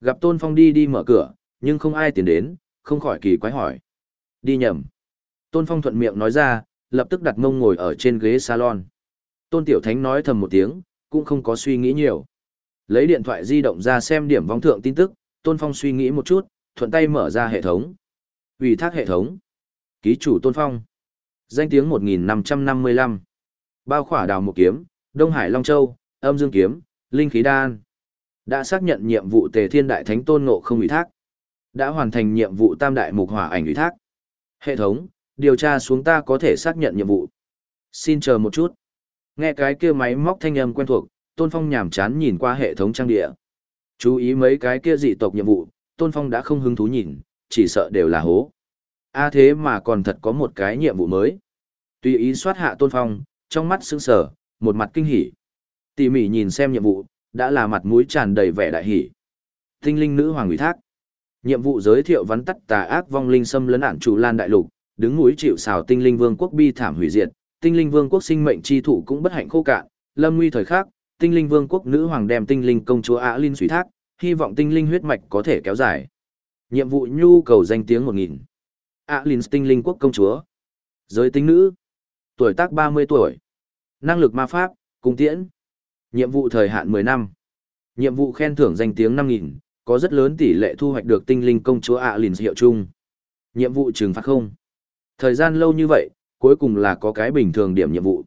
Gặp Tôn Phong đi đi mở cửa, nhưng không ai tiến đến, không khỏi kỳ quái hỏi. Đi nhầm. Tôn Phong thuận miệng nói ra, lập tức đặt mông ngồi ở trên ghế salon. Tôn Tiểu Thánh nói thầm một tiếng, cũng không có suy nghĩ nhiều. Lấy điện thoại di động ra xem điểm vong thượng tin tức, Tôn Phong suy nghĩ một chút, thuận tay mở ra hệ thống. Ủy thác hệ thống. Ký chủ Tôn Phong. Danh tiếng 1555. Bao khỏa đào một kiếm, Đông Hải Long Châu, âm dương kiếm, linh khí đan. Đã xác nhận nhiệm vụ Tề Thiên Đại Thánh Tôn Ngộ không ủy thác. Đã hoàn thành nhiệm vụ Tam Đại Mục Hỏa ảnh ủy thác. Hệ thống, điều tra xuống ta có thể xác nhận nhiệm vụ. Xin chờ một chút. Nghe cái kia máy móc thanh âm quen thuộc, Tôn Phong nhàm chán nhìn qua hệ thống trang địa. Chú ý mấy cái kia dị tộc nhiệm vụ, Tôn Phong đã không hứng thú nhìn, chỉ sợ đều là hố. A thế mà còn thật có một cái nhiệm vụ mới. Tùy ý soát hạ Tôn Phong, trong mắt sững sờ, một mặt kinh hỉ. Tỉ mỉ nhìn xem nhiệm vụ, đã là mặt mũi tràn đầy vẻ đại hỉ. Tinh linh nữ hoàng ủy thác. Nhiệm vụ giới thiệu vắn tắt tà ác vong linh xâm lấn ản chủ lan đại lục, đứng núi chịu xào tinh linh vương quốc bi thảm hủy diệt, tinh linh vương quốc sinh mệnh chi thủ cũng bất hạnh khô cạn, lâm nguy thời khắc, tinh linh vương quốc nữ hoàng đem tinh linh công chúa Á Linh suy thác, hy vọng tinh linh huyết mạch có thể kéo dài. Nhiệm vụ nhu cầu danh tiếng 1000. Á Linh tinh linh quốc công chúa. Giới tính nữ. Tuổi tác 30 tuổi. Năng lực ma pháp, cung tiễn. Nhiệm vụ thời hạn 10 năm. Nhiệm vụ khen thưởng danh tiếng 5000, có rất lớn tỷ lệ thu hoạch được tinh linh công chúa ạ lìn hiệu chung. Nhiệm vụ trừng phạt không. Thời gian lâu như vậy, cuối cùng là có cái bình thường điểm nhiệm vụ.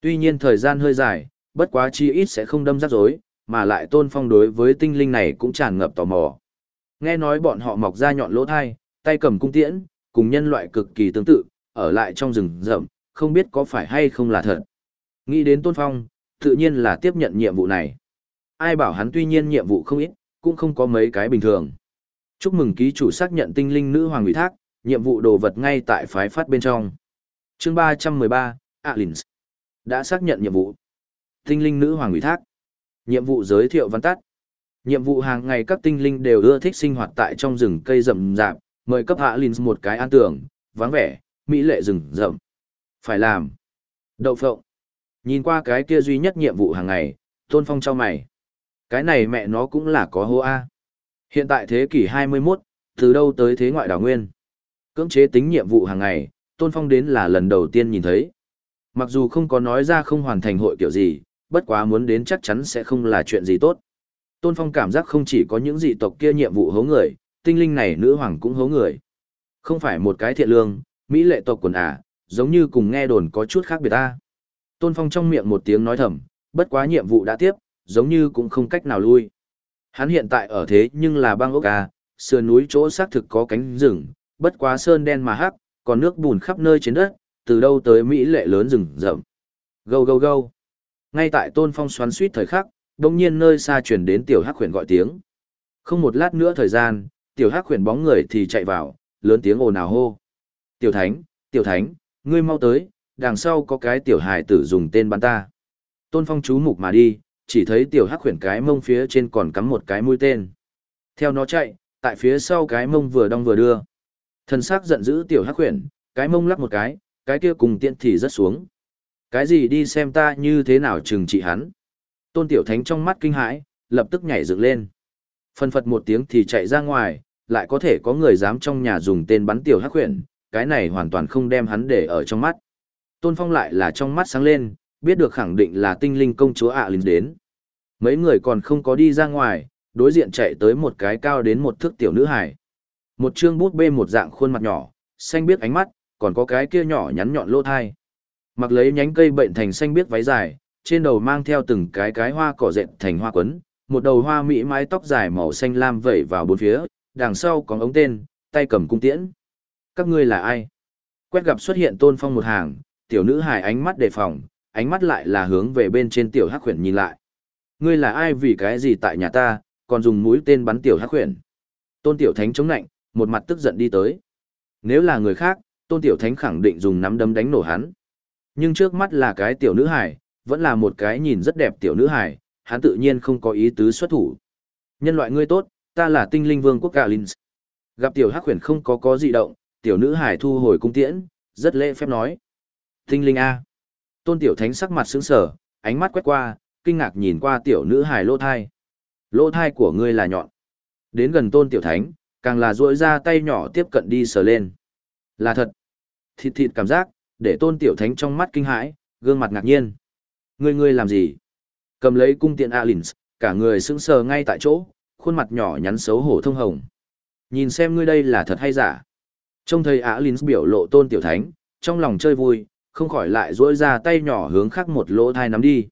Tuy nhiên thời gian hơi dài, bất quá chi ít sẽ không đâm rắc rối, mà lại tôn phong đối với tinh linh này cũng tràn ngập tò mò. Nghe nói bọn họ mọc ra nhọn lỗ thai, tay cầm cung tiễn, cùng nhân loại cực kỳ tương tự, ở lại trong rừng rậm, không biết có phải hay không là thật. Nghĩ đến tôn phong, tự nhiên là tiếp nhận nhiệm vụ này. Ai bảo hắn tuy nhiên nhiệm vụ không ít, cũng không có mấy cái bình thường. Chúc mừng ký chủ xác nhận tinh linh nữ hoàng ủy thác, nhiệm vụ đồ vật ngay tại phái phát bên trong. Chương 313, Alins. Đã xác nhận nhiệm vụ. Tinh linh nữ hoàng ủy thác. Nhiệm vụ giới thiệu văn tắt. Nhiệm vụ hàng ngày các tinh linh đều ưa thích sinh hoạt tại trong rừng cây rậm rạp, mời cấp Alins một cái an tưởng, vắng vẻ, mỹ lệ rừng rậm. Phải làm. Đậu phộng. Nhìn qua cái kia duy nhất nhiệm vụ hàng ngày, Tôn Phong cho mày. Cái này mẹ nó cũng là có hô A. Hiện tại thế kỷ 21, từ đâu tới thế ngoại đảo nguyên. Cưỡng chế tính nhiệm vụ hàng ngày, Tôn Phong đến là lần đầu tiên nhìn thấy. Mặc dù không có nói ra không hoàn thành hội kiểu gì, bất quá muốn đến chắc chắn sẽ không là chuyện gì tốt. Tôn Phong cảm giác không chỉ có những dị tộc kia nhiệm vụ hố người, tinh linh này nữ hoàng cũng hố người. Không phải một cái thiện lương, mỹ lệ tộc quần à, giống như cùng nghe đồn có chút khác biệt ta. Tôn Phong trong miệng một tiếng nói thầm, bất quá nhiệm vụ đã tiếp, giống như cũng không cách nào lui. Hắn hiện tại ở thế nhưng là băng ốc à, sườn núi chỗ xác thực có cánh rừng, bất quá sơn đen mà hắc, còn nước bùn khắp nơi trên đất, từ đâu tới mỹ lệ lớn rừng rậm. Gâu gâu gâu. Ngay tại Tôn Phong xoắn suýt thời khắc, đồng nhiên nơi xa truyền đến tiểu hắc huyền gọi tiếng. Không một lát nữa thời gian, tiểu hắc huyền bóng người thì chạy vào, lớn tiếng ồn ào hô. Tiểu Thánh, Tiểu Thánh, ngươi mau tới, đằng sau có cái tiểu hài tử dùng tên bắn ta. Tôn Phong chú mục mà đi, chỉ thấy tiểu hắc huyền cái mông phía trên còn cắm một cái mũi tên. Theo nó chạy, tại phía sau cái mông vừa đong vừa đưa. Thần sắc giận dữ tiểu hắc huyền, cái mông lắc một cái, cái kia cùng tiện thì rất xuống. Cái gì đi xem ta như thế nào trừng trị hắn. Tôn tiểu thánh trong mắt kinh hãi, lập tức nhảy dựng lên. Phân phật một tiếng thì chạy ra ngoài, lại có thể có người dám trong nhà dùng tên bắn tiểu hắc huyền, cái này hoàn toàn không đem hắn để ở trong mắt. Tôn Phong lại là trong mắt sáng lên, biết được khẳng định là tinh linh công chúa ạ à linh đến. Mấy người còn không có đi ra ngoài, đối diện chạy tới một cái cao đến một thước tiểu nữ hải. Một chương bút bê một dạng khuôn mặt nhỏ, xanh biếc ánh mắt, còn có cái kia nhỏ nhắn nhọn lỗ thai. Mặc lấy nhánh cây bệnh thành xanh biếc váy dài, trên đầu mang theo từng cái cái hoa cỏ dệt thành hoa quấn, một đầu hoa mỹ mái tóc dài màu xanh lam vẩy vào bốn phía, đằng sau có ống tên, tay cầm cung tiễn. Các ngươi là ai? Quét gặp xuất hiện tôn phong một hàng, tiểu nữ hài ánh mắt đề phòng, ánh mắt lại là hướng về bên trên tiểu hắc khuyển nhìn lại. Ngươi là ai vì cái gì tại nhà ta, còn dùng mũi tên bắn tiểu hắc khuyển? Tôn tiểu thánh chống nạnh, một mặt tức giận đi tới. Nếu là người khác, Tôn Tiểu Thánh khẳng định dùng nắm đấm đánh nổ hắn. Nhưng trước mắt là cái tiểu nữ hài, vẫn là một cái nhìn rất đẹp tiểu nữ hài, hắn tự nhiên không có ý tứ xuất thủ. Nhân loại ngươi tốt, ta là tinh linh vương quốc Galins. Gặp tiểu hắc khuyển không có có gì động, tiểu nữ hài thu hồi cung tiễn, rất lễ phép nói. Tinh linh A. Tôn tiểu thánh sắc mặt sững sờ, ánh mắt quét qua, kinh ngạc nhìn qua tiểu nữ hài lỗ thai. Lỗ thai của ngươi là nhọn. Đến gần tôn tiểu thánh, càng là duỗi ra tay nhỏ tiếp cận đi sờ lên. Là thật. Thịt thịt cảm giác, để tôn tiểu thánh trong mắt kinh hãi, gương mặt ngạc nhiên. Ngươi ngươi làm gì? Cầm lấy cung tiện Alins, cả người sững sờ ngay tại chỗ, khuôn mặt nhỏ nhắn xấu hổ thông hồng. Nhìn xem ngươi đây là thật hay giả. Trông thấy Alins biểu lộ tôn tiểu thánh, trong lòng chơi vui, không khỏi lại duỗi ra tay nhỏ hướng khác một lỗ thai nắm đi.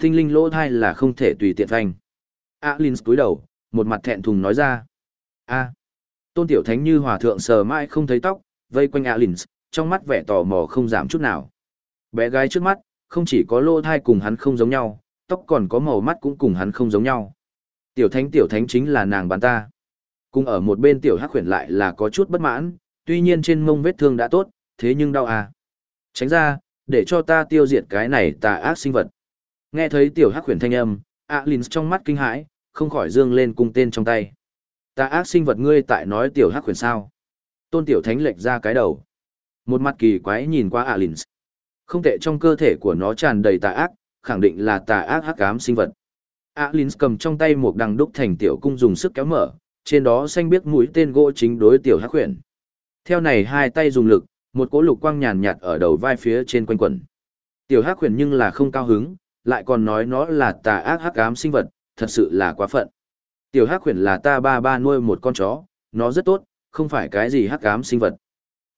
Tinh linh lỗ thai là không thể tùy tiện phanh. Alins cúi đầu, một mặt thẹn thùng nói ra. a tôn tiểu thánh như hòa thượng sờ mãi không thấy tóc, vây quanh Alins, trong mắt vẻ tò mò không giảm chút nào. Bé gái trước mắt, không chỉ có lỗ thai cùng hắn không giống nhau, tóc còn có màu mắt cũng cùng hắn không giống nhau. Tiểu thánh tiểu thánh chính là nàng bán ta. Cùng ở một bên tiểu hắc khuyển lại là có chút bất mãn, tuy nhiên trên mông vết thương đã tốt, thế nhưng đau à. Tránh ra, để cho ta tiêu diệt cái này tà ác sinh vật. Nghe thấy tiểu hắc huyền thanh âm, Alins trong mắt kinh hãi, không khỏi dương lên cung tên trong tay. Tà ác sinh vật ngươi tại nói tiểu hắc huyền sao? Tôn tiểu thánh lệch ra cái đầu. Một mặt kỳ quái nhìn qua Alins. Không tệ trong cơ thể của nó tràn đầy tà ác, khẳng định là tà ác hắc ám sinh vật. Alins cầm trong tay một đằng đúc thành tiểu cung dùng sức kéo mở, trên đó xanh biếc mũi tên gỗ chính đối tiểu hắc huyền Theo này hai tay dùng lực, một cỗ lục quang nhàn nhạt ở đầu vai phía trên quanh quẩn. Tiểu hắc huyền nhưng là không cao hứng, lại còn nói nó là tà ác hắc ám sinh vật, thật sự là quá phận. Tiểu hắc huyền là ta ba ba nuôi một con chó, nó rất tốt, không phải cái gì hắc ám sinh vật.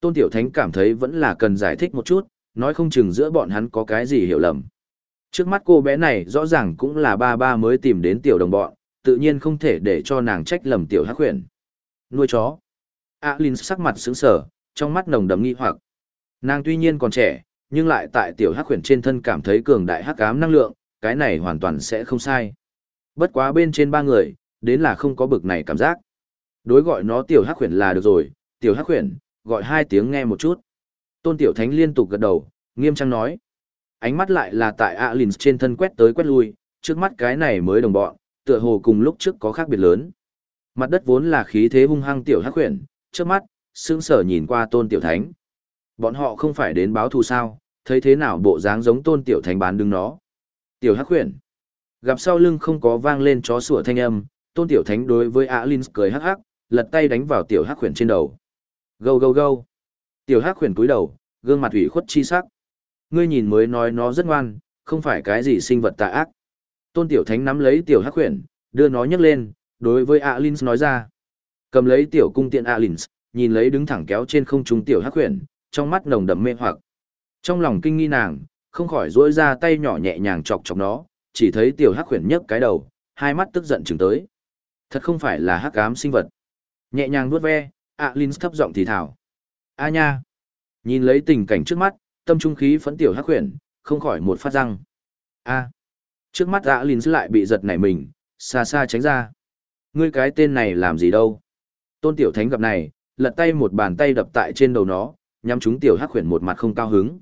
Tôn Tiểu Thánh cảm thấy vẫn là cần giải thích một chút, nói không chừng giữa bọn hắn có cái gì hiểu lầm. Trước mắt cô bé này rõ ràng cũng là ba ba mới tìm đến tiểu đồng bọn, tự nhiên không thể để cho nàng trách lầm tiểu hắc huyền Nuôi chó. Alin sắc mặt sững sờ, trong mắt nồng đậm nghi hoặc. Nàng tuy nhiên còn trẻ, nhưng lại tại tiểu hắc khuyển trên thân cảm thấy cường đại hắc ám năng lượng, cái này hoàn toàn sẽ không sai. Bất quá bên trên ba người, đến là không có bực này cảm giác. Đối gọi nó tiểu hắc khuyển là được rồi, tiểu hắc khuyển, gọi hai tiếng nghe một chút. Tôn tiểu thánh liên tục gật đầu, nghiêm trang nói. Ánh mắt lại là tại Alin trên thân quét tới quét lui, trước mắt cái này mới đồng bọn, tựa hồ cùng lúc trước có khác biệt lớn. Mặt đất vốn là khí thế hung hăng tiểu hắc khuyển, trước mắt, sững sờ nhìn qua tôn tiểu thánh. Bọn họ không phải đến báo thù sao, thấy thế nào bộ dáng giống tôn tiểu thánh bán đứng nó. Tiểu hắc khuyển. Gặp sau lưng không có vang lên chó sủa thanh âm, tôn tiểu thánh đối với Alin cười hắc hắc, lật tay đánh vào tiểu hắc khuyển trên đầu. Gâu gâu gâu. Tiểu hắc khuyển cúi đầu, gương mặt ủy khuất chi sắc. Ngươi nhìn mới nói nó rất ngoan, không phải cái gì sinh vật tà ác. Tôn tiểu thánh nắm lấy tiểu hắc khuyển, đưa nó nhấc lên, đối với Alin nói ra. Cầm lấy tiểu cung tiện Alin, nhìn lấy đứng thẳng kéo trên không trung tiểu hắc huyền trong mắt nồng đậm mê hoặc. Trong lòng kinh nghi nàng, không khỏi duỗi ra tay nhỏ nhẹ nhàng chọc chọc nó, chỉ thấy tiểu hắc huyền nhấc cái đầu, hai mắt tức giận chừng tới. Thật không phải là hắc ám sinh vật. Nhẹ nhàng vuốt ve, a lin thấp giọng thì thào. A nha. Nhìn lấy tình cảnh trước mắt, tâm trung khí phấn tiểu hắc huyền không khỏi một phát răng. A. Trước mắt Alin lại bị giật nảy mình, xa xa tránh ra. Ngươi cái tên này làm gì đâu? Tôn tiểu thánh gặp này, lật tay một bàn tay đập tại trên đầu nó, nhắm chúng tiểu hắc khuyển một mặt không cao hứng.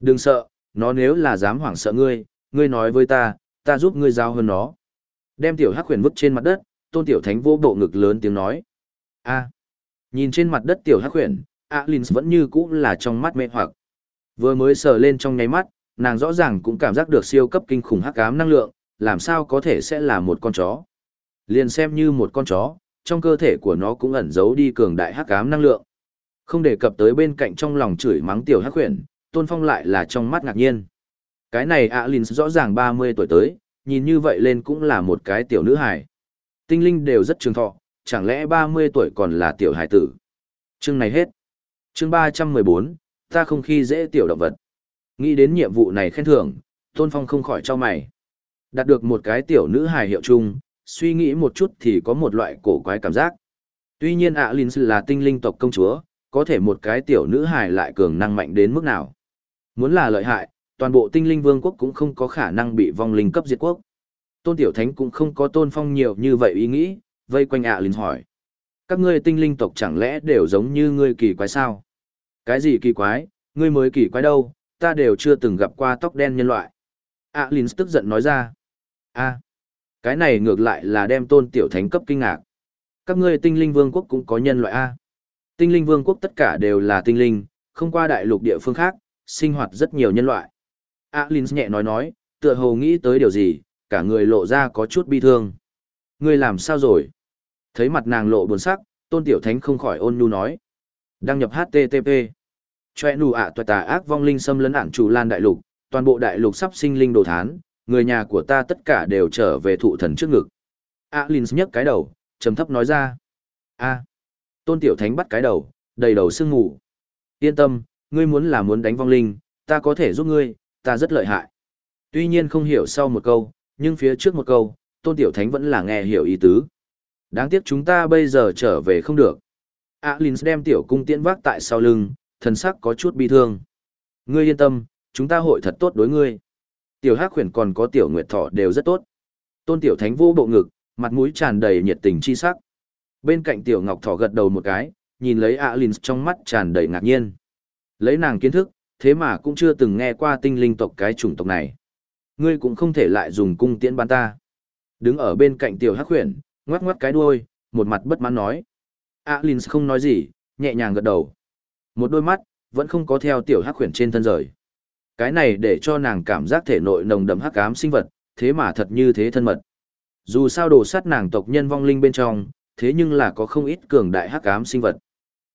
Đừng sợ, nó nếu là dám hoảng sợ ngươi, ngươi nói với ta, ta giúp ngươi giao hơn nó. Đem tiểu hắc khuyển vứt trên mặt đất, tôn tiểu thánh vô bộ ngực lớn tiếng nói. a nhìn trên mặt đất tiểu hắc khuyển, Alins vẫn như cũ là trong mắt mê hoặc. Vừa mới sờ lên trong nháy mắt, nàng rõ ràng cũng cảm giác được siêu cấp kinh khủng hắc ám năng lượng, làm sao có thể sẽ là một con chó. Liền xem như một con chó, trong cơ thể của nó cũng ẩn giấu đi cường đại hắc ám năng lượng. Không đề cập tới bên cạnh trong lòng chửi mắng tiểu hắc huyền, Tôn Phong lại là trong mắt ngạc nhiên. Cái này Alin rõ ràng 30 tuổi tới, nhìn như vậy lên cũng là một cái tiểu nữ hài. Tinh linh đều rất trường thọ, chẳng lẽ 30 tuổi còn là tiểu hài tử. Chương này hết. Chương 314, ta không khi dễ tiểu động vật. Nghĩ đến nhiệm vụ này khen thưởng, Tôn Phong không khỏi cho mày. Đạt được một cái tiểu nữ hài hiệu chung, suy nghĩ một chút thì có một loại cổ quái cảm giác. Tuy nhiên ạ Linh là tinh linh tộc công chúa, có thể một cái tiểu nữ hài lại cường năng mạnh đến mức nào. Muốn là lợi hại, toàn bộ tinh linh vương quốc cũng không có khả năng bị vong linh cấp diệt quốc. Tôn Tiểu Thánh cũng không có tôn phong nhiều như vậy ý nghĩ, vây quanh ạ Linh hỏi. Các ngươi tinh linh tộc chẳng lẽ đều giống như ngươi kỳ quái sao? Cái gì kỳ quái, ngươi mới kỳ quái đâu, ta đều chưa từng gặp qua tóc đen nhân loại. ạ Linh tức giận nói ra. a cái này ngược lại là đem tôn tiểu thánh cấp kinh ngạc. Các ngươi tinh linh vương quốc cũng có nhân loại A. Tinh linh vương quốc tất cả đều là tinh linh, không qua đại lục địa phương khác, sinh hoạt rất nhiều nhân loại. Alin nhẹ nói nói, tựa hồ nghĩ tới điều gì, cả người lộ ra có chút bi thương. Ngươi làm sao rồi? Thấy mặt nàng lộ buồn sắc, tôn tiểu thánh không khỏi ôn nhu nói. Đăng nhập HTTP. Choe nù ạ à tà ác vong linh xâm lấn ản chủ lan đại lục, toàn bộ đại lục sắp sinh linh đồ thán, người nhà của ta tất cả đều trở về thụ thần trước ngực. Alin nhấc cái đầu, trầm thấp nói ra. a Tôn tiểu thánh bắt cái đầu, đầy đầu sương mù. Yên tâm, ngươi muốn là muốn đánh vong linh, ta có thể giúp ngươi, ta rất lợi hại. Tuy nhiên không hiểu sau một câu, nhưng phía trước một câu, tôn tiểu thánh vẫn là nghe hiểu ý tứ. Đáng tiếc chúng ta bây giờ trở về không được. Alins đem tiểu cung tiễn vác tại sau lưng, thần sắc có chút bi thương. Ngươi yên tâm, chúng ta hội thật tốt đối ngươi. Tiểu Hắc Huyền còn có tiểu Nguyệt Thỏ đều rất tốt. Tôn Tiểu Thánh vô bộ ngực, mặt mũi tràn đầy nhiệt tình chi sắc. Bên cạnh tiểu Ngọc Thỏ gật đầu một cái, nhìn lấy Alins trong mắt tràn đầy ngạc nhiên. Lấy nàng kiến thức, thế mà cũng chưa từng nghe qua tinh linh tộc cái chủng tộc này. Ngươi cũng không thể lại dùng cung tiễn bắn ta. Đứng ở bên cạnh tiểu Hắc Huyền, ngoắc ngoắc cái đuôi, một mặt bất mãn nói. Alins không nói gì, nhẹ nhàng gật đầu. Một đôi mắt, vẫn không có theo tiểu hắc khuyển trên thân rời. Cái này để cho nàng cảm giác thể nội nồng đậm hắc ám sinh vật, thế mà thật như thế thân mật. Dù sao đồ sát nàng tộc nhân vong linh bên trong, thế nhưng là có không ít cường đại hắc ám sinh vật.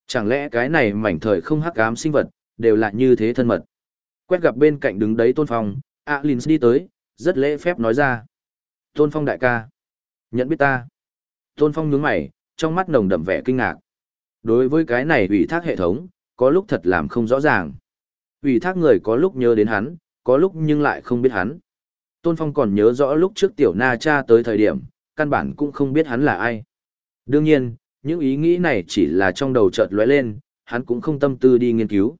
Chẳng lẽ cái này mảnh thời không hắc ám sinh vật, đều là như thế thân mật. Quét gặp bên cạnh đứng đấy Tôn Phong, Alins đi tới, rất lễ phép nói ra. Tôn Phong đại ca. Nhận biết ta. Tôn Phong nhướng mày, trong mắt nồng đậm vẻ kinh ngạc. Đối với cái này ủy thác hệ thống, có lúc thật làm không rõ ràng. Ủy thác người có lúc nhớ đến hắn, có lúc nhưng lại không biết hắn. Tôn Phong còn nhớ rõ lúc trước tiểu na cha tới thời điểm, căn bản cũng không biết hắn là ai. Đương nhiên, những ý nghĩ này chỉ là trong đầu chợt lóe lên, hắn cũng không tâm tư đi nghiên cứu.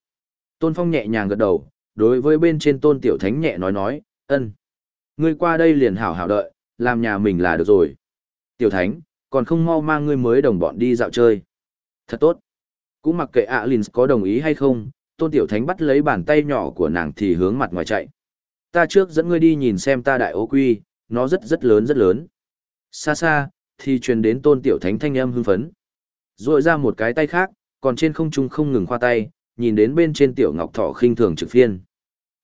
Tôn Phong nhẹ nhàng gật đầu, đối với bên trên Tôn Tiểu Thánh nhẹ nói nói, ân. Ngươi qua đây liền hảo hảo đợi, làm nhà mình là được rồi. Tiểu Thánh, còn không mau mang ngươi mới đồng bọn đi dạo chơi. Thật tốt. Cũng mặc kệ Alin có đồng ý hay không, Tôn Tiểu Thánh bắt lấy bàn tay nhỏ của nàng thì hướng mặt ngoài chạy. Ta trước dẫn ngươi đi nhìn xem ta đại ố quy, nó rất rất lớn rất lớn. Xa xa, thì truyền đến Tôn Tiểu Thánh thanh âm hưng phấn. Rồi ra một cái tay khác, còn trên không trung không ngừng khoa tay, nhìn đến bên trên Tiểu Ngọc Thỏ khinh thường trực phiên.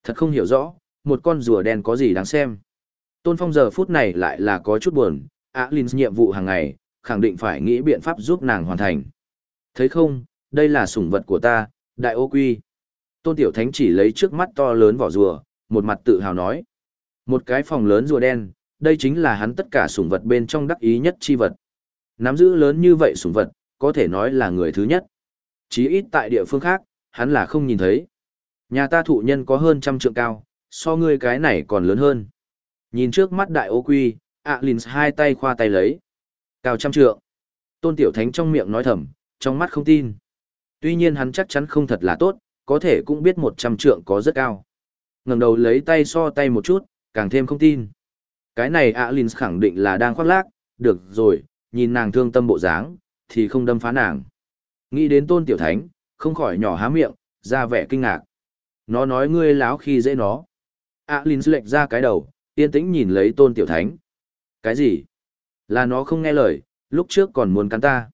Thật không hiểu rõ, một con rùa đen có gì đáng xem. Tôn Phong giờ phút này lại là có chút buồn, Á Linh nhiệm vụ hàng ngày, khẳng định phải nghĩ biện pháp giúp nàng hoàn thành. Thấy không, đây là sủng vật của ta, đại ô quy. Tôn Tiểu Thánh chỉ lấy trước mắt to lớn vỏ rùa, một mặt tự hào nói. Một cái phòng lớn rùa đen, đây chính là hắn tất cả sủng vật bên trong đắc ý nhất chi vật. Nắm giữ lớn như vậy sủng vật, có thể nói là người thứ nhất. Chí ít tại địa phương khác, hắn là không nhìn thấy. Nhà ta thụ nhân có hơn trăm trượng cao, so ngươi cái này còn lớn hơn. Nhìn trước mắt đại ô quy, Alins hai tay khoa tay lấy. Cao trăm trượng. Tôn Tiểu Thánh trong miệng nói thầm, trong mắt không tin. Tuy nhiên hắn chắc chắn không thật là tốt, có thể cũng biết một trăm trượng có rất cao. ngẩng đầu lấy tay so tay một chút, càng thêm không tin. Cái này Alins khẳng định là đang khoác lác, được rồi, nhìn nàng thương tâm bộ dáng, thì không đâm phá nàng. Nghĩ đến Tôn Tiểu Thánh, không khỏi nhỏ há miệng, ra vẻ kinh ngạc. Nó nói ngươi láo khi dễ nó. Alins lệch ra cái đầu, yên tĩnh nhìn lấy Tôn Tiểu Thánh. Cái gì? Là nó không nghe lời, lúc trước còn muốn cắn ta.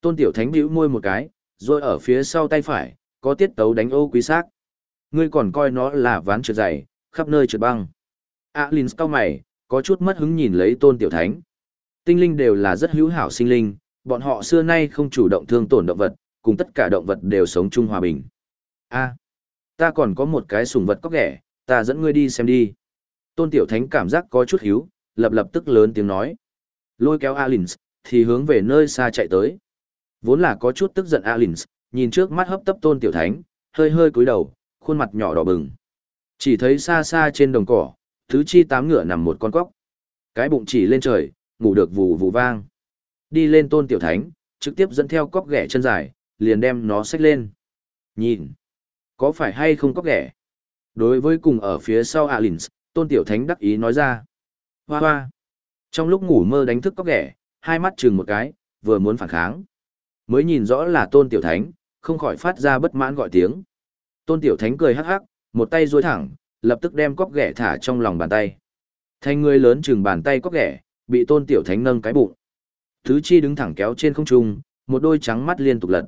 Tôn Tiểu Thánh bĩu môi một cái, rồi ở phía sau tay phải, có tiết tấu đánh ô quý xác. Ngươi còn coi nó là ván trượt dày, khắp nơi trượt băng. À Linh cao mày, có chút mất hứng nhìn lấy Tôn Tiểu Thánh. Tinh linh đều là rất hữu hảo sinh linh, bọn họ xưa nay không chủ động thương tổn động vật, cùng tất cả động vật đều sống chung hòa bình. A, ta còn có một cái sùng vật có ghẻ, ta dẫn ngươi đi xem đi. Tôn Tiểu Thánh cảm giác có chút hiếu, lập lập tức lớn tiếng nói lôi kéo Alins, thì hướng về nơi xa chạy tới. Vốn là có chút tức giận Alins, nhìn trước mắt hấp tấp tôn tiểu thánh, hơi hơi cúi đầu, khuôn mặt nhỏ đỏ bừng. Chỉ thấy xa xa trên đồng cỏ, thứ chi tám ngựa nằm một con cóc. Cái bụng chỉ lên trời, ngủ được vù vù vang. Đi lên tôn tiểu thánh, trực tiếp dẫn theo cóc ghẻ chân dài, liền đem nó xách lên. Nhìn, có phải hay không cóc ghẻ? Đối với cùng ở phía sau Alins, tôn tiểu thánh đắc ý nói ra. Hoa hoa. Trong lúc ngủ mơ đánh thức cóc ghẻ, hai mắt chừng một cái, vừa muốn phản kháng. Mới nhìn rõ là tôn tiểu thánh, không khỏi phát ra bất mãn gọi tiếng. Tôn tiểu thánh cười hắc hắc, một tay duỗi thẳng, lập tức đem cóc ghẻ thả trong lòng bàn tay. Thanh người lớn chừng bàn tay cóc ghẻ, bị tôn tiểu thánh nâng cái bụng. Thứ chi đứng thẳng kéo trên không trung, một đôi trắng mắt liên tục lật.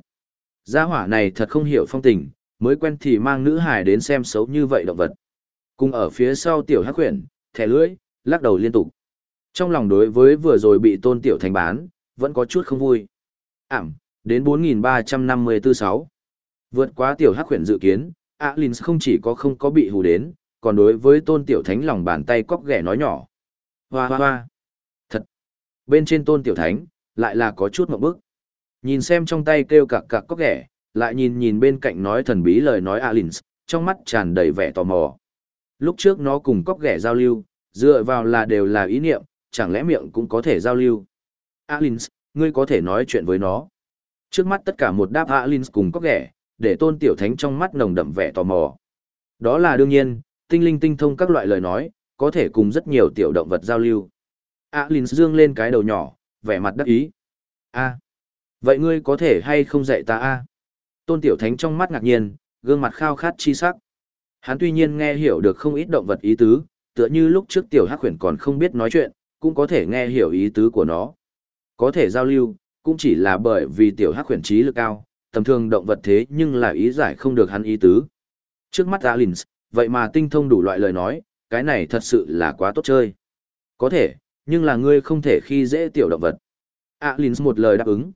Gia hỏa này thật không hiểu phong tình, mới quen thì mang nữ hài đến xem xấu như vậy động vật. Cùng ở phía sau tiểu hắc quyển thẻ lưỡi, lắc đầu liên tục. Trong lòng đối với vừa rồi bị tôn tiểu thánh bán, vẫn có chút không vui. Ảm, đến 4.354-6. Vượt quá tiểu hắc khuyển dự kiến, Alins không chỉ có không có bị hù đến, còn đối với tôn tiểu thánh lòng bàn tay cóc ghẻ nói nhỏ. Hoa hoa hoa. Thật. Bên trên tôn tiểu thánh, lại là có chút một bức. Nhìn xem trong tay kêu cặc cặc cóc ghẻ, lại nhìn nhìn bên cạnh nói thần bí lời nói Alins, trong mắt tràn đầy vẻ tò mò. Lúc trước nó cùng cóc ghẻ giao lưu, dựa vào là đều là ý niệm, chẳng lẽ miệng cũng có thể giao lưu. Alins, ngươi có thể nói chuyện với nó. Trước mắt tất cả một đáp Alins cùng có ghẻ, để tôn tiểu thánh trong mắt nồng đậm vẻ tò mò. Đó là đương nhiên, tinh linh tinh thông các loại lời nói, có thể cùng rất nhiều tiểu động vật giao lưu. À, Alins dương lên cái đầu nhỏ, vẻ mặt đắc ý. a vậy ngươi có thể hay không dạy ta a Tôn tiểu thánh trong mắt ngạc nhiên, gương mặt khao khát chi sắc. Hắn tuy nhiên nghe hiểu được không ít động vật ý tứ, tựa như lúc trước tiểu hắc khuyển còn không biết nói chuyện, cũng có thể nghe hiểu ý tứ của nó. Có thể giao lưu, cũng chỉ là bởi vì tiểu hắc huyền trí lực cao, tầm thường động vật thế nhưng là ý giải không được hắn ý tứ. Trước mắt Alins, vậy mà tinh thông đủ loại lời nói, cái này thật sự là quá tốt chơi. Có thể, nhưng là ngươi không thể khi dễ tiểu động vật. Alins một lời đáp ứng.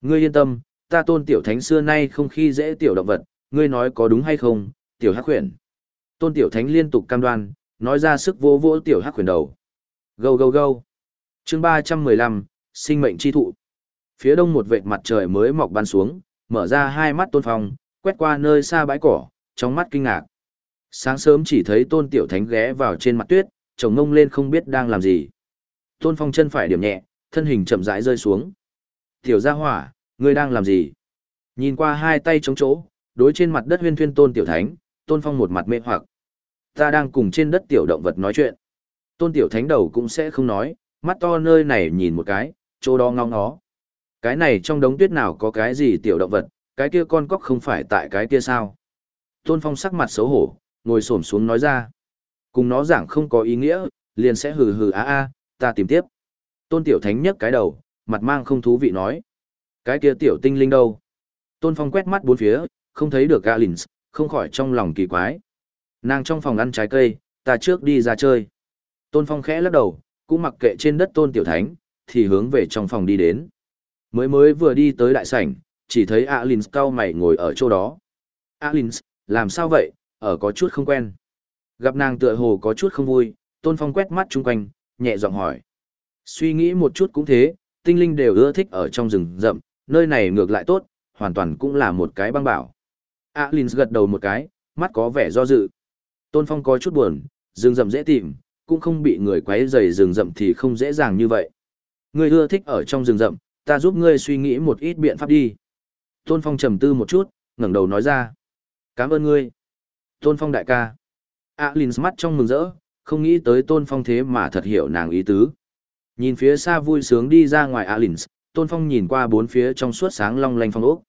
Ngươi yên tâm, ta tôn tiểu thánh xưa nay không khi dễ tiểu động vật, ngươi nói có đúng hay không, tiểu hắc huyền. Tôn tiểu thánh liên tục cam đoan, nói ra sức vô vỗ tiểu hắc huyền đầu. Gâu gâu gâu. chương 315, sinh mệnh chi thụ. Phía đông một vệt mặt trời mới mọc ban xuống, mở ra hai mắt tôn phong, quét qua nơi xa bãi cỏ, trong mắt kinh ngạc. Sáng sớm chỉ thấy tôn tiểu thánh ghé vào trên mặt tuyết, chồng ngông lên không biết đang làm gì. Tôn phong chân phải điểm nhẹ, thân hình chậm rãi rơi xuống. Tiểu gia hỏa, ngươi đang làm gì? Nhìn qua hai tay chống chỗ, đối trên mặt đất huyên thuyên tôn tiểu thánh, tôn phong một mặt mê hoặc. Ta đang cùng trên đất tiểu động vật nói chuyện. Tôn tiểu thánh đầu cũng sẽ không nói, mắt to nơi này nhìn một cái, chỗ đó ngóng ngó. Cái này trong đống tuyết nào có cái gì tiểu động vật, cái kia con cóc không phải tại cái kia sao? Tôn Phong sắc mặt xấu hổ, ngồi xổm xuống nói ra. Cùng nó giảng không có ý nghĩa, liền sẽ hừ hừ á a, ta tìm tiếp. Tôn Tiểu Thánh nhấc cái đầu, mặt mang không thú vị nói. Cái kia tiểu tinh linh đâu? Tôn Phong quét mắt bốn phía, không thấy được Galins, không khỏi trong lòng kỳ quái. Nàng trong phòng ăn trái cây, ta trước đi ra chơi. Tôn Phong khẽ lắc đầu, cũng mặc kệ trên đất Tôn Tiểu Thánh, thì hướng về trong phòng đi đến. Mới mới vừa đi tới đại sảnh, chỉ thấy Alins cao mày ngồi ở chỗ đó. Alins, làm sao vậy, ở có chút không quen. Gặp nàng tựa hồ có chút không vui, Tôn Phong quét mắt chung quanh, nhẹ giọng hỏi. Suy nghĩ một chút cũng thế, tinh linh đều ưa thích ở trong rừng rậm, nơi này ngược lại tốt, hoàn toàn cũng là một cái băng bảo. Alins gật đầu một cái, mắt có vẻ do dự. Tôn Phong có chút buồn, rừng rậm dễ tìm, cũng không bị người quấy rầy rừng rậm thì không dễ dàng như vậy. Người ưa thích ở trong rừng rậm, ta giúp ngươi suy nghĩ một ít biện pháp đi. Tôn Phong trầm tư một chút, ngẩng đầu nói ra. Cảm ơn ngươi. Tôn Phong đại ca. Alins mắt trong mừng rỡ, không nghĩ tới Tôn Phong thế mà thật hiểu nàng ý tứ. Nhìn phía xa vui sướng đi ra ngoài Alins, Tôn Phong nhìn qua bốn phía trong suốt sáng long lanh phong ốc.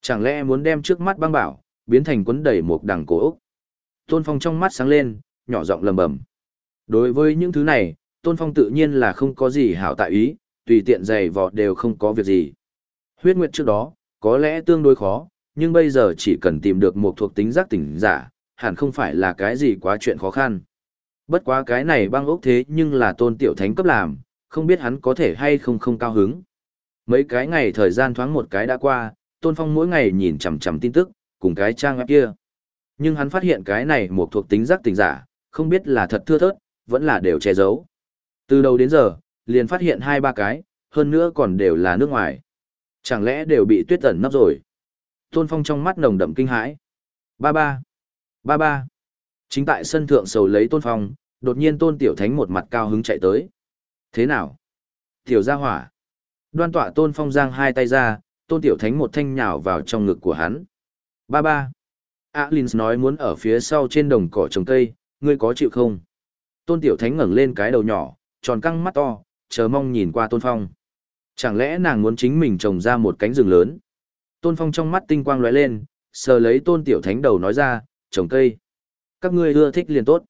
Chẳng lẽ muốn đem trước mắt băng bảo, biến thành quấn đầy một đằng cổ ốc. Tôn Phong trong mắt sáng lên, nhỏ giọng lầm bầm. Đối với những thứ này, Tôn Phong tự nhiên là không có gì hảo tại ý, tùy tiện giày vọt đều không có việc gì. Huyết nguyệt trước đó, có lẽ tương đối khó, nhưng bây giờ chỉ cần tìm được một thuộc tính giác tỉnh giả, hẳn không phải là cái gì quá chuyện khó khăn. Bất quá cái này băng ốc thế nhưng là tôn tiểu thánh cấp làm, không biết hắn có thể hay không không cao hứng. Mấy cái ngày thời gian thoáng một cái đã qua, tôn phong mỗi ngày nhìn chằm chằm tin tức, cùng cái trang web kia. Nhưng hắn phát hiện cái này một thuộc tính giác tỉnh giả, không biết là thật thưa thớt, vẫn là đều che giấu. Từ đầu đến giờ, liền phát hiện hai ba cái, hơn nữa còn đều là nước ngoài. Chẳng lẽ đều bị tuyết ẩn nấp rồi? Tôn Phong trong mắt nồng đậm kinh hãi. Ba ba. Ba ba. Chính tại sân thượng sầu lấy Tôn Phong, đột nhiên Tôn Tiểu Thánh một mặt cao hứng chạy tới. Thế nào? Tiểu gia hỏa. Đoan tọa Tôn Phong giang hai tay ra, Tôn Tiểu Thánh một thanh nhào vào trong ngực của hắn. Ba ba. Alins nói muốn ở phía sau trên đồng cỏ trồng cây, ngươi có chịu không? Tôn Tiểu Thánh ngẩng lên cái đầu nhỏ, tròn căng mắt to, chờ mong nhìn qua Tôn Phong. Chẳng lẽ nàng muốn chính mình trồng ra một cánh rừng lớn? Tôn Phong trong mắt tinh quang lóe lên, sờ lấy Tôn Tiểu Thánh đầu nói ra, trồng cây. Các ngươi ưa thích liền tốt.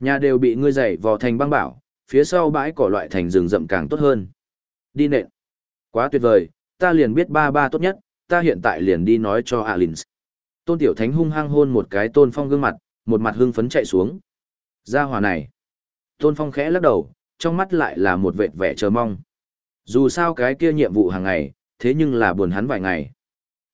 Nhà đều bị ngươi dày vò thành băng bảo, phía sau bãi cỏ loại thành rừng rậm càng tốt hơn. Đi nện. Quá tuyệt vời, ta liền biết ba ba tốt nhất, ta hiện tại liền đi nói cho Alins. Tôn Tiểu Thánh hung hăng hôn một cái Tôn Phong gương mặt, một mặt hưng phấn chạy xuống. Ra hòa này. Tôn Phong khẽ lắc đầu, trong mắt lại là một vệt vẻ chờ mong. Dù sao cái kia nhiệm vụ hàng ngày, thế nhưng là buồn hắn vài ngày.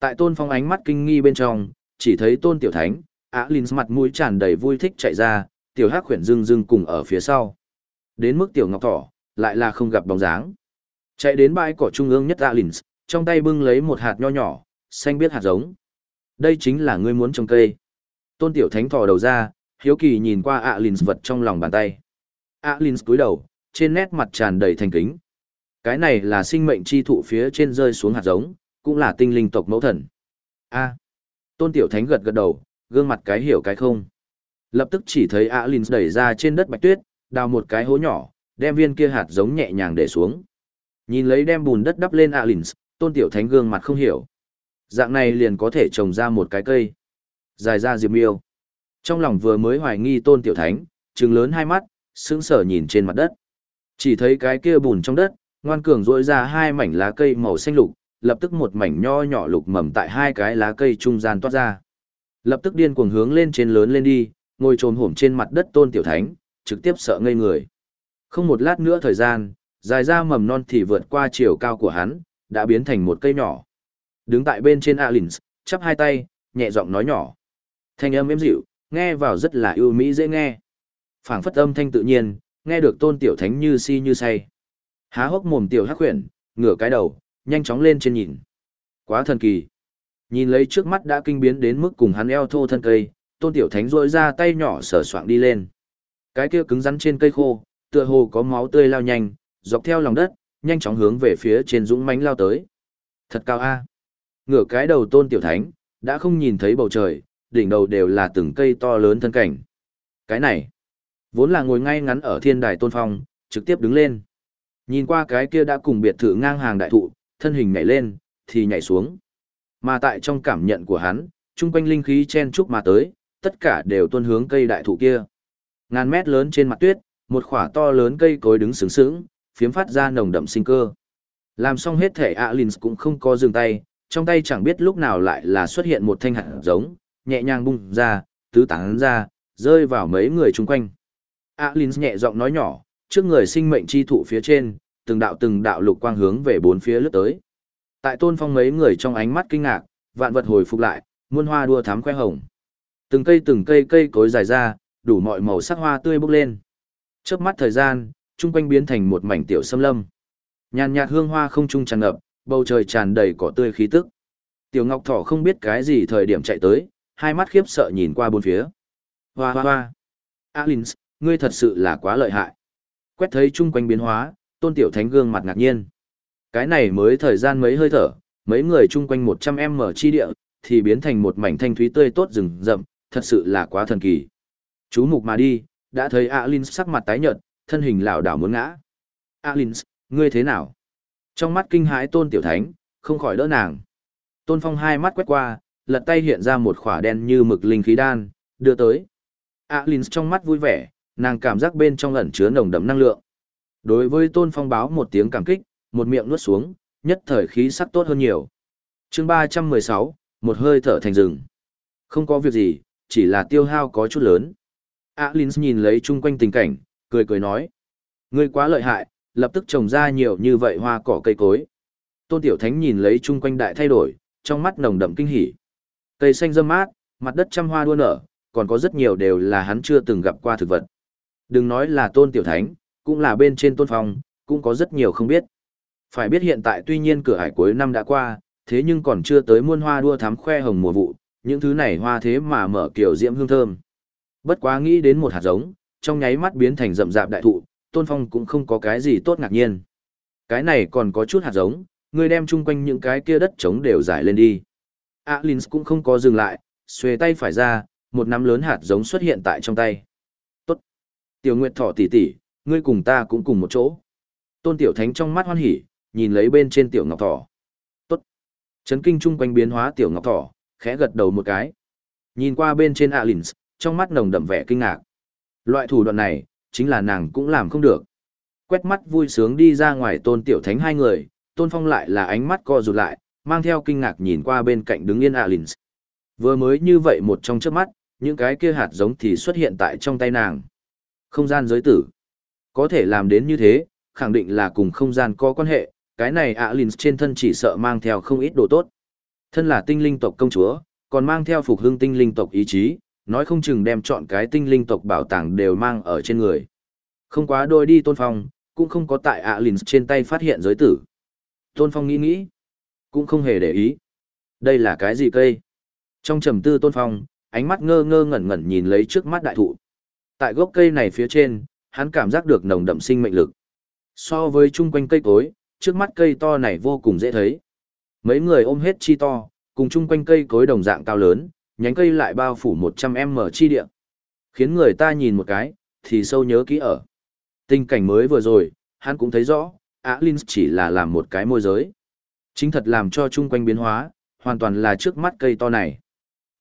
Tại tôn phong ánh mắt kinh nghi bên trong, chỉ thấy tôn tiểu thánh, á linh mặt mũi tràn đầy vui thích chạy ra, tiểu hắc khuyển dưng dưng cùng ở phía sau. Đến mức tiểu ngọc thỏ, lại là không gặp bóng dáng. Chạy đến bãi cỏ trung ương nhất Alins, trong tay bưng lấy một hạt nho nhỏ, xanh biết hạt giống. Đây chính là ngươi muốn trồng cây. Tôn tiểu thánh thò đầu ra, hiếu kỳ nhìn qua Alins vật trong lòng bàn tay. Alins cúi đầu, trên nét mặt tràn đầy thành kính. Cái này là sinh mệnh chi thụ phía trên rơi xuống hạt giống, cũng là tinh linh tộc mẫu thần. A. Tôn tiểu thánh gật gật đầu, gương mặt cái hiểu cái không. Lập tức chỉ thấy Alins đẩy ra trên đất bạch tuyết, đào một cái hố nhỏ, đem viên kia hạt giống nhẹ nhàng để xuống. Nhìn lấy đem bùn đất đắp lên Alins, tôn tiểu thánh gương mặt không hiểu. Dạng này liền có thể trồng ra một cái cây. Dài ra diệp miêu. Trong lòng vừa mới hoài nghi tôn tiểu thánh, trừng lớn hai mắt, sững sờ nhìn trên mặt đất. Chỉ thấy cái kia bùn trong đất, ngoan cường rỗi ra hai mảnh lá cây màu xanh lục, lập tức một mảnh nho nhỏ lục mầm tại hai cái lá cây trung gian toát ra. Lập tức điên cuồng hướng lên trên lớn lên đi, ngồi trồn hổm trên mặt đất tôn tiểu thánh, trực tiếp sợ ngây người. Không một lát nữa thời gian, dài ra mầm non thì vượt qua chiều cao của hắn, đã biến thành một cây nhỏ. Đứng tại bên trên Alins, chắp hai tay, nhẹ giọng nói nhỏ. Thanh âm êm dịu, nghe vào rất là ưu mỹ dễ nghe. phảng phất âm thanh tự nhiên, nghe được tôn tiểu thánh như si như say. Há hốc mồm tiểu hắc khuyển, ngửa cái đầu, nhanh chóng lên trên nhìn. Quá thần kỳ. Nhìn lấy trước mắt đã kinh biến đến mức cùng hắn eo thô thân cây, tôn tiểu thánh rôi ra tay nhỏ sờ soạng đi lên. Cái kia cứng rắn trên cây khô, tựa hồ có máu tươi lao nhanh, dọc theo lòng đất, nhanh chóng hướng về phía trên dũng mánh lao tới. Thật cao a. Ngửa cái đầu tôn tiểu thánh, đã không nhìn thấy bầu trời, đỉnh đầu đều là từng cây to lớn thân cảnh. Cái này, vốn là ngồi ngay ngắn ở thiên đài tôn phong, trực tiếp đứng lên. Nhìn qua cái kia đã cùng biệt thự ngang hàng đại thụ, thân hình nhảy lên, thì nhảy xuống. Mà tại trong cảm nhận của hắn, trung quanh linh khí chen chúc mà tới, tất cả đều tuân hướng cây đại thụ kia. Ngàn mét lớn trên mặt tuyết, một khỏa to lớn cây cối đứng sướng sướng, phiếm phát ra nồng đậm sinh cơ. Làm xong hết thể Alins cũng không có dừng tay, trong tay chẳng biết lúc nào lại là xuất hiện một thanh hạt giống, nhẹ nhàng bung ra, tứ tán ra, rơi vào mấy người chung quanh. Alins nhẹ giọng nói nhỏ, trước người sinh mệnh chi thụ phía trên, từng đạo từng đạo lục quang hướng về bốn phía lướt tới. Tại tôn phong mấy người trong ánh mắt kinh ngạc, vạn vật hồi phục lại, muôn hoa đua thắm khoe hồng. Từng cây từng cây cây cối dài ra, đủ mọi màu sắc hoa tươi bốc lên. Chớp mắt thời gian, trung quanh biến thành một mảnh tiểu sâm lâm. Nhàn nhạt hương hoa không trung tràn ngập, bầu trời tràn đầy cỏ tươi khí tức. Tiểu Ngọc Thỏ không biết cái gì thời điểm chạy tới, hai mắt khiếp sợ nhìn qua bốn phía. Hoa hoa hoa. Alins, ngươi thật sự là quá lợi hại. Quét thấy chung quanh biến hóa, tôn tiểu thánh gương mặt ngạc nhiên. Cái này mới thời gian mấy hơi thở, mấy người chung quanh 100m chi địa, thì biến thành một mảnh thanh thúy tươi tốt rừng rậm, thật sự là quá thần kỳ. Chú mục mà đi, đã thấy Alins sắc mặt tái nhợt, thân hình lảo đảo muốn ngã. Alins, ngươi thế nào? Trong mắt kinh hãi tôn tiểu thánh, không khỏi đỡ nàng. Tôn phong hai mắt quét qua, lật tay hiện ra một khỏa đen như mực linh khí đan, đưa tới. Alins trong mắt vui vẻ, nàng cảm giác bên trong ẩn chứa nồng đậm năng lượng. Đối với tôn phong báo một tiếng cảm kích, một miệng nuốt xuống, nhất thời khí sắc tốt hơn nhiều. chương 316, một hơi thở thành rừng. Không có việc gì, chỉ là tiêu hao có chút lớn. Alins nhìn lấy chung quanh tình cảnh, cười cười nói. Ngươi quá lợi hại, lập tức trồng ra nhiều như vậy hoa cỏ cây cối. Tôn Tiểu Thánh nhìn lấy chung quanh đại thay đổi, trong mắt nồng đậm kinh hỉ. Cây xanh râm mát, mặt đất trăm hoa đua nở, còn có rất nhiều đều là hắn chưa từng gặp qua thực vật. Đừng nói là Tôn Tiểu Thánh, cũng là bên trên Tôn Phong, cũng có rất nhiều không biết. Phải biết hiện tại tuy nhiên cửa hải cuối năm đã qua, thế nhưng còn chưa tới muôn hoa đua thắm khoe hồng mùa vụ, những thứ này hoa thế mà mở kiểu diễm hương thơm. Bất quá nghĩ đến một hạt giống, trong nháy mắt biến thành rậm rạp đại thụ, Tôn Phong cũng không có cái gì tốt ngạc nhiên. Cái này còn có chút hạt giống, người đem chung quanh những cái kia đất trống đều giải lên đi. Alins cũng không có dừng lại, xuề tay phải ra, một nắm lớn hạt giống xuất hiện tại trong tay. Tiểu Nguyệt Thỏ tỷ tỷ, ngươi cùng ta cũng cùng một chỗ. Tôn Tiểu Thánh trong mắt hoan hỉ, nhìn lấy bên trên Tiểu Ngọc Thỏ. Tốt. Chấn kinh chung quanh biến hóa Tiểu Ngọc Thỏ, khẽ gật đầu một cái. Nhìn qua bên trên Alins, trong mắt nồng đậm vẻ kinh ngạc. Loại thủ đoạn này, chính là nàng cũng làm không được. Quét mắt vui sướng đi ra ngoài tôn tiểu thánh hai người, tôn phong lại là ánh mắt co rụt lại, mang theo kinh ngạc nhìn qua bên cạnh đứng yên Alins. Vừa mới như vậy một trong trước mắt, những cái kia hạt giống thì xuất hiện tại trong tay nàng. Không gian giới tử. Có thể làm đến như thế, khẳng định là cùng không gian có quan hệ, cái này Alin trên thân chỉ sợ mang theo không ít đồ tốt. Thân là tinh linh tộc công chúa, còn mang theo phục hưng tinh linh tộc ý chí, nói không chừng đem chọn cái tinh linh tộc bảo tàng đều mang ở trên người. Không quá đôi đi Tôn Phong, cũng không có tại Alin trên tay phát hiện giới tử. Tôn Phong nghĩ nghĩ, cũng không hề để ý. Đây là cái gì cây? Trong trầm tư Tôn Phong, ánh mắt ngơ ngơ ngẩn ngẩn nhìn lấy trước mắt đại thụ. Tại gốc cây này phía trên, hắn cảm giác được nồng đậm sinh mệnh lực. So với chung quanh cây cối, trước mắt cây to này vô cùng dễ thấy. Mấy người ôm hết chi to, cùng chung quanh cây cối đồng dạng cao lớn, nhánh cây lại bao phủ 100m chi địa. Khiến người ta nhìn một cái, thì sâu nhớ kỹ ở. Tình cảnh mới vừa rồi, hắn cũng thấy rõ, Alin chỉ là làm một cái môi giới. Chính thật làm cho chung quanh biến hóa, hoàn toàn là trước mắt cây to này.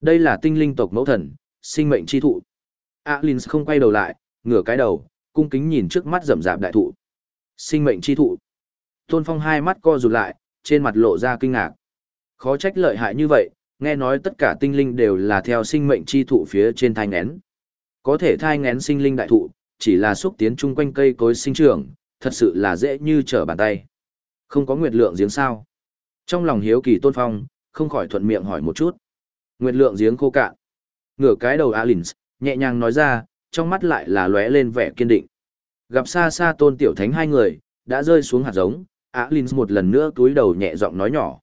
Đây là tinh linh tộc mẫu thần, sinh mệnh chi thụ. Alin không quay đầu lại, ngửa cái đầu, cung kính nhìn trước mắt rậm rạp đại thụ. Sinh mệnh chi thụ. Tôn Phong hai mắt co rụt lại, trên mặt lộ ra kinh ngạc. Khó trách lợi hại như vậy, nghe nói tất cả tinh linh đều là theo sinh mệnh chi thụ phía trên thai ngén. Có thể thai ngén sinh linh đại thụ, chỉ là xúc tiến chung quanh cây cối sinh trưởng, thật sự là dễ như trở bàn tay. Không có nguyệt lượng giếng sao. Trong lòng hiếu kỳ Tôn Phong, không khỏi thuận miệng hỏi một chút. Nguyệt lượng giếng khô cạn. Ngửa cái đầu Alins, nhẹ nhàng nói ra, trong mắt lại là lóe lên vẻ kiên định. Gặp xa xa Tôn Tiểu Thánh hai người, đã rơi xuống hạt giống, Alins một lần nữa túi đầu nhẹ giọng nói nhỏ.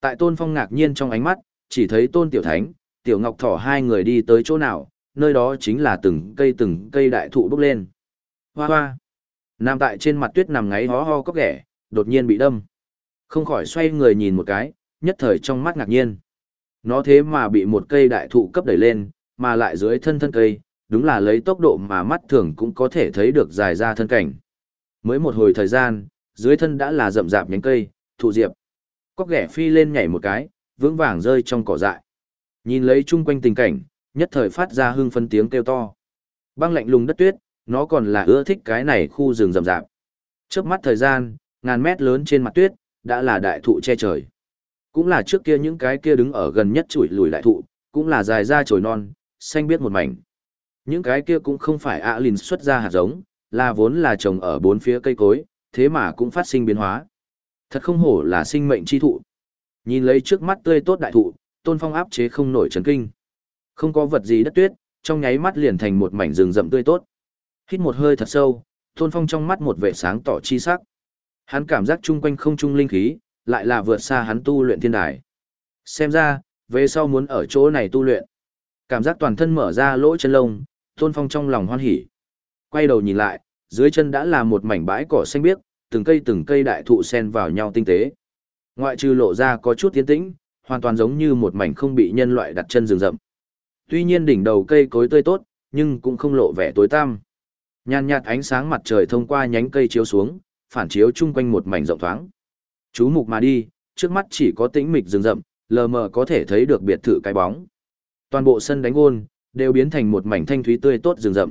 Tại Tôn Phong ngạc nhiên trong ánh mắt, chỉ thấy Tôn Tiểu Thánh, Tiểu Ngọc Thỏ hai người đi tới chỗ nào, nơi đó chính là từng cây từng cây đại thụ bốc lên. Hoa hoa. Nam tại trên mặt tuyết nằm ngáy hó ho cóc ghẻ, đột nhiên bị đâm. Không khỏi xoay người nhìn một cái, nhất thời trong mắt ngạc nhiên. Nó thế mà bị một cây đại thụ cấp đẩy lên, mà lại dưới thân thân cây, đúng là lấy tốc độ mà mắt thường cũng có thể thấy được dài ra thân cảnh. Mới một hồi thời gian, dưới thân đã là rậm rạp nhánh cây, thụ diệp. Cóc ghẻ phi lên nhảy một cái, vững vàng rơi trong cỏ dại. Nhìn lấy chung quanh tình cảnh, nhất thời phát ra hưng phân tiếng kêu to. Băng lạnh lùng đất tuyết, nó còn là ưa thích cái này khu rừng rậm rạp. Trước mắt thời gian, ngàn mét lớn trên mặt tuyết, đã là đại thụ che trời. Cũng là trước kia những cái kia đứng ở gần nhất chuỗi lùi đại thụ, cũng là dài ra trồi non, xanh biết một mảnh. Những cái kia cũng không phải ạ lìn xuất ra hạt giống, là vốn là trồng ở bốn phía cây cối, thế mà cũng phát sinh biến hóa. Thật không hổ là sinh mệnh chi thụ. Nhìn lấy trước mắt tươi tốt đại thụ, tôn phong áp chế không nổi chấn kinh. Không có vật gì đất tuyết, trong nháy mắt liền thành một mảnh rừng rậm tươi tốt. Hít một hơi thật sâu, tôn phong trong mắt một vệ sáng tỏ chi sắc. Hắn cảm giác chung quanh không trung linh khí, lại là vượt xa hắn tu luyện thiên đài. Xem ra, về sau muốn ở chỗ này tu luyện. Cảm giác toàn thân mở ra lỗ chân lông, tôn phong trong lòng hoan hỉ. Quay đầu nhìn lại, dưới chân đã là một mảnh bãi cỏ xanh biếc, từng cây từng cây đại thụ xen vào nhau tinh tế. Ngoại trừ lộ ra có chút tiến tĩnh, hoàn toàn giống như một mảnh không bị nhân loại đặt chân rừng rậm. Tuy nhiên đỉnh đầu cây cối tươi tốt, nhưng cũng không lộ vẻ tối tăm. Nhàn nhạt ánh sáng mặt trời thông qua nhánh cây chiếu xuống, phản chiếu chung quanh một mảnh rộng thoáng. Chú mục mà đi, trước mắt chỉ có tĩnh mịch rừng rậm, lờ mờ có thể thấy được biệt thự cái bóng. Toàn bộ sân đánh gôn đều biến thành một mảnh thanh thúy tươi tốt rừng rậm.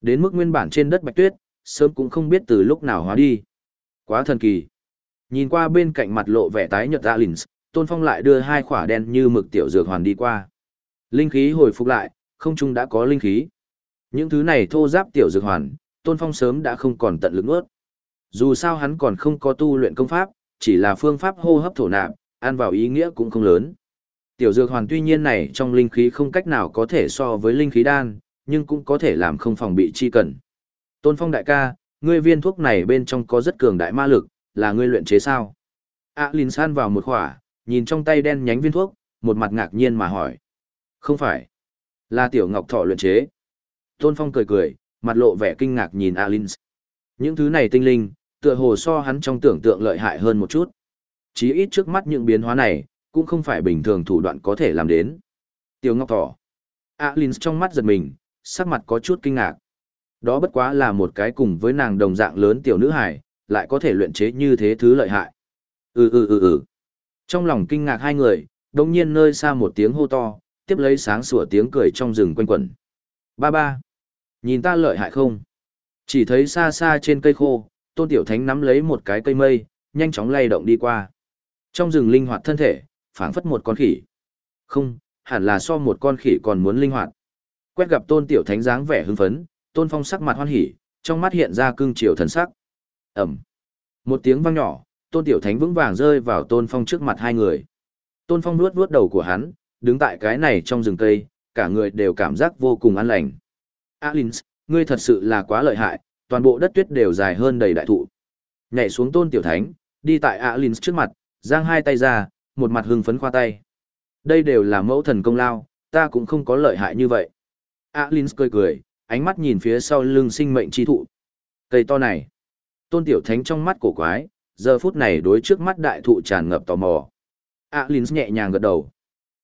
Đến mức nguyên bản trên đất bạch tuyết, sớm cũng không biết từ lúc nào hóa đi. Quá thần kỳ. Nhìn qua bên cạnh mặt lộ vẻ tái nhợt Alins, Tôn Phong lại đưa hai khỏa đen như mực tiểu dược hoàn đi qua. Linh khí hồi phục lại, không trung đã có linh khí. Những thứ này thô giáp tiểu dược hoàn, Tôn Phong sớm đã không còn tận lực nuốt. Dù sao hắn còn không có tu luyện công pháp, chỉ là phương pháp hô hấp thổ nạp, ăn vào ý nghĩa cũng không lớn. Tiểu dược hoàn tuy nhiên này trong linh khí không cách nào có thể so với linh khí đan, nhưng cũng có thể làm không phòng bị chi cần. Tôn Phong đại ca, ngươi viên thuốc này bên trong có rất cường đại ma lực, là ngươi luyện chế sao? A Linh san vào một khỏa, nhìn trong tay đen nhánh viên thuốc, một mặt ngạc nhiên mà hỏi. Không phải, là tiểu ngọc thọ luyện chế. Tôn Phong cười cười, mặt lộ vẻ kinh ngạc nhìn A Linh. Những thứ này tinh linh, tựa hồ so hắn trong tưởng tượng lợi hại hơn một chút. Chí ít trước mắt những biến hóa này, cũng không phải bình thường thủ đoạn có thể làm đến. Tiểu Ngọc Thỏ. Alins trong mắt giật mình, sắc mặt có chút kinh ngạc. Đó bất quá là một cái cùng với nàng đồng dạng lớn tiểu nữ hải, lại có thể luyện chế như thế thứ lợi hại. Ừ ừ ừ ừ. Trong lòng kinh ngạc hai người, đồng nhiên nơi xa một tiếng hô to, tiếp lấy sáng sủa tiếng cười trong rừng quanh quẩn. Ba ba. Nhìn ta lợi hại không? Chỉ thấy xa xa trên cây khô, tôn tiểu thánh nắm lấy một cái cây mây, nhanh chóng lay động đi qua. Trong rừng linh hoạt thân thể, phảng phất một con khỉ. Không, hẳn là so một con khỉ còn muốn linh hoạt. Quét gặp tôn tiểu thánh dáng vẻ hưng phấn, tôn phong sắc mặt hoan hỉ, trong mắt hiện ra cương triều thần sắc. ầm, Một tiếng vang nhỏ, Tôn Tiểu Thánh vững vàng rơi vào Tôn Phong trước mặt hai người. Tôn Phong nuốt nuốt đầu của hắn, đứng tại cái này trong rừng cây, cả người đều cảm giác vô cùng an lành. Alins, ngươi thật sự là quá lợi hại, toàn bộ đất tuyết đều dài hơn đầy đại thụ. Nhảy xuống Tôn Tiểu Thánh, đi tại Alins trước mặt, giang hai tay ra, một mặt hưng phấn khoa tay. Đây đều là mẫu thần công lao, ta cũng không có lợi hại như vậy. Alins cười cười, ánh mắt nhìn phía sau lưng sinh mệnh chi thụ. Cây to này. Tôn Tiểu Thánh trong mắt cổ quái, giờ phút này đối trước mắt đại thụ tràn ngập tò mò. Alins nhẹ nhàng gật đầu.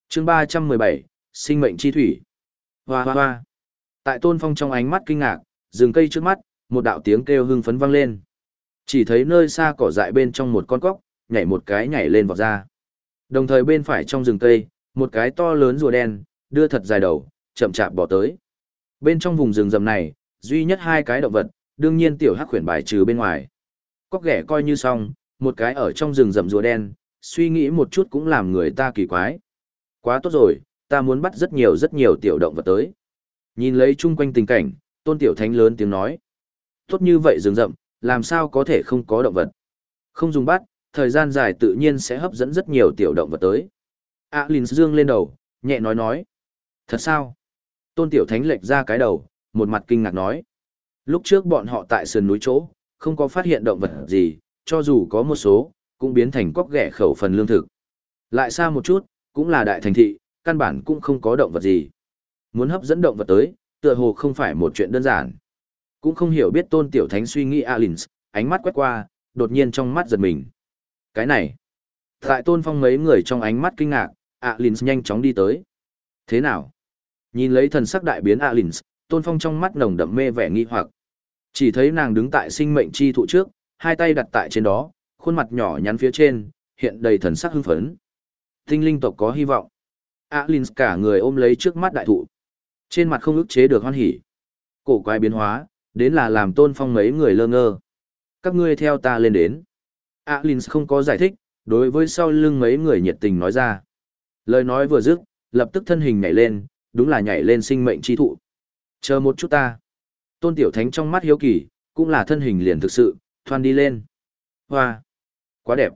chương 317, sinh mệnh chi thủy. Hoa hoa hoa. Tại Tôn Phong trong ánh mắt kinh ngạc, rừng cây trước mắt, một đạo tiếng kêu hưng phấn vang lên. Chỉ thấy nơi xa cỏ dại bên trong một con cóc, nhảy một cái nhảy lên vọt ra. Đồng thời bên phải trong rừng cây, một cái to lớn rùa đen, đưa thật dài đầu, chậm chạp bỏ tới. Bên trong vùng rừng rầm này, duy nhất hai cái động vật, đương nhiên tiểu hắc khuyển bài trừ bên ngoài. Cóc ghẻ coi như xong, một cái ở trong rừng rậm rùa đen, suy nghĩ một chút cũng làm người ta kỳ quái. Quá tốt rồi, ta muốn bắt rất nhiều rất nhiều tiểu động vật tới. Nhìn lấy chung quanh tình cảnh, tôn tiểu thánh lớn tiếng nói. Tốt như vậy rừng rậm, làm sao có thể không có động vật. Không dùng bắt, thời gian dài tự nhiên sẽ hấp dẫn rất nhiều tiểu động vật tới. A Linh dương lên đầu, nhẹ nói nói. Thật sao? Tôn tiểu thánh lệch ra cái đầu, một mặt kinh ngạc nói. Lúc trước bọn họ tại sườn núi chỗ, không có phát hiện động vật gì, cho dù có một số, cũng biến thành cóc ghẻ khẩu phần lương thực. Lại xa một chút, cũng là đại thành thị, căn bản cũng không có động vật gì. Muốn hấp dẫn động vật tới, tựa hồ không phải một chuyện đơn giản. Cũng không hiểu biết tôn tiểu thánh suy nghĩ Alins, ánh mắt quét qua, đột nhiên trong mắt giật mình. Cái này, tại tôn phong mấy người trong ánh mắt kinh ngạc, Alins nhanh chóng đi tới. Thế nào? Nhìn lấy thần sắc đại biến Alins, tôn phong trong mắt nồng đậm mê vẻ nghi hoặc. Chỉ thấy nàng đứng tại sinh mệnh chi thụ trước, hai tay đặt tại trên đó, khuôn mặt nhỏ nhắn phía trên, hiện đầy thần sắc hưng phấn. Tinh linh tộc có hy vọng. Alins cả người ôm lấy trước mắt đại thụ. Trên mặt không ức chế được hoan hỉ. Cổ quái biến hóa, đến là làm tôn phong mấy người lơ ngơ. Các ngươi theo ta lên đến. Alins không có giải thích, đối với sau lưng mấy người nhiệt tình nói ra. Lời nói vừa dứt, lập tức thân hình nhảy lên, đúng là nhảy lên sinh mệnh chi thụ. Chờ một chút ta. Tôn Tiểu Thánh trong mắt hiếu kỳ, cũng là thân hình liền thực sự, thoan đi lên. Hoa! Quá đẹp!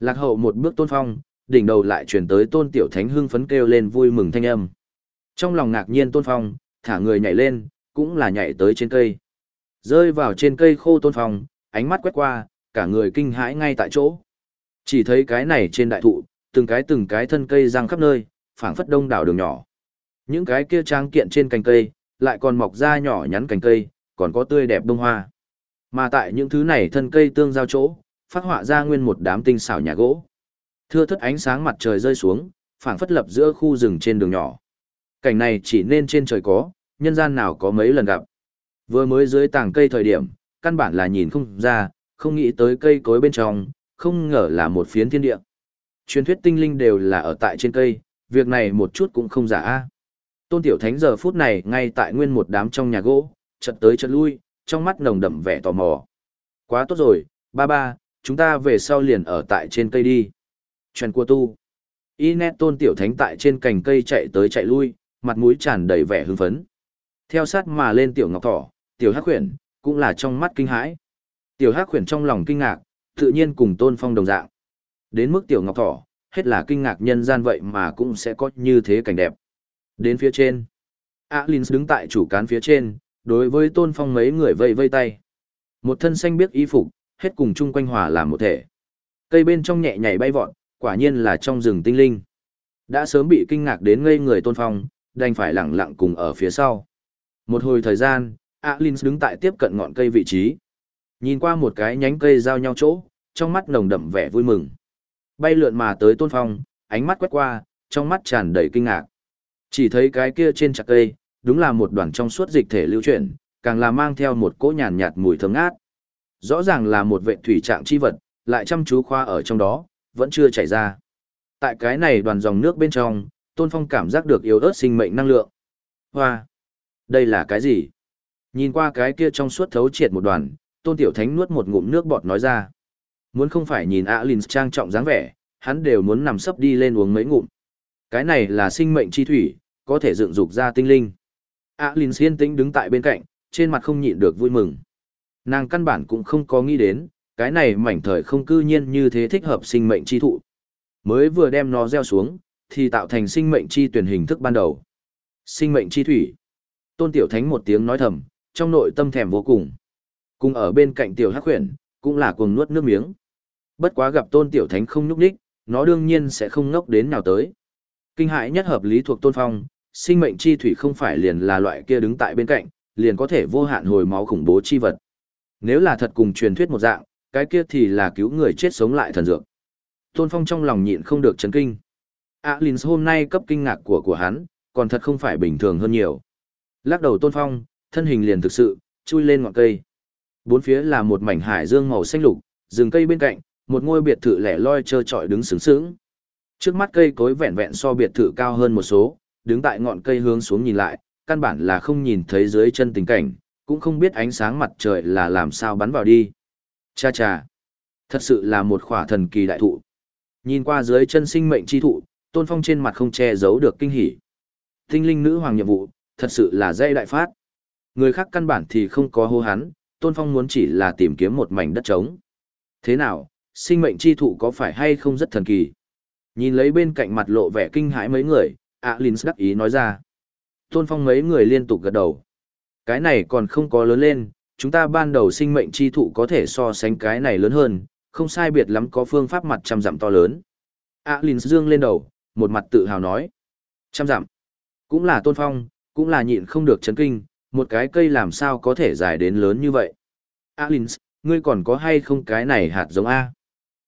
Lạc hậu một bước tôn phong, đỉnh đầu lại chuyển tới tôn Tiểu Thánh hưng phấn kêu lên vui mừng thanh âm. Trong lòng ngạc nhiên tôn phong, thả người nhảy lên, cũng là nhảy tới trên cây. Rơi vào trên cây khô tôn phong, ánh mắt quét qua, cả người kinh hãi ngay tại chỗ. Chỉ thấy cái này trên đại thụ, từng cái từng cái thân cây răng khắp nơi, phảng phất đông đảo đường nhỏ. Những cái kia trang kiện trên cành cây, lại còn mọc ra nhỏ nhắn cành cây, còn có tươi đẹp bông hoa. Mà tại những thứ này thân cây tương giao chỗ, phát họa ra nguyên một đám tinh xảo nhà gỗ. Thưa thất ánh sáng mặt trời rơi xuống, phảng phất lập giữa khu rừng trên đường nhỏ. Cảnh này chỉ nên trên trời có, nhân gian nào có mấy lần gặp. Vừa mới dưới tảng cây thời điểm, căn bản là nhìn không ra, không nghĩ tới cây cối bên trong, không ngờ là một phiến thiên địa. Truyền thuyết tinh linh đều là ở tại trên cây, việc này một chút cũng không giả a. Tôn Tiểu Thánh giờ phút này ngay tại nguyên một đám trong nhà gỗ, chợt tới chợt lui, trong mắt nồng đậm vẻ tò mò. Quá tốt rồi, ba ba, chúng ta về sau liền ở tại trên cây đi. Chuyện của tu. Inet Tôn Tiểu Thánh tại trên cành cây chạy tới chạy lui, mặt mũi tràn đầy vẻ hưng phấn. Theo sát mà lên Tiểu Ngọc Thỏ, Tiểu Hắc Huyền, cũng là trong mắt kinh hãi. Tiểu Hắc Huyền trong lòng kinh ngạc, tự nhiên cùng Tôn Phong đồng dạng. Đến mức Tiểu Ngọc Thỏ, hết là kinh ngạc nhân gian vậy mà cũng sẽ có như thế cảnh đẹp. Đến phía trên, Alins đứng tại chủ cán phía trên, đối với tôn phong mấy người vây vây tay. Một thân xanh biếc y phục, hết cùng chung quanh hòa làm một thể. Cây bên trong nhẹ nhảy bay vọt, quả nhiên là trong rừng tinh linh. Đã sớm bị kinh ngạc đến ngây người tôn phong, đành phải lẳng lặng cùng ở phía sau. Một hồi thời gian, Alins đứng tại tiếp cận ngọn cây vị trí. Nhìn qua một cái nhánh cây giao nhau chỗ, trong mắt nồng đậm vẻ vui mừng. Bay lượn mà tới tôn phong, ánh mắt quét qua, trong mắt tràn đầy kinh ngạc. Chỉ thấy cái kia trên chặt cây, đúng là một đoàn trong suốt dịch thể lưu chuyển, càng là mang theo một cỗ nhàn nhạt mùi thơm ngát. Rõ ràng là một vệ thủy trạng chi vật, lại chăm chú khoa ở trong đó, vẫn chưa chảy ra. Tại cái này đoàn dòng nước bên trong, Tôn Phong cảm giác được yếu ớt sinh mệnh năng lượng. Hoa! Đây là cái gì? Nhìn qua cái kia trong suốt thấu triệt một đoàn, Tôn Tiểu Thánh nuốt một ngụm nước bọt nói ra. Muốn không phải nhìn Alin trang trọng dáng vẻ, hắn đều muốn nằm sấp đi lên uống mấy ngụm. Cái này là sinh mệnh chi thủy, có thể dựng dục ra tinh linh. Alin Linh tĩnh đứng tại bên cạnh, trên mặt không nhịn được vui mừng. Nàng căn bản cũng không có nghĩ đến, cái này mảnh thời không cư nhiên như thế thích hợp sinh mệnh chi thụ. Mới vừa đem nó gieo xuống, thì tạo thành sinh mệnh chi tuyển hình thức ban đầu. Sinh mệnh chi thủy. Tôn Tiểu Thánh một tiếng nói thầm, trong nội tâm thèm vô cùng. Cùng ở bên cạnh Tiểu Hắc Huyền, cũng là cuồng nuốt nước miếng. Bất quá gặp Tôn Tiểu Thánh không nhúc đích, nó đương nhiên sẽ không ngốc đến nào tới. Kinh hại nhất hợp lý thuộc Tôn Phong, sinh mệnh chi thủy không phải liền là loại kia đứng tại bên cạnh, liền có thể vô hạn hồi máu khủng bố chi vật. Nếu là thật cùng truyền thuyết một dạng, cái kia thì là cứu người chết sống lại thần dược. Tôn Phong trong lòng nhịn không được chấn kinh. Alins hôm nay cấp kinh ngạc của của hắn, còn thật không phải bình thường hơn nhiều. Lắc đầu Tôn Phong, thân hình liền thực sự, chui lên ngọn cây. Bốn phía là một mảnh hải dương màu xanh lục, rừng cây bên cạnh, một ngôi biệt thự lẻ loi trơ trọi đứng sướng sướng. Trước mắt cây cối vẹn vẹn so biệt thự cao hơn một số, đứng tại ngọn cây hướng xuống nhìn lại, căn bản là không nhìn thấy dưới chân tình cảnh, cũng không biết ánh sáng mặt trời là làm sao bắn vào đi. Cha cha, thật sự là một khỏa thần kỳ đại thụ. Nhìn qua dưới chân sinh mệnh chi thụ, Tôn Phong trên mặt không che giấu được kinh hỉ. Tinh linh nữ hoàng nhiệm vụ, thật sự là dây đại phát. Người khác căn bản thì không có hô hắn, Tôn Phong muốn chỉ là tìm kiếm một mảnh đất trống. Thế nào, sinh mệnh chi thụ có phải hay không rất thần kỳ? Nhìn lấy bên cạnh mặt lộ vẻ kinh hãi mấy người, Alins đắc ý nói ra. Tôn Phong mấy người liên tục gật đầu. Cái này còn không có lớn lên, chúng ta ban đầu sinh mệnh chi thụ có thể so sánh cái này lớn hơn, không sai biệt lắm có phương pháp mặt trăm dặm to lớn. Alins dương lên đầu, một mặt tự hào nói. Trăm dặm. Cũng là Tôn Phong, cũng là nhịn không được chấn kinh, một cái cây làm sao có thể dài đến lớn như vậy. Alins, ngươi còn có hay không cái này hạt giống A?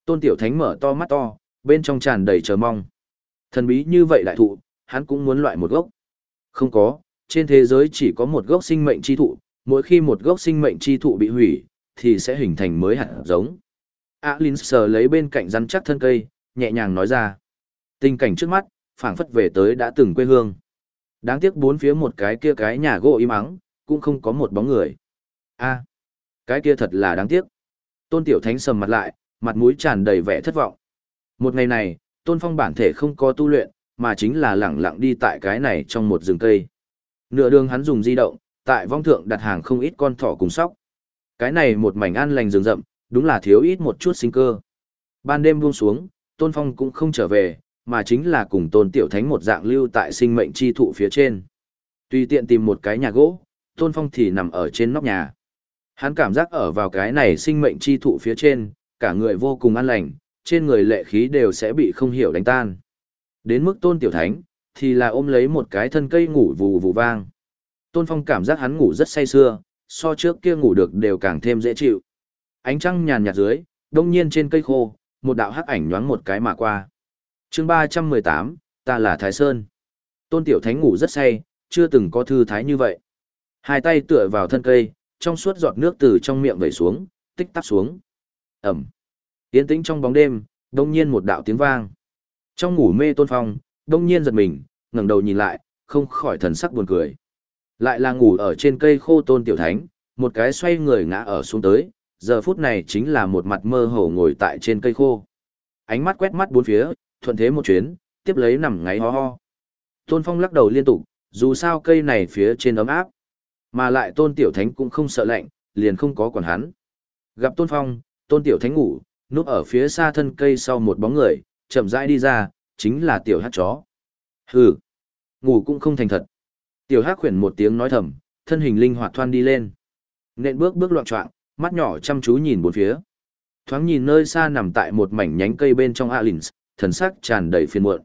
Tôn Tiểu Thánh mở to mắt to, bên trong tràn đầy chờ mong. Thần bí như vậy đại thụ, hắn cũng muốn loại một gốc. Không có, trên thế giới chỉ có một gốc sinh mệnh chi thụ, mỗi khi một gốc sinh mệnh chi thụ bị hủy, thì sẽ hình thành mới hạt giống. Alins sờ lấy bên cạnh rắn chắc thân cây, nhẹ nhàng nói ra. Tình cảnh trước mắt, phảng phất về tới đã từng quê hương. Đáng tiếc bốn phía một cái kia cái nhà gỗ im ắng, cũng không có một bóng người. a cái kia thật là đáng tiếc. Tôn Tiểu Thánh sầm mặt lại, mặt mũi tràn đầy vẻ thất vọng. Một ngày này, Tôn Phong bản thể không có tu luyện, mà chính là lẳng lặng đi tại cái này trong một rừng cây. Nửa đường hắn dùng di động, tại vong thượng đặt hàng không ít con thỏ cùng sóc. Cái này một mảnh an lành rừng rậm, đúng là thiếu ít một chút sinh cơ. Ban đêm buông xuống, Tôn Phong cũng không trở về, mà chính là cùng Tôn Tiểu Thánh một dạng lưu tại sinh mệnh chi thụ phía trên. Tùy tiện tìm một cái nhà gỗ, Tôn Phong thì nằm ở trên nóc nhà. Hắn cảm giác ở vào cái này sinh mệnh chi thụ phía trên, cả người vô cùng an lành, trên người lệ khí đều sẽ bị không hiểu đánh tan. Đến mức tôn tiểu thánh, thì là ôm lấy một cái thân cây ngủ vù vù vang. Tôn Phong cảm giác hắn ngủ rất say sưa, so trước kia ngủ được đều càng thêm dễ chịu. Ánh trăng nhàn nhạt dưới, đông nhiên trên cây khô, một đạo hắc ảnh nhoáng một cái mà qua chương ba trăm mười tám, ta là Thái Sơn. Tôn Tiểu Thánh ngủ rất say, chưa từng có thư thái như vậy. Hai tay tựa vào thân cây, trong suốt giọt nước từ trong miệng vẩy xuống, tích tắc xuống. Ẩm. Tiến tĩnh trong bóng đêm, đông nhiên một đạo tiếng vang. Trong ngủ mê tôn phong, đông nhiên giật mình, ngẩng đầu nhìn lại, không khỏi thần sắc buồn cười. Lại là ngủ ở trên cây khô tôn tiểu thánh, một cái xoay người ngã ở xuống tới, giờ phút này chính là một mặt mơ hồ ngồi tại trên cây khô. Ánh mắt quét mắt bốn phía, thuận thế một chuyến, tiếp lấy nằm ngáy ho ho. Tôn phong lắc đầu liên tục, dù sao cây này phía trên ấm áp. Mà lại tôn tiểu thánh cũng không sợ lạnh, liền không có quản hắn. Gặp tôn phong, tôn tiểu thánh ngủ, núp ở phía xa thân cây sau một bóng người, chậm rãi đi ra, chính là tiểu hát chó. Hừ, ngủ cũng không thành thật. Tiểu hát khuyển một tiếng nói thầm, thân hình linh hoạt thoan đi lên. Nện bước bước loạn trọng, mắt nhỏ chăm chú nhìn bốn phía. Thoáng nhìn nơi xa nằm tại một mảnh nhánh cây bên trong Alins, thần sắc tràn đầy phiền muộn.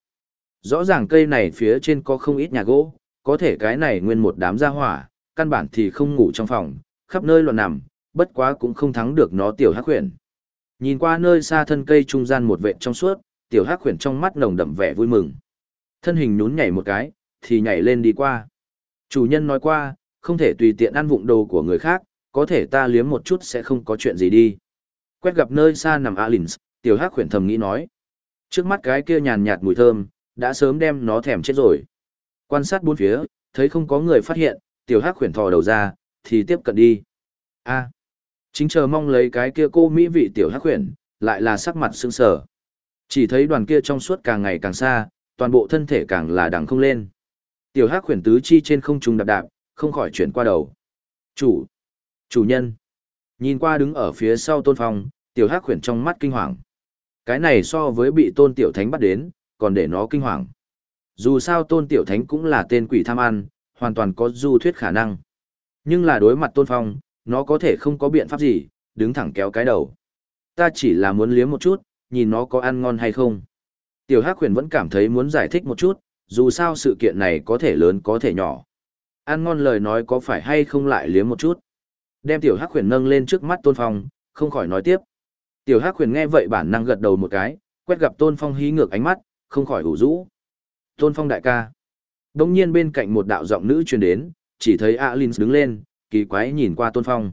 Rõ ràng cây này phía trên có không ít nhà gỗ, có thể cái này nguyên một đám gia hỏa, căn bản thì không ngủ trong phòng, khắp nơi loạn nằm, bất quá cũng không thắng được nó tiểu hắc huyền. Nhìn qua nơi xa thân cây trung gian một vệ trong suốt, tiểu hắc huyền trong mắt nồng đậm vẻ vui mừng. Thân hình nhún nhảy một cái, thì nhảy lên đi qua. Chủ nhân nói qua, không thể tùy tiện ăn vụng đồ của người khác, có thể ta liếm một chút sẽ không có chuyện gì đi. Quét gặp nơi xa nằm Alins, tiểu hắc huyền thầm nghĩ nói. Trước mắt cái kia nhàn nhạt mùi thơm, đã sớm đem nó thèm chết rồi. Quan sát bốn phía, thấy không có người phát hiện, tiểu hắc khuyển thò đầu ra, thì tiếp cận đi. a chính chờ mong lấy cái kia cô mỹ vị tiểu hắc khuyển, lại là sắc mặt sững sờ. Chỉ thấy đoàn kia trong suốt càng ngày càng xa, toàn bộ thân thể càng là đằng không lên. Tiểu hắc khuyển tứ chi trên không trung đạp đạp, không khỏi chuyển qua đầu. Chủ! Chủ nhân! Nhìn qua đứng ở phía sau tôn phong, Tiểu Hắc khuyển trong mắt kinh hoàng. Cái này so với bị Tôn Tiểu Thánh bắt đến, còn để nó kinh hoàng. Dù sao Tôn Tiểu Thánh cũng là tên quỷ tham ăn, hoàn toàn có du thuyết khả năng. Nhưng là đối mặt Tôn Phong, nó có thể không có biện pháp gì, đứng thẳng kéo cái đầu. Ta chỉ là muốn liếm một chút, nhìn nó có ăn ngon hay không. Tiểu Hắc Huyền vẫn cảm thấy muốn giải thích một chút, dù sao sự kiện này có thể lớn có thể nhỏ. Ăn ngon lời nói có phải hay không lại liếm một chút. Đem Tiểu Hắc Huyền nâng lên trước mắt Tôn Phong, không khỏi nói tiếp. Tiểu Hắc Huyền nghe vậy bản năng gật đầu một cái, quét gặp Tôn Phong hí ngược ánh mắt, không khỏi ủ rũ. Tôn Phong đại ca. Đông nhiên bên cạnh một đạo giọng nữ truyền đến, chỉ thấy Alin đứng lên, kỳ quái nhìn qua Tôn Phong.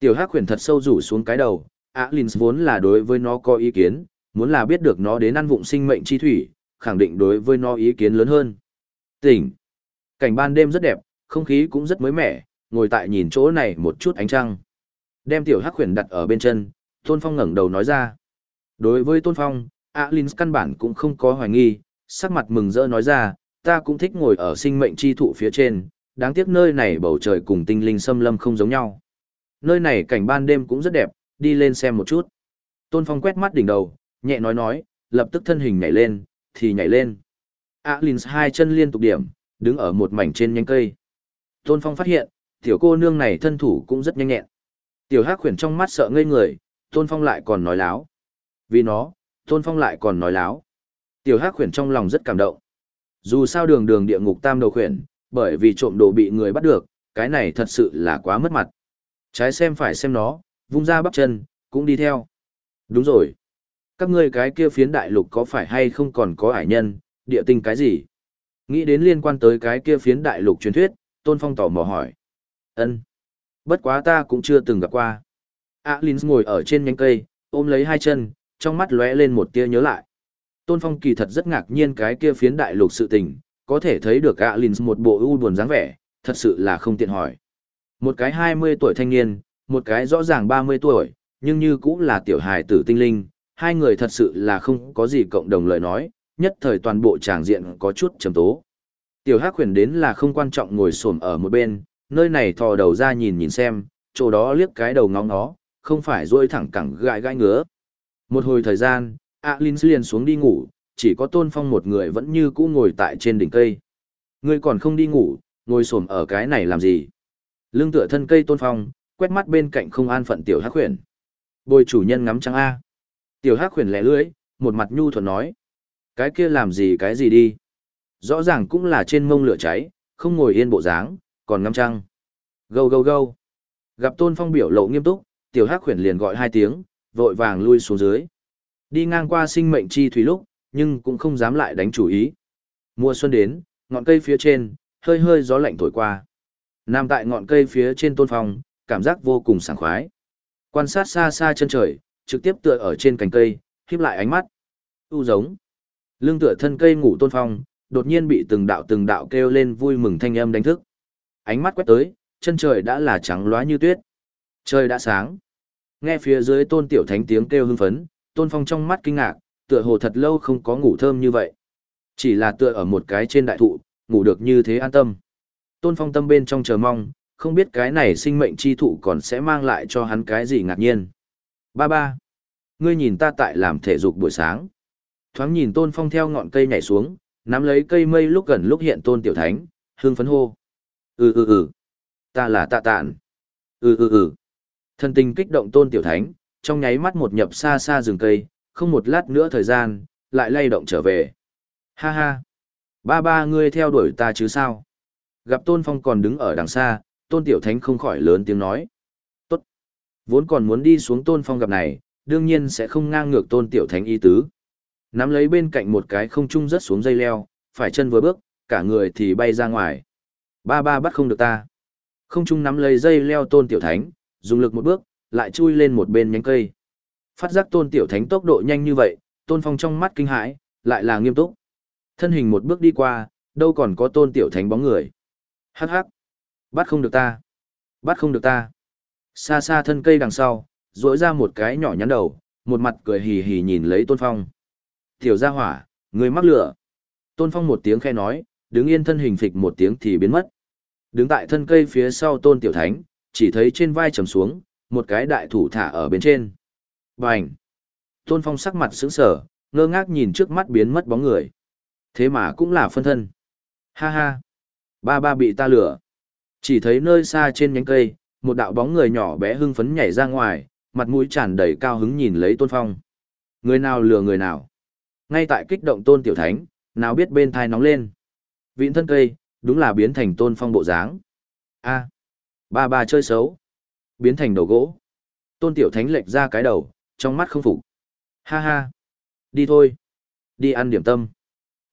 Tiểu Hắc Huyền thật sâu rủ xuống cái đầu, Alin vốn là đối với nó có ý kiến, muốn là biết được nó đến ăn vụng sinh mệnh chi thủy, khẳng định đối với nó ý kiến lớn hơn. Tỉnh. Cảnh ban đêm rất đẹp, không khí cũng rất mới mẻ, ngồi tại nhìn chỗ này một chút ánh trăng. Đem tiểu hắc khuyển đặt ở bên chân, Tôn Phong ngẩng đầu nói ra. Đối với Tôn Phong, Alin căn bản cũng không có hoài nghi, sắc mặt mừng rỡ nói ra, ta cũng thích ngồi ở sinh mệnh chi thụ phía trên, đáng tiếc nơi này bầu trời cùng tinh linh xâm lâm không giống nhau. Nơi này cảnh ban đêm cũng rất đẹp, đi lên xem một chút. Tôn Phong quét mắt đỉnh đầu, nhẹ nói nói, lập tức thân hình nhảy lên, thì nhảy lên. Alins hai chân liên tục điểm, đứng ở một mảnh trên nhánh cây. Tôn Phong phát hiện, tiểu cô nương này thân thủ cũng rất nhanh nhẹn. Tiểu Hắc khuyển trong mắt sợ ngây người, Tôn Phong lại còn nói láo. Vì nó, Tôn Phong lại còn nói láo. Tiểu Hắc khuyển trong lòng rất cảm động. Dù sao đường đường địa ngục tam đầu khuyển, bởi vì trộm đồ bị người bắt được, cái này thật sự là quá mất mặt. Trái xem phải xem nó, vung ra bắp chân, cũng đi theo. Đúng rồi. Các ngươi cái kia phiến đại lục có phải hay không còn có ải nhân, địa tinh cái gì? Nghĩ đến liên quan tới cái kia phiến đại lục truyền thuyết, Tôn Phong tỏ mò hỏi. ân Bất quá ta cũng chưa từng gặp qua. Alin ngồi ở trên nhánh cây, ôm lấy hai chân, trong mắt lóe lên một tia nhớ lại. Tôn Phong kỳ thật rất ngạc nhiên cái kia phiến đại lục sự tình, có thể thấy được Alin một bộ u buồn dáng vẻ, thật sự là không tiện hỏi. Một cái 20 tuổi thanh niên, một cái rõ ràng 30 tuổi, nhưng như cũng là tiểu hài tử tinh linh, hai người thật sự là không có gì cộng đồng lời nói, nhất thời toàn bộ tràng diện có chút trầm tố. Tiểu Hắc huyền đến là không quan trọng ngồi xổm ở một bên, nơi này thò đầu ra nhìn nhìn xem, chỗ đó liếc cái đầu ngóng nó, không phải duỗi thẳng cẳng gãi gãi ngứa. Một hồi thời gian, Alin liền xuống đi ngủ, chỉ có Tôn Phong một người vẫn như cũ ngồi tại trên đỉnh cây. Ngươi còn không đi ngủ, ngồi xổm ở cái này làm gì? Lưng tựa thân cây Tôn Phong, quét mắt bên cạnh không an phận tiểu Hắc huyền. Bồi chủ nhân ngắm trăng a. Tiểu Hắc huyền lẻ lưỡi, một mặt nhu thuận nói. Cái kia làm gì cái gì đi. Rõ ràng cũng là trên mông lửa cháy, không ngồi yên bộ dáng, còn ngắm trăng. Gâu gâu gâu. Gặp Tôn Phong biểu lộ nghiêm túc, Tiểu Hắc huyền liền gọi hai tiếng, vội vàng lui xuống dưới. Đi ngang qua sinh mệnh chi thủy lúc, nhưng cũng không dám lại đánh chủ ý. Mùa xuân đến, ngọn cây phía trên, hơi hơi gió lạnh thổi qua. Nằm tại ngọn cây phía trên Tôn Phong, cảm giác vô cùng sảng khoái. Quan sát xa xa chân trời, trực tiếp tựa ở trên cành cây, híp lại ánh mắt. U giống. Lưng tựa thân cây ngủ tôn phong, đột nhiên bị từng đạo từng đạo kêu lên vui mừng thanh âm đánh thức. Ánh mắt quét tới, chân trời đã là trắng loá như tuyết. Trời đã sáng. Nghe phía dưới tôn tiểu thánh tiếng kêu hưng phấn, tôn phong trong mắt kinh ngạc, tựa hồ thật lâu không có ngủ thơm như vậy. Chỉ là tựa ở một cái trên đại thụ, ngủ được như thế an tâm. Tôn phong tâm bên trong chờ mong, không biết cái này sinh mệnh chi thụ còn sẽ mang lại cho hắn cái gì ngạc nhiên. Ba ba. Ngươi nhìn ta tại làm thể dục buổi sáng. Thoáng nhìn tôn phong theo ngọn cây nhảy xuống, nắm lấy cây mây lúc gần lúc hiện tôn tiểu thánh, hương phấn hô. Ừ ừ ừ. Ta là tạ tạn. Ừ ừ ừ thần tình kích động tôn tiểu thánh, trong nháy mắt một nhập xa xa rừng cây, không một lát nữa thời gian, lại lay động trở về. Ha ha. Ba ba ngươi theo đuổi ta chứ sao? Gặp tôn phong còn đứng ở đằng xa, tôn tiểu thánh không khỏi lớn tiếng nói. Tốt. Vốn còn muốn đi xuống tôn phong gặp này, đương nhiên sẽ không ngang ngược tôn tiểu thánh y tứ. Nắm lấy bên cạnh một cái không trung rất xuống dây leo, phải chân vừa bước, cả người thì bay ra ngoài. Ba ba bắt không được ta. Không trung nắm lấy dây leo tôn tiểu thánh, dùng lực một bước, lại chui lên một bên nhánh cây. Phát giác tôn tiểu thánh tốc độ nhanh như vậy, tôn phong trong mắt kinh hãi, lại là nghiêm túc. Thân hình một bước đi qua, đâu còn có tôn tiểu thánh bóng người. Hắc hắc. Bắt không được ta. Bắt không được ta. Xa xa thân cây đằng sau, rỗi ra một cái nhỏ nhắn đầu, một mặt cười hì hì nhìn lấy Tôn Phong. Tiểu gia hỏa, người mắc lửa. Tôn Phong một tiếng khe nói, đứng yên thân hình phịch một tiếng thì biến mất. Đứng tại thân cây phía sau Tôn Tiểu Thánh, chỉ thấy trên vai trầm xuống, một cái đại thủ thả ở bên trên. Bành! Tôn Phong sắc mặt sững sờ, ngơ ngác nhìn trước mắt biến mất bóng người. Thế mà cũng là phân thân. Ha ha! Ba ba bị ta lửa. Chỉ thấy nơi xa trên nhánh cây, một đạo bóng người nhỏ bé hưng phấn nhảy ra ngoài, mặt mũi tràn đầy cao hứng nhìn lấy Tôn Phong. Người nào lừa người nào? Ngay tại kích động Tôn Tiểu Thánh, nào biết bên thai nóng lên. Vịn thân cây, đúng là biến thành Tôn Phong bộ dáng. A, ba ba chơi xấu. Biến thành đầu gỗ. Tôn Tiểu Thánh lệch ra cái đầu, trong mắt không phục. Ha ha. Đi thôi. Đi ăn điểm tâm.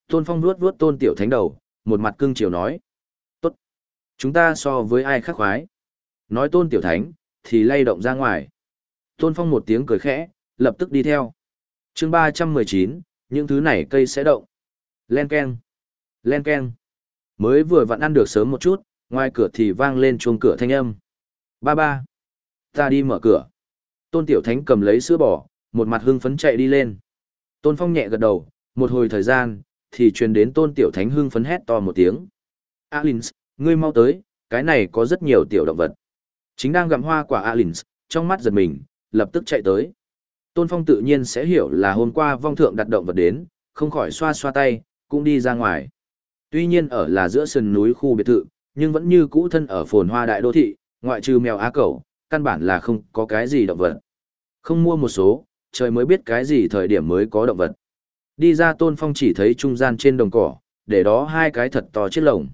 Tôn Phong vuốt vuốt Tôn Tiểu Thánh đầu, một mặt cưng chiều nói. Tốt. Chúng ta so với ai khác khoái. Nói Tôn Tiểu Thánh, thì lay động ra ngoài. Tôn Phong một tiếng cười khẽ, lập tức đi theo. chương ba trăm mười chín, những thứ này cây sẽ động. Len keng. Len keng. Mới vừa vặn ăn được sớm một chút, ngoài cửa thì vang lên chuông cửa thanh âm. Ba ba. Ta đi mở cửa. Tôn Tiểu Thánh cầm lấy sữa bò, một mặt hưng phấn chạy đi lên. Tôn Phong nhẹ gật đầu, một hồi thời gian, thì truyền đến Tôn Tiểu Thánh hưng phấn hét to một tiếng. Alins, ngươi mau tới, cái này có rất nhiều tiểu động vật. Chính đang gặm hoa quả Alins, trong mắt giật mình, lập tức chạy tới. Tôn Phong tự nhiên sẽ hiểu là hôm qua vong thượng đặt động vật đến, không khỏi xoa xoa tay, cũng đi ra ngoài. Tuy nhiên ở là giữa sườn núi khu biệt thự, nhưng vẫn như cũ thân ở phồn hoa đại đô thị, ngoại trừ mèo á cẩu, căn bản là không có cái gì động vật. Không mua một số, trời mới biết cái gì thời điểm mới có động vật. Đi ra Tôn Phong chỉ thấy trung gian trên đồng cỏ, để đó hai cái thật to chiếc lồng.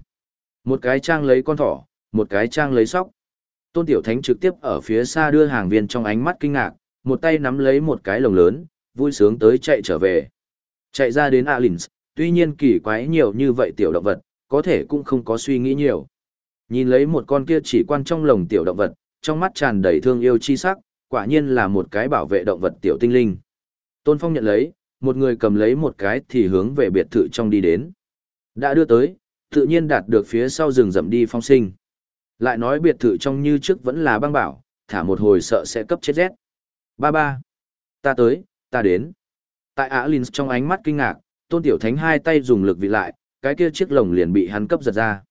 Một cái trang lấy con thỏ, một cái trang lấy sóc. Tôn Tiểu Thánh trực tiếp ở phía xa đưa hàng viên trong ánh mắt kinh ngạc, một tay nắm lấy một cái lồng lớn, vui sướng tới chạy trở về. Chạy ra đến Alins, tuy nhiên kỳ quái nhiều như vậy tiểu động vật, có thể cũng không có suy nghĩ nhiều. Nhìn lấy một con kia chỉ quan trong lồng tiểu động vật, trong mắt tràn đầy thương yêu chi sắc, quả nhiên là một cái bảo vệ động vật tiểu tinh linh. Tôn Phong nhận lấy, một người cầm lấy một cái thì hướng về biệt thự trong đi đến. Đã đưa tới, tự nhiên đạt được phía sau rừng rậm đi phong sinh. Lại nói biệt thự trong như trước vẫn là băng bảo, thả một hồi sợ sẽ cấp chết rét. Ba ba. Ta tới, ta đến. Tại Alins trong ánh mắt kinh ngạc, tôn tiểu thánh hai tay dùng lực vị lại, cái kia chiếc lồng liền bị hắn cấp giật ra.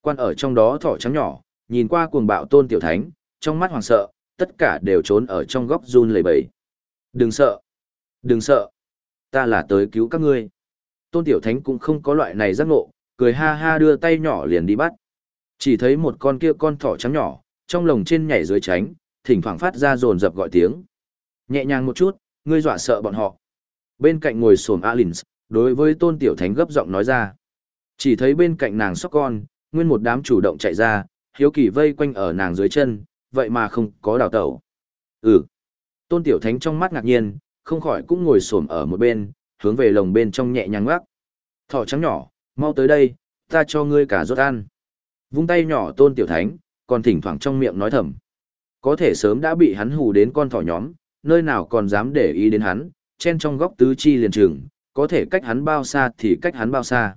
Quan ở trong đó thỏ trắng nhỏ, nhìn qua cuồng bạo tôn tiểu thánh, trong mắt hoàng sợ, tất cả đều trốn ở trong góc run lầy bầy. Đừng sợ, đừng sợ, ta là tới cứu các ngươi. Tôn tiểu thánh cũng không có loại này giác ngộ, cười ha ha đưa tay nhỏ liền đi bắt. Chỉ thấy một con kia con thỏ trắng nhỏ, trong lồng trên nhảy dưới tránh, thỉnh thoảng phát ra rồn rập gọi tiếng. Nhẹ nhàng một chút, ngươi dọa sợ bọn họ. Bên cạnh ngồi sổm Alins, đối với tôn tiểu thánh gấp giọng nói ra. Chỉ thấy bên cạnh nàng sóc con, nguyên một đám chủ động chạy ra, hiếu kỳ vây quanh ở nàng dưới chân, vậy mà không có đào tẩu. Ừ. Tôn tiểu thánh trong mắt ngạc nhiên, không khỏi cũng ngồi xổm ở một bên, hướng về lồng bên trong nhẹ nhàng ngoắc. Thỏ trắng nhỏ, mau tới đây, ta cho ngươi cả rốt ăn. Vung tay nhỏ tôn tiểu thánh, còn thỉnh thoảng trong miệng nói thầm. Có thể sớm đã bị hắn hù đến con thỏ nhóm, nơi nào còn dám để ý đến hắn, chen trong góc tứ chi liền trường, có thể cách hắn bao xa thì cách hắn bao xa.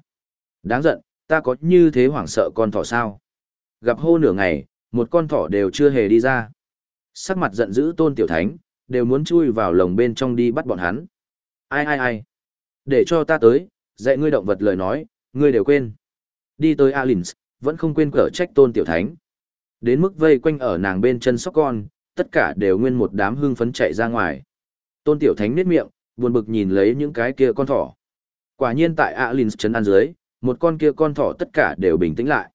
Đáng giận, ta có như thế hoảng sợ con thỏ sao? Gặp hô nửa ngày, một con thỏ đều chưa hề đi ra. Sắc mặt giận dữ tôn tiểu thánh, đều muốn chui vào lồng bên trong đi bắt bọn hắn. Ai ai ai? Để cho ta tới, dạy ngươi động vật lời nói, ngươi đều quên. Đi tới Alins, vẫn không quên cở trách tôn tiểu thánh. Đến mức vây quanh ở nàng bên chân sóc con, tất cả đều nguyên một đám hưng phấn chạy ra ngoài. Tôn tiểu thánh nét miệng, buồn bực nhìn lấy những cái kia con thỏ. Quả nhiên tại Alins trấn an dưới, một con kia con thỏ tất cả đều bình tĩnh lại.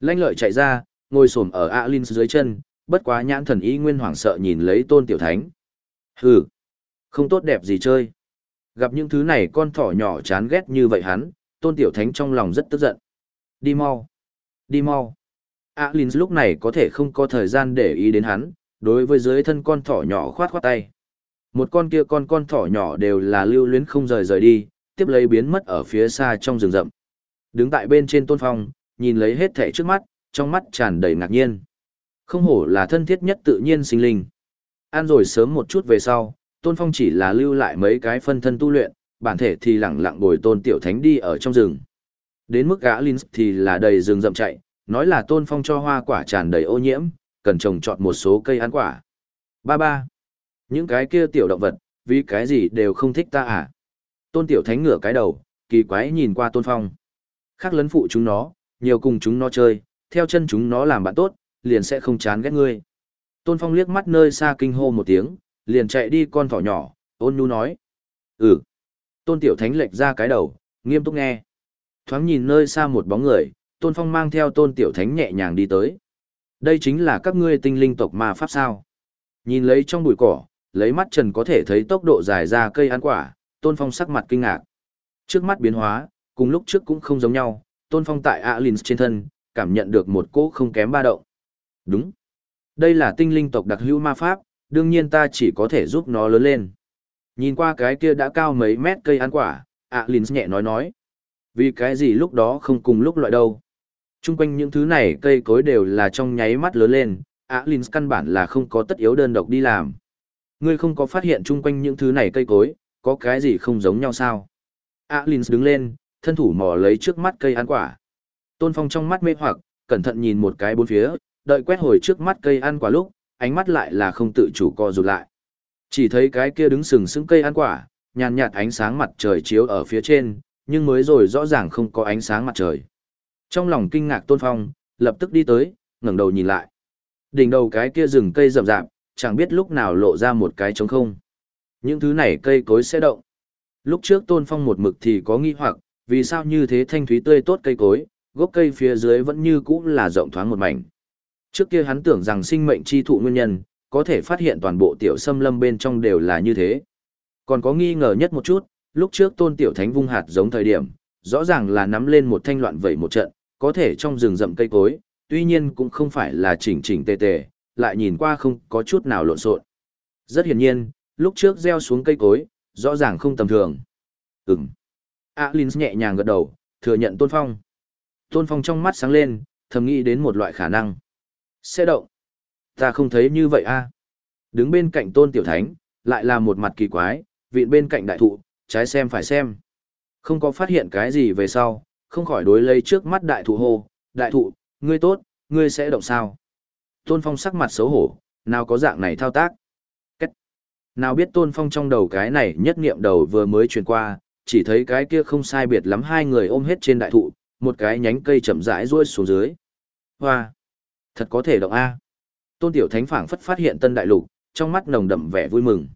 Lanh lợi chạy ra, ngồi xổm ở Alins dưới chân, bất quá nhãn thần ý nguyên hoảng sợ nhìn lấy tôn tiểu thánh. Hừ, không tốt đẹp gì chơi. Gặp những thứ này con thỏ nhỏ chán ghét như vậy hắn, tôn tiểu thánh trong lòng rất tức giận. Đi mau, đi mau. Alins lúc này có thể không có thời gian để ý đến hắn, đối với dưới thân con thỏ nhỏ khoát khoát tay. Một con kia con con thỏ nhỏ đều là lưu luyến không rời rời đi, tiếp lấy biến mất ở phía xa trong rừng rậm. Đứng tại bên trên tôn phong, nhìn lấy hết thảy trước mắt, trong mắt tràn đầy ngạc nhiên. Không hổ là thân thiết nhất tự nhiên sinh linh. Ăn rồi sớm một chút về sau, tôn phong chỉ là lưu lại mấy cái phân thân tu luyện, bản thể thì lẳng lặng bồi tôn tiểu thánh đi ở trong rừng. Đến mức gã Linh thì là đầy rừng rậm chạy, nói là tôn phong cho hoa quả tràn đầy ô nhiễm, cần trồng trọt một số cây ăn quả. Ba ba. Những cái kia tiểu động vật, vì cái gì đều không thích ta à? Tôn tiểu thánh ngửa cái đầu, kỳ quái nhìn qua tôn phong. Khác lấn phụ chúng nó, nhiều cùng chúng nó chơi, theo chân chúng nó làm bạn tốt, liền sẽ không chán ghét ngươi. Tôn phong liếc mắt nơi xa kinh hô một tiếng, liền chạy đi con thỏ nhỏ, ôn nhu nói. Ừ. Tôn Tiểu Thánh lệch ra cái đầu, nghiêm túc nghe. Thoáng nhìn nơi xa một bóng người, Tôn Phong mang theo Tôn Tiểu Thánh nhẹ nhàng đi tới. Đây chính là các ngươi tinh linh tộc ma pháp sao. Nhìn lấy trong bụi cỏ, lấy mắt trần có thể thấy tốc độ dài ra cây ăn quả, Tôn Phong sắc mặt kinh ngạc. Trước mắt biến hóa, cùng lúc trước cũng không giống nhau, Tôn Phong tại Alins trên thân, cảm nhận được một cỗ không kém ba động. Đúng. Đây là tinh linh tộc đặc hữu ma pháp, đương nhiên ta chỉ có thể giúp nó lớn lên. Nhìn qua cái kia đã cao mấy mét cây ăn quả, Alins nhẹ nói nói. Vì cái gì lúc đó không cùng lúc loại đâu. Trung quanh những thứ này cây cối đều là trong nháy mắt lớn lên, Alins căn bản là không có tất yếu đơn độc đi làm. Ngươi không có phát hiện chung quanh những thứ này cây cối, có cái gì không giống nhau sao? Alins đứng lên, thân thủ mò lấy trước mắt cây ăn quả. Tôn Phong trong mắt mê hoặc, cẩn thận nhìn một cái bốn phía, đợi quét hồi trước mắt cây ăn quả lúc, ánh mắt lại là không tự chủ co rụt lại. Chỉ thấy cái kia đứng sừng sững cây ăn quả, nhàn nhạt ánh sáng mặt trời chiếu ở phía trên, nhưng mới rồi rõ ràng không có ánh sáng mặt trời. Trong lòng kinh ngạc Tôn Phong, lập tức đi tới, ngẩng đầu nhìn lại. Đỉnh đầu cái kia rừng cây rậm rạp, chẳng biết lúc nào lộ ra một cái trống không. Những thứ này cây cối sẽ động. Lúc trước Tôn Phong một mực thì có nghi hoặc, vì sao như thế thanh thúy tươi tốt cây cối, gốc cây phía dưới vẫn như cũ là rộng thoáng một mảnh. Trước kia hắn tưởng rằng sinh mệnh chi thụ nguyên nhân, có thể phát hiện toàn bộ tiểu xâm lâm bên trong đều là như thế. Còn có nghi ngờ nhất một chút, lúc trước tôn tiểu thánh vung hạt giống thời điểm, rõ ràng là nắm lên một thanh loạn vẩy một trận, có thể trong rừng rậm cây cối, tuy nhiên cũng không phải là chỉnh chỉnh tề tề, lại nhìn qua không có chút nào lộn xộn. Rất hiển nhiên, lúc trước gieo xuống cây cối, rõ ràng không tầm thường. Ừm. Alins nhẹ nhàng gật đầu, thừa nhận Tôn Phong. Tôn Phong trong mắt sáng lên, thầm nghĩ đến một loại khả năng. Sẽ động. Ta không thấy như vậy a. Đứng bên cạnh Tôn Tiểu Thánh, lại là một mặt kỳ quái, viện bên cạnh đại thụ, trái xem phải xem. Không có phát hiện cái gì về sau, không khỏi đối lấy trước mắt đại thụ hô, đại thụ, ngươi tốt, ngươi sẽ động sao? Tôn Phong sắc mặt xấu hổ, nào có dạng này thao tác. Cách. Nào biết Tôn Phong trong đầu cái này nhất niệm đầu vừa mới truyền qua, chỉ thấy cái kia không sai biệt lắm hai người ôm hết trên đại thụ, một cái nhánh cây chậm rãi ruôi xuống dưới. Hoa! Thật có thể động A. Tôn Tiểu Thánh phảng phất phát hiện tân đại lục, trong mắt nồng đậm vẻ vui mừng.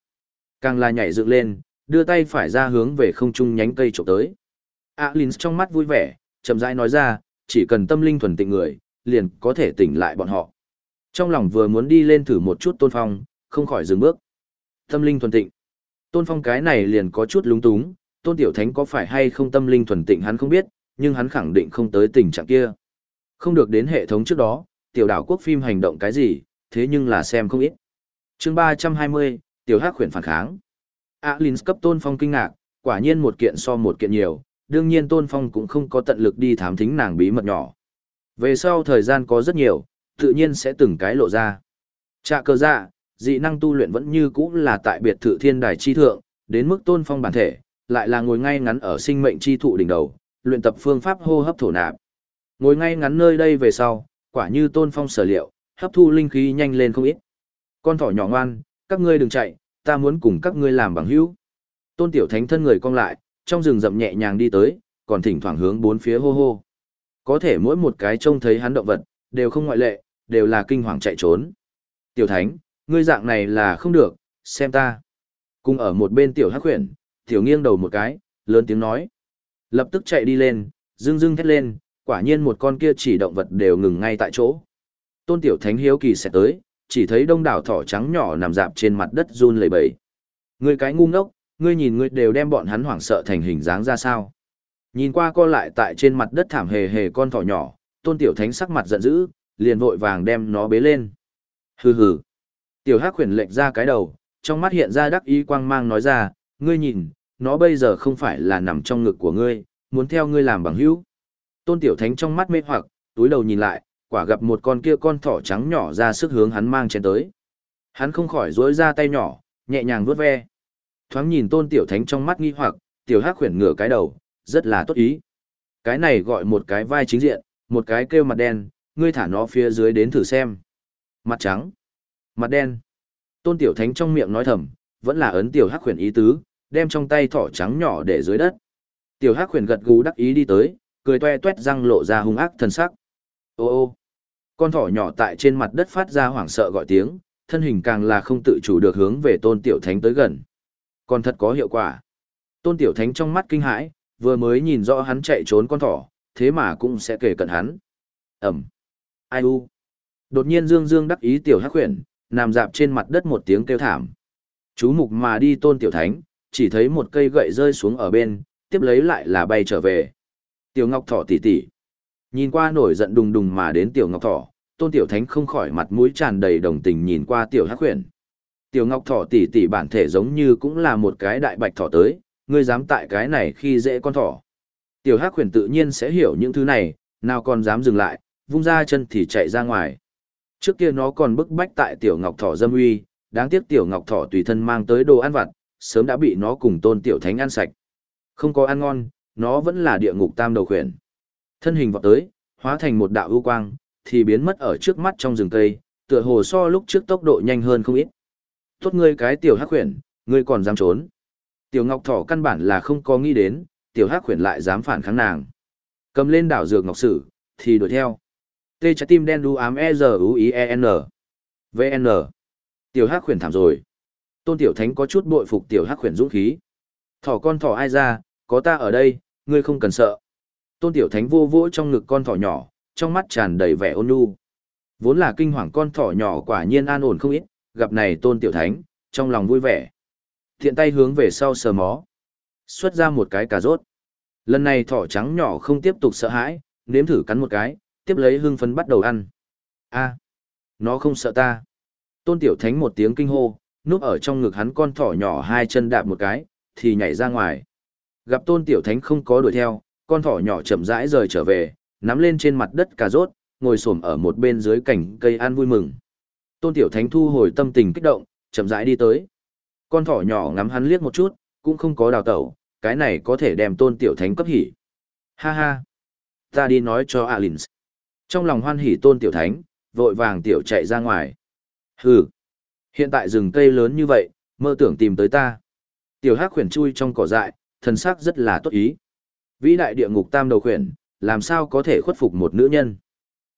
Càng là nhảy dựng lên, đưa tay phải ra hướng về không trung nhánh cây trộm tới. Alins trong mắt vui vẻ, chậm rãi nói ra, chỉ cần tâm linh thuần tịnh người, liền có thể tỉnh lại bọn họ. Trong lòng vừa muốn đi lên thử một chút Tôn Phong, không khỏi dừng bước. Tâm linh thuần tịnh. Tôn Phong cái này liền có chút lúng túng, Tôn Tiểu Thánh có phải hay không tâm linh thuần tịnh hắn không biết, nhưng hắn khẳng định không tới tình trạng kia. Không được đến hệ thống trước đó, tiểu đảo quốc phim hành động cái gì, thế nhưng là xem không ít. chương 320, tiểu hắc khuyển phản kháng. Alins cấp Tôn Phong kinh ngạc, quả nhiên một kiện so một kiện nhiều, đương nhiên Tôn Phong cũng không có tận lực đi thám thính nàng bí mật nhỏ. Về sau thời gian có rất nhiều, tự nhiên sẽ từng cái lộ ra. Trạ cơ dạ, dị năng tu luyện vẫn như cũ là tại biệt thự thiên đài chi thượng, đến mức Tôn Phong bản thể, lại là ngồi ngay ngắn ở sinh mệnh chi thụ đỉnh đầu, luyện tập phương pháp hô hấp thổ nạp. Ngồi ngay ngắn nơi đây về sau, quả như Tôn Phong sở liệu, hấp thu linh khí nhanh lên không ít. Con thỏ nhỏ ngoan, các ngươi đừng chạy, ta muốn cùng các ngươi làm bằng hữu. Tôn Tiểu Thánh thân người cong lại, trong rừng rậm nhẹ nhàng đi tới, còn thỉnh thoảng hướng bốn phía hô hô. Có thể mỗi một cái trông thấy hắn động vật, đều không ngoại lệ, đều là kinh hoàng chạy trốn. Tiểu Thánh, ngươi dạng này là không được, xem ta. Cùng ở một bên Tiểu Hắc Huyền, Tiểu nghiêng đầu một cái, lớn tiếng nói. Lập tức chạy đi lên, dưng dưng thét lên, quả nhiên một con kia chỉ động vật đều ngừng ngay tại chỗ. Tôn Tiểu Thánh hiếu kỳ sẽ tới, chỉ thấy đông đảo thỏ trắng nhỏ nằm dạp trên mặt đất run lẩy bẩy. Ngươi cái ngu ngốc, ngươi nhìn ngươi đều đem bọn hắn hoảng sợ thành hình dáng ra sao? Nhìn qua co lại tại trên mặt đất thảm hề hề con thỏ nhỏ, Tôn Tiểu Thánh sắc mặt giận dữ, liền vội vàng đem nó bế lên. Hừ hừ. Tiểu Hắc khuyển lệch ra cái đầu, trong mắt hiện ra đắc ý quang mang nói ra, ngươi nhìn, nó bây giờ không phải là nằm trong ngực của ngươi, muốn theo ngươi làm bằng hữu. Tôn Tiểu Thánh trong mắt mê hoặc, túi đầu nhìn lại, quả gặp một con kia con thỏ trắng nhỏ ra sức hướng hắn mang chén tới. Hắn không khỏi rối ra tay nhỏ, nhẹ nhàng vuốt ve. Thoáng nhìn Tôn Tiểu Thánh trong mắt nghi hoặc, Tiểu Hắc khuyển ngửa cái đầu, rất là tốt ý. Cái này gọi một cái vai chính diện, một cái kêu mặt đen, ngươi thả nó phía dưới đến thử xem. Mặt trắng, mặt đen. Tôn Tiểu Thánh trong miệng nói thầm, vẫn là ấn Tiểu Hắc khuyển ý tứ, đem trong tay thỏ trắng nhỏ để dưới đất. Tiểu Hắc Huyền gật gù đắc ý đi tới, cười toe toét răng lộ ra hung ác thần sắc. Ô ô. Con thỏ nhỏ tại trên mặt đất phát ra hoảng sợ gọi tiếng, thân hình càng là không tự chủ được hướng về tôn tiểu thánh tới gần. Còn thật có hiệu quả. Tôn tiểu thánh trong mắt kinh hãi, vừa mới nhìn rõ hắn chạy trốn con thỏ, thế mà cũng sẽ kể cận hắn. Ẩm. Ai u. Đột nhiên Dương Dương đắc ý tiểu hắc huyền, nằm dạp trên mặt đất một tiếng kêu thảm. Chú mục mà đi tôn tiểu thánh, chỉ thấy một cây gậy rơi xuống ở bên, tiếp lấy lại là bay trở về. Tiểu Ngọc Thỏ tỷ tỷ. Nhìn qua nổi giận đùng đùng mà đến Tiểu Ngọc Thỏ, Tôn Tiểu Thánh không khỏi mặt mũi tràn đầy đồng tình nhìn qua Tiểu Hắc Huyền. Tiểu Ngọc Thỏ tỷ tỷ bản thể giống như cũng là một cái đại bạch thỏ tới, ngươi dám tại cái này khi dễ con thỏ. Tiểu Hắc Huyền tự nhiên sẽ hiểu những thứ này, nào còn dám dừng lại, vung ra chân thì chạy ra ngoài. Trước kia nó còn bức bách tại Tiểu Ngọc Thỏ dâm uy, đáng tiếc Tiểu Ngọc Thỏ tùy thân mang tới đồ ăn vặt, sớm đã bị nó cùng Tôn Tiểu Thánh ăn sạch. Không có ăn ngon, nó vẫn là địa ngục tam đầu khuyển. Thân hình vọt tới, hóa thành một đạo ưu quang, thì biến mất ở trước mắt trong rừng cây, tựa hồ so lúc trước tốc độ nhanh hơn không ít. Tốt ngươi cái tiểu hắc khuyển, ngươi còn dám trốn. Tiểu Ngọc Thỏ căn bản là không có nghĩ đến, tiểu hắc khuyển lại dám phản kháng nàng. Cầm lên đảo dược ngọc sử, thì đuổi theo. Tê trái tim đen đu ám E Z U I E N. VN. Tiểu hắc khuyển thảm rồi. Tôn tiểu thánh có chút bội phục tiểu hắc khuyển dũng khí. Thỏ con thỏ ai ra, có ta ở đây, ngươi không cần sợ. Tôn Tiểu Thánh vô vỗ trong ngực con thỏ nhỏ, trong mắt tràn đầy vẻ ôn nhu. Vốn là kinh hoàng con thỏ nhỏ quả nhiên an ổn không ít, gặp này Tôn Tiểu Thánh, trong lòng vui vẻ. Thiện tay hướng về sau sờ mó. Xuất ra một cái cà rốt. Lần này thỏ trắng nhỏ không tiếp tục sợ hãi, nếm thử cắn một cái, tiếp lấy hưng phấn bắt đầu ăn. a nó không sợ ta. Tôn Tiểu Thánh một tiếng kinh hô, núp ở trong ngực hắn con thỏ nhỏ hai chân đạp một cái, thì nhảy ra ngoài. Gặp Tôn Tiểu Thánh không có đuổi theo, con thỏ nhỏ chậm rãi rời trở về, nắm lên trên mặt đất cà rốt, ngồi xổm ở một bên dưới cành cây an vui mừng. Tôn Tiểu Thánh thu hồi tâm tình kích động, chậm rãi đi tới. Con thỏ nhỏ ngắm hắn liếc một chút, cũng không có đào tẩu, cái này có thể đem Tôn Tiểu Thánh cấp hỉ. Ha ha, ta đi nói cho Alins. Trong lòng hoan hỉ Tôn Tiểu Thánh, vội vàng tiểu chạy ra ngoài. Hừ, hiện tại rừng cây lớn như vậy, mơ tưởng tìm tới ta. Tiểu Hắc khuyển chui trong cỏ dại, thần sắc rất là tốt ý. Vĩ đại địa ngục tam đầu khuyển, làm sao có thể khuất phục một nữ nhân?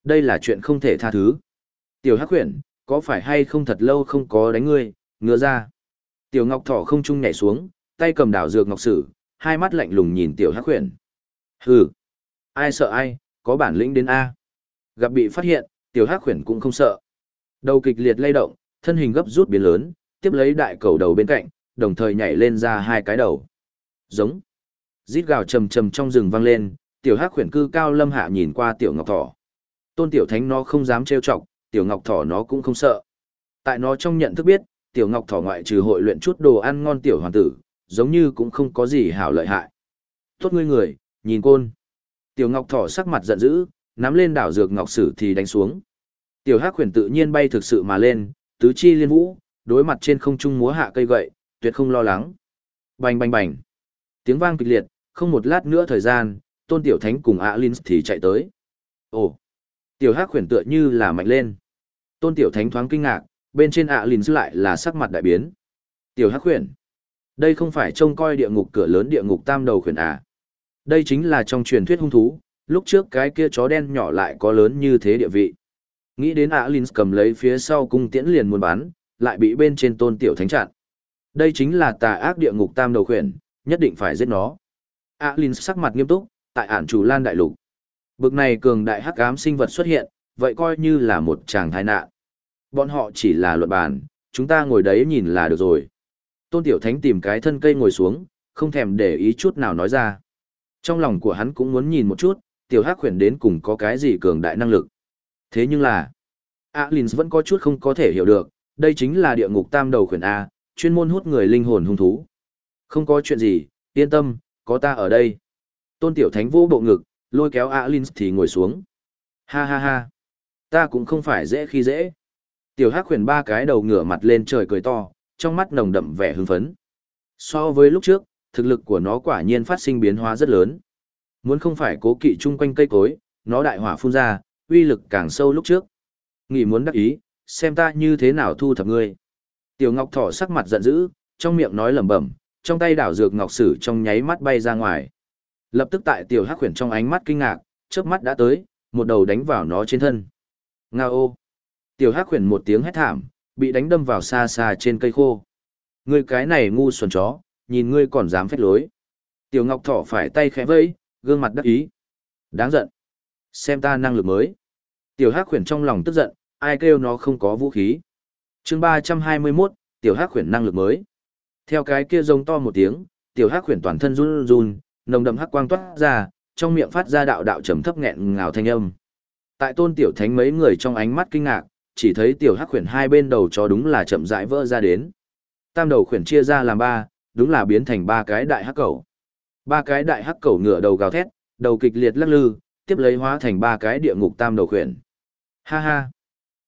Đây là chuyện không thể tha thứ. Tiểu Hắc khuyển, có phải hay không thật lâu không có đánh ngươi, ngựa ra. Tiểu Ngọc Thỏ không trung nhảy xuống, tay cầm đảo dược ngọc sử, hai mắt lạnh lùng nhìn Tiểu Hắc khuyển. Hừ, ai sợ ai, có bản lĩnh đến A. Gặp bị phát hiện, Tiểu Hắc khuyển cũng không sợ. Đầu kịch liệt lay động, thân hình gấp rút biến lớn, tiếp lấy đại cầu đầu bên cạnh, đồng thời nhảy lên ra hai cái đầu. Giống. Rít gào trầm trầm trong rừng vang lên, tiểu hắc khuyển cư cao lâm hạ nhìn qua tiểu ngọc thỏ. Tôn tiểu thánh nó không dám trêu chọc, tiểu ngọc thỏ nó cũng không sợ. Tại nó trong nhận thức biết, tiểu ngọc thỏ ngoại trừ hội luyện chút đồ ăn ngon tiểu hoàng tử, giống như cũng không có gì hảo lợi hại. Tốt ngươi người, nhìn côn. Tiểu ngọc thỏ sắc mặt giận dữ, nắm lên đảo dược ngọc sử thì đánh xuống. Tiểu hắc khuyển tự nhiên bay thực sự mà lên, tứ chi liên vũ, đối mặt trên không trung múa hạ cây gậy, tuyệt không lo lắng. Bành bành bành. Tiếng vang kịch liệt, không một lát nữa thời gian, tôn tiểu thánh cùng Alin thì chạy tới. Ồ, tiểu hắc khuyển tựa như là mạnh lên. Tôn tiểu thánh thoáng kinh ngạc, bên trên Alin lại là sắc mặt đại biến. Tiểu hắc khuyển, đây không phải trông coi địa ngục cửa lớn địa ngục tam đầu khuyển à. Đây chính là trong truyền thuyết hung thú, lúc trước cái kia chó đen nhỏ lại có lớn như thế địa vị. Nghĩ đến Alin cầm lấy phía sau cung tiễn liền muốn bắn, lại bị bên trên tôn tiểu thánh chặn. Đây chính là tà ác địa ngục tam đầu khuyển, nhất định phải giết nó. Alin sắc mặt nghiêm túc, tại ản chủ lan đại lục. Bực này cường đại hắc ám sinh vật xuất hiện, vậy coi như là một chàng tai nạn. Bọn họ chỉ là luận bàn, chúng ta ngồi đấy nhìn là được rồi. Tôn Tiểu Thánh tìm cái thân cây ngồi xuống, không thèm để ý chút nào nói ra. Trong lòng của hắn cũng muốn nhìn một chút, Tiểu Hắc khuyển đến cùng có cái gì cường đại năng lực. Thế nhưng là, Alins vẫn có chút không có thể hiểu được, đây chính là địa ngục tam đầu khuyển A, chuyên môn hút người linh hồn hung thú. Không có chuyện gì, yên tâm, có ta ở đây. Tôn Tiểu Thánh vô bộ ngực, lôi kéo Alins thì ngồi xuống. Ha ha ha, ta cũng không phải dễ khi dễ. Tiểu Hắc khuyển ba cái đầu ngửa mặt lên trời cười to, trong mắt nồng đậm vẻ hưng phấn. So với lúc trước, thực lực của nó quả nhiên phát sinh biến hóa rất lớn. Muốn không phải cố kỵ chung quanh cây cối, nó đại hỏa phun ra, uy lực càng sâu lúc trước. Nghĩ muốn đắc ý, xem ta như thế nào thu thập ngươi. Tiểu Ngọc Thỏ sắc mặt giận dữ, trong miệng nói lẩm bẩm, trong tay đảo dược ngọc sử trong nháy mắt bay ra ngoài. Lập tức tại tiểu hắc huyền trong ánh mắt kinh ngạc, chớp mắt đã tới, một đầu đánh vào nó trên thân. ngao! Tiểu hắc huyền một tiếng hét thảm, bị đánh đâm vào xa xa trên cây khô. Ngươi cái này ngu xuẩn chó, nhìn ngươi còn dám phách lối. Tiểu Ngọc Thỏ phải tay khẽ vẫy, gương mặt đắc ý. Đáng giận. Xem ta năng lực mới. Tiểu Hắc khuyển trong lòng tức giận, ai kêu nó không có vũ khí. chương 321, Tiểu Hắc khuyển năng lực mới. Theo cái kia giống to một tiếng, Tiểu Hắc khuyển toàn thân run run, nồng đậm hắc quang toát ra, trong miệng phát ra đạo đạo trầm thấp nghẹn ngào thanh âm. Tại Tôn Tiểu Thánh mấy người trong ánh mắt kinh ngạc, chỉ thấy Tiểu Hắc khuyển hai bên đầu chó đúng là chậm rãi vỡ ra đến. Tam đầu khuyển chia ra làm ba, đúng là biến thành ba cái đại hắc cẩu. Ba cái đại hắc cẩu ngựa đầu gào thét, đầu kịch liệt lắc lư, tiếp lấy hóa thành ba cái địa ngục tam đầu khuyển. Ha ha!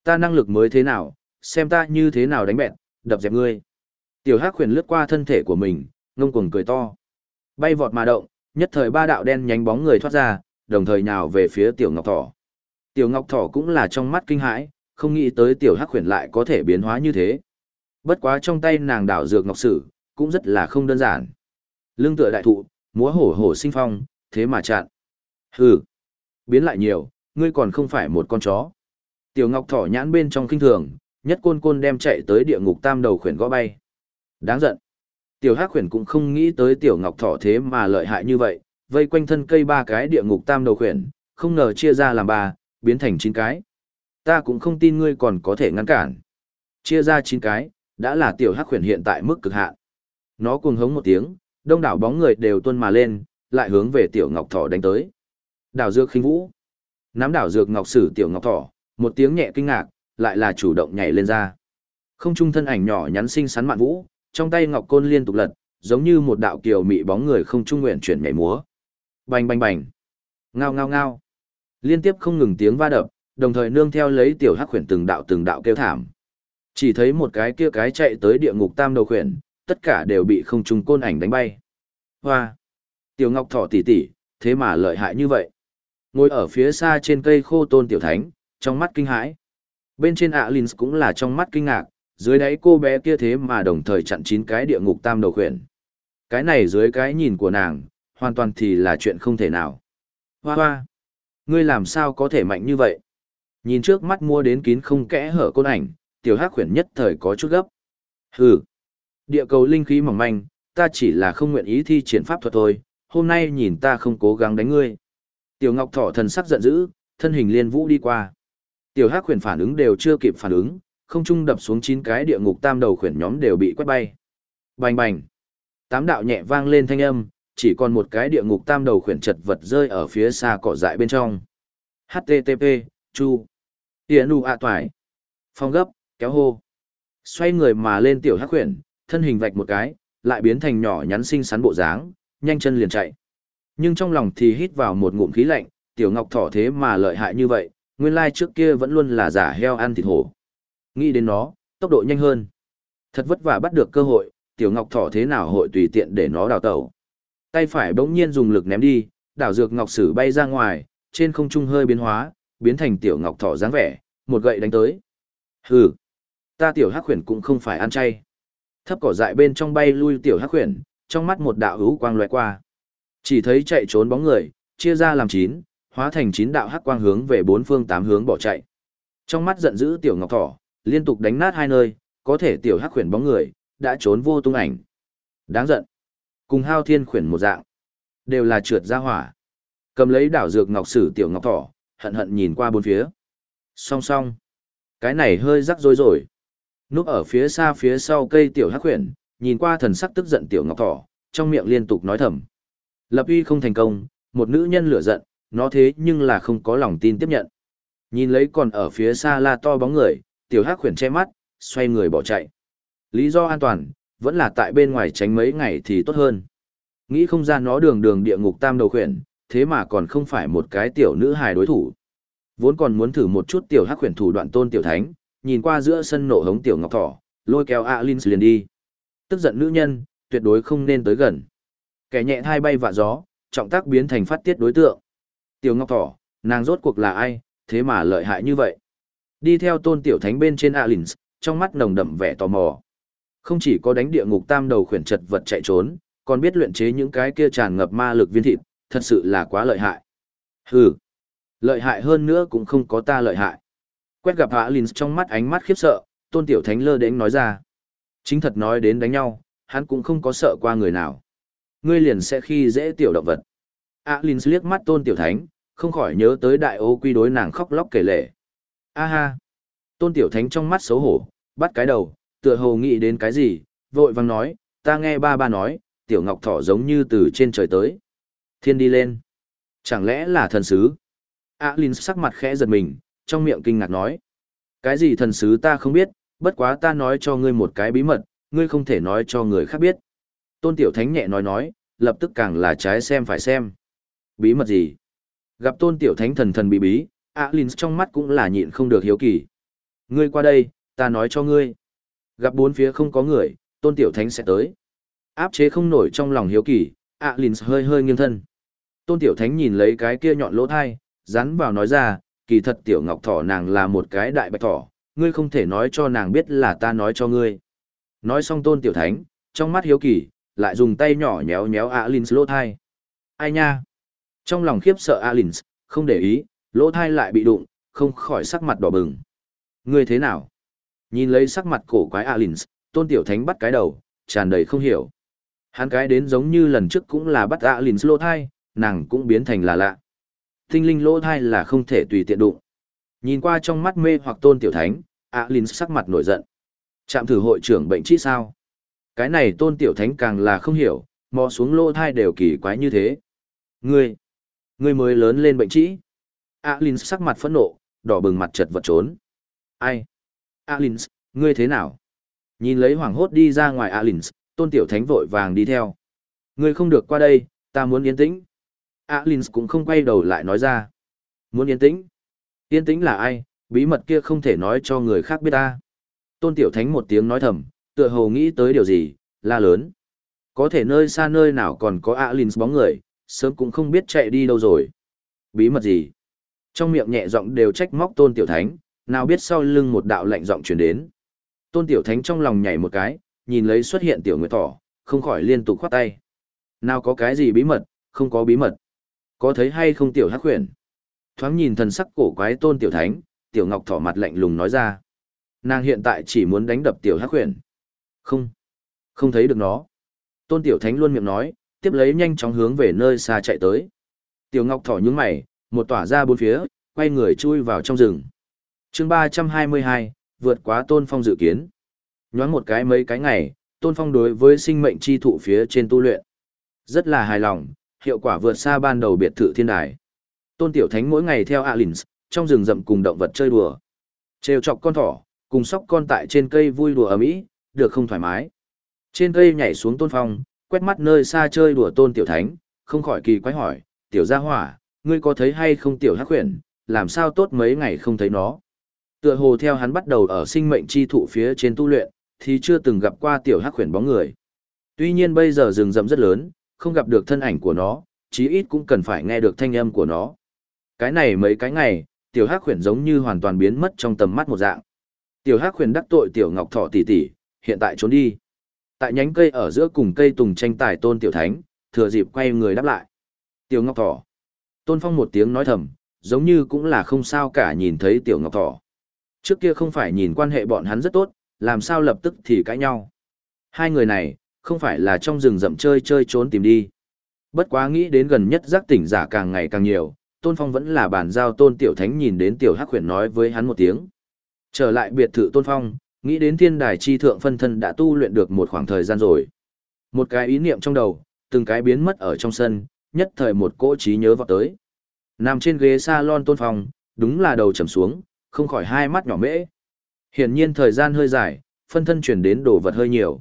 Ta năng lực mới thế nào, xem ta như thế nào đánh bẹn, đập dẹp ngươi. Tiểu hắc khuyển lướt qua thân thể của mình, ngông cuồng cười to. Bay vọt mà động, nhất thời ba đạo đen nhánh bóng người thoát ra, đồng thời nhào về phía tiểu ngọc thỏ. Tiểu ngọc thỏ cũng là trong mắt kinh hãi, không nghĩ tới tiểu hắc khuyển lại có thể biến hóa như thế. Bất quá trong tay nàng đảo dược ngọc sử, cũng rất là không đơn giản. Lương tựa đại thụ, múa hổ hổ sinh phong, thế mà chặn. Hừ, biến lại nhiều, ngươi còn không phải một con chó. Tiểu Ngọc Thỏ nhãn bên trong kinh thường, nhất côn côn đem chạy tới địa ngục tam đầu khuyển gõ bay. Đáng giận. Tiểu Hắc khuyển cũng không nghĩ tới Tiểu Ngọc Thỏ thế mà lợi hại như vậy, vây quanh thân cây ba cái địa ngục tam đầu khuyển, không ngờ chia ra làm ba, biến thành chín cái. Ta cũng không tin ngươi còn có thể ngăn cản. Chia ra chín cái, đã là Tiểu Hắc khuyển hiện tại mức cực hạn. Nó cuồng hống một tiếng, đông đảo bóng người đều tuôn mà lên, lại hướng về Tiểu Ngọc Thỏ đánh tới. Đảo dược khinh vũ. Nắm đảo dược ngọc sử Tiểu Ngọc Thỏ, một tiếng nhẹ kinh ngạc, lại là chủ động nhảy lên ra. Không trung thân ảnh nhỏ nhắn xinh xắn mạn vũ, trong tay ngọc côn liên tục lật, giống như một đạo kiều mị bóng người không trung nguyện chuyển nhảy múa. Bành bành bành. Ngao ngao ngao. Liên tiếp không ngừng tiếng va đập, đồng thời nương theo lấy tiểu hắc khuyển từng đạo từng đạo kêu thảm. Chỉ thấy một cái kia cái chạy tới địa ngục tam đầu khuyển, tất cả đều bị không trung côn ảnh đánh bay. Hoa! Tiểu Ngọc Thỏ tỷ tỷ, thế mà lợi hại như vậy. Ngồi ở phía xa trên cây khô tôn tiểu thánh, trong mắt kinh hãi. Bên trên Alins cũng là trong mắt kinh ngạc, dưới đáy cô bé kia thế mà đồng thời chặn chín cái địa ngục tam đầu khuyển. Cái này dưới cái nhìn của nàng, hoàn toàn thì là chuyện không thể nào. Hoa hoa! Ngươi làm sao có thể mạnh như vậy? Nhìn trước mắt mua đến kín không kẽ hở côn ảnh, tiểu hắc khuyển nhất thời có chút gấp. Hừ! Địa cầu linh khí mỏng manh, ta chỉ là không nguyện ý thi triển pháp thuật thôi, hôm nay nhìn ta không cố gắng đánh ngươi. Tiểu Ngọc Thỏ thần sắc giận dữ, thân hình liên vũ đi qua. Tiểu Hắc khuyển phản ứng đều chưa kịp phản ứng, không trung đập xuống chín cái địa ngục tam đầu khuyển nhóm đều bị quét bay. Bành bành. Tám đạo nhẹ vang lên thanh âm, chỉ còn một cái địa ngục tam đầu khuyển chật vật rơi ở phía xa cỏ dại bên trong. HTTP, Chu. Tiễn đù ạ toải. Phong gấp, kéo hô. Xoay người mà lên tiểu hắc khuyển, thân hình vạch một cái, lại biến thành nhỏ nhắn xinh xắn bộ dáng, nhanh chân liền chạy. Nhưng trong lòng thì hít vào một ngụm khí lạnh, tiểu ngọc thỏ thế mà lợi hại như vậy, nguyên lai trước kia vẫn luôn là giả heo ăn thịt hổ. Nghĩ đến nó, tốc độ nhanh hơn. Thật vất vả bắt được cơ hội, tiểu ngọc thỏ thế nào hội tùy tiện để nó đào tẩu. Tay phải bỗng nhiên dùng lực ném đi, đảo dược ngọc sử bay ra ngoài, trên không trung hơi biến hóa, biến thành tiểu ngọc thỏ dáng vẻ, một gậy đánh tới. Hừ, ta tiểu hắc khuyển cũng không phải ăn chay. Thấp cỏ dại bên trong bay lui tiểu hắc khuyển, trong mắt một đạo hữu quang loại qua. Chỉ thấy chạy trốn bóng người, chia ra làm chín, hóa thành chín đạo hắc quang hướng về bốn phương tám hướng bỏ chạy. Trong mắt giận dữ tiểu ngọc thỏ, liên tục đánh nát hai nơi, có thể tiểu hắc khuyển bóng người, đã trốn vô tung ảnh. Đáng giận. Cùng hao thiên khuyển một dạng. Đều là trượt ra hỏa. Cầm lấy đảo dược ngọc sử tiểu ngọc thỏ, hận hận nhìn qua bốn phía. Song song. Cái này hơi rắc rối rồi. Núp ở phía xa phía sau cây tiểu hắc khuyển, nhìn qua thần sắc tức giận tiểu ngọc thỏ, trong miệng liên tục nói thầm. Lập uy không thành công, một nữ nhân lửa giận, nó thế nhưng là không có lòng tin tiếp nhận. Nhìn lấy còn ở phía xa la to bóng người, tiểu hắc khuyển che mắt, xoay người bỏ chạy. Lý do an toàn, vẫn là tại bên ngoài tránh mấy ngày thì tốt hơn. Nghĩ không ra nó đường đường địa ngục tam đầu khuyển, thế mà còn không phải một cái tiểu nữ hài đối thủ. Vốn còn muốn thử một chút tiểu hắc khuyển thủ đoạn tôn tiểu thánh, nhìn qua giữa sân nổ hống tiểu ngọc thỏ, lôi kéo Alin liền đi. Tức giận nữ nhân, tuyệt đối không nên tới gần. Kẻ nhẹ thai bay vạ gió, trọng tác biến thành phát tiết đối tượng. Tiểu Ngọc Thỏ, nàng rốt cuộc là ai, thế mà lợi hại như vậy. Đi theo tôn tiểu thánh bên trên Alins, trong mắt nồng đậm vẻ tò mò. Không chỉ có đánh địa ngục tam đầu khuyển chật vật chạy trốn, còn biết luyện chế những cái kia tràn ngập ma lực viên thịt, thật sự là quá lợi hại. Hừ, lợi hại hơn nữa cũng không có ta lợi hại. Quét gặp Alins trong mắt ánh mắt khiếp sợ, tôn tiểu thánh lơ đến nói ra. Chính thật nói đến đánh nhau, hắn cũng không có sợ qua người nào. Ngươi liền sẽ khi dễ tiểu động vật. A liếc mắt tôn tiểu thánh, không khỏi nhớ tới đại ô quy đối nàng khóc lóc kể lể A ha! Tôn tiểu thánh trong mắt xấu hổ, bắt cái đầu, tựa hồ nghĩ đến cái gì, vội vàng nói, ta nghe ba ba nói, tiểu ngọc thỏ giống như từ trên trời tới. Thiên đi lên. Chẳng lẽ là thần sứ? A Linh sắc mặt khẽ giật mình, trong miệng kinh ngạc nói. Cái gì thần sứ ta không biết, bất quá ta nói cho ngươi một cái bí mật, ngươi không thể nói cho người khác biết. Tôn Tiểu Thánh nhẹ nói nói, lập tức càng là trái xem phải xem. Bí mật gì? Gặp Tôn Tiểu Thánh thần thần bí bí, Alin trong mắt cũng là nhịn không được hiếu kỳ. Ngươi qua đây, ta nói cho ngươi. Gặp bốn phía không có người, Tôn Tiểu Thánh sẽ tới. Áp chế không nổi trong lòng hiếu kỳ, Alin hơi hơi nghiêng thân. Tôn Tiểu Thánh nhìn lấy cái kia nhọn lỗ thai, rắn vào nói ra, kỳ thật Tiểu Ngọc Thỏ nàng là một cái đại bạch thỏ, ngươi không thể nói cho nàng biết là ta nói cho ngươi. Nói xong tôn tiểu thánh, trong mắt hiếu kỳ, lại dùng tay nhỏ nhéo nhéo Alins lỗ thai. Ai nha? Trong lòng khiếp sợ Alins, không để ý, lỗ thai lại bị đụng, không khỏi sắc mặt đỏ bừng. Ngươi thế nào? Nhìn lấy sắc mặt cổ quái Alins, tôn tiểu thánh bắt cái đầu, tràn đầy không hiểu. Hắn cái đến giống như lần trước cũng là bắt Alins lỗ thai, nàng cũng biến thành là lạ. Tinh linh lỗ thai là không thể tùy tiện đụng. Nhìn qua trong mắt mê hoặc tôn tiểu thánh, Alin sắc mặt nổi giận. Trạm thử hội trưởng bệnh trị sao? Cái này tôn tiểu thánh càng là không hiểu, mò xuống lô thai đều kỳ quái như thế. Ngươi, ngươi mới lớn lên bệnh trĩ. Alins sắc mặt phẫn nộ, đỏ bừng mặt chật vật trốn. Ai? Alins, ngươi thế nào? Nhìn lấy hoảng hốt đi ra ngoài Alins, tôn tiểu thánh vội vàng đi theo. Ngươi không được qua đây, ta muốn yên tĩnh. Alins cũng không quay đầu lại nói ra. Muốn yên tĩnh? Yên tĩnh là ai? Bí mật kia không thể nói cho người khác biết ta. Tôn Tiểu Thánh một tiếng nói thầm, tựa hồ nghĩ tới điều gì, la lớn. Có thể nơi xa nơi nào còn có Alins bóng người, sớm cũng không biết chạy đi đâu rồi. Bí mật gì? Trong miệng nhẹ giọng đều trách móc Tôn Tiểu Thánh, nào biết sau lưng một đạo lạnh giọng truyền đến. Tôn Tiểu Thánh trong lòng nhảy một cái, nhìn lấy xuất hiện Tiểu Nguyệt Thỏ, không khỏi liên tục khoát tay. Nào có cái gì bí mật, không có bí mật. Có thấy hay không Tiểu Hắc Huyền? Thoáng nhìn thần sắc cổ quái Tôn Tiểu Thánh, Tiểu Ngọc Thỏ mặt lạnh lùng nói ra. Nàng hiện tại chỉ muốn đánh đập tiểu hắc huyền. Không, không thấy được nó. Tôn tiểu thánh luôn miệng nói, tiếp lấy nhanh chóng hướng về nơi xa chạy tới. Tiểu ngọc thỏ nhướng mày, một tỏa ra bốn phía, quay người chui vào trong rừng. chương ba trăm hai mươi hai, vượt quá tôn phong dự kiến. Nhoáng một cái mấy cái ngày, tôn phong đối với sinh mệnh chi thụ phía trên tu luyện. Rất là hài lòng, hiệu quả vượt xa ban đầu biệt thự thiên đài. Tôn tiểu thánh mỗi ngày theo Alins, trong rừng rậm cùng động vật chơi đùa. Trêu chọc con thỏ, cùng sóc con tại trên cây vui đùa ở mỹ được không thoải mái trên cây nhảy xuống tôn phong quét mắt nơi xa chơi đùa tôn tiểu thánh không khỏi kỳ quái hỏi tiểu gia hỏa ngươi có thấy hay không tiểu hắc huyền? Làm sao tốt mấy ngày không thấy nó? Tựa hồ theo hắn bắt đầu ở sinh mệnh chi thụ phía trên tu luyện thì chưa từng gặp qua tiểu hắc huyền bóng người. Tuy nhiên bây giờ rừng rậm rất lớn không gặp được thân ảnh của nó chí ít cũng cần phải nghe được thanh âm của nó. Cái này mấy cái ngày tiểu hắc huyền giống như hoàn toàn biến mất trong tầm mắt một dạng. Tiểu Hắc Huyền đắc tội Tiểu Ngọc Thọ tỷ tỷ, hiện tại trốn đi. Tại nhánh cây ở giữa cùng cây tùng tranh tài Tôn Tiểu Thánh, thừa dịp quay người đáp lại. Tiểu Ngọc Thọ. Tôn Phong một tiếng nói thầm, giống như cũng là không sao cả nhìn thấy Tiểu Ngọc Thọ. Trước kia không phải nhìn quan hệ bọn hắn rất tốt, làm sao lập tức thì cãi nhau. Hai người này, không phải là trong rừng rậm chơi chơi trốn tìm đi. Bất quá nghĩ đến gần nhất giác tỉnh giả càng ngày càng nhiều, Tôn Phong vẫn là bàn giao Tôn Tiểu Thánh nhìn đến Tiểu Hắc Huyền nói với hắn một tiếng. Trở lại biệt thự tôn phong, nghĩ đến thiên đài chi thượng phân thân đã tu luyện được một khoảng thời gian rồi. Một cái ý niệm trong đầu, từng cái biến mất ở trong sân, nhất thời một cỗ trí nhớ vọt tới. Nằm trên ghế salon tôn phong, đúng là đầu trầm xuống, không khỏi hai mắt nhỏ mễ. Hiển nhiên thời gian hơi dài, phân thân chuyển đến đồ vật hơi nhiều.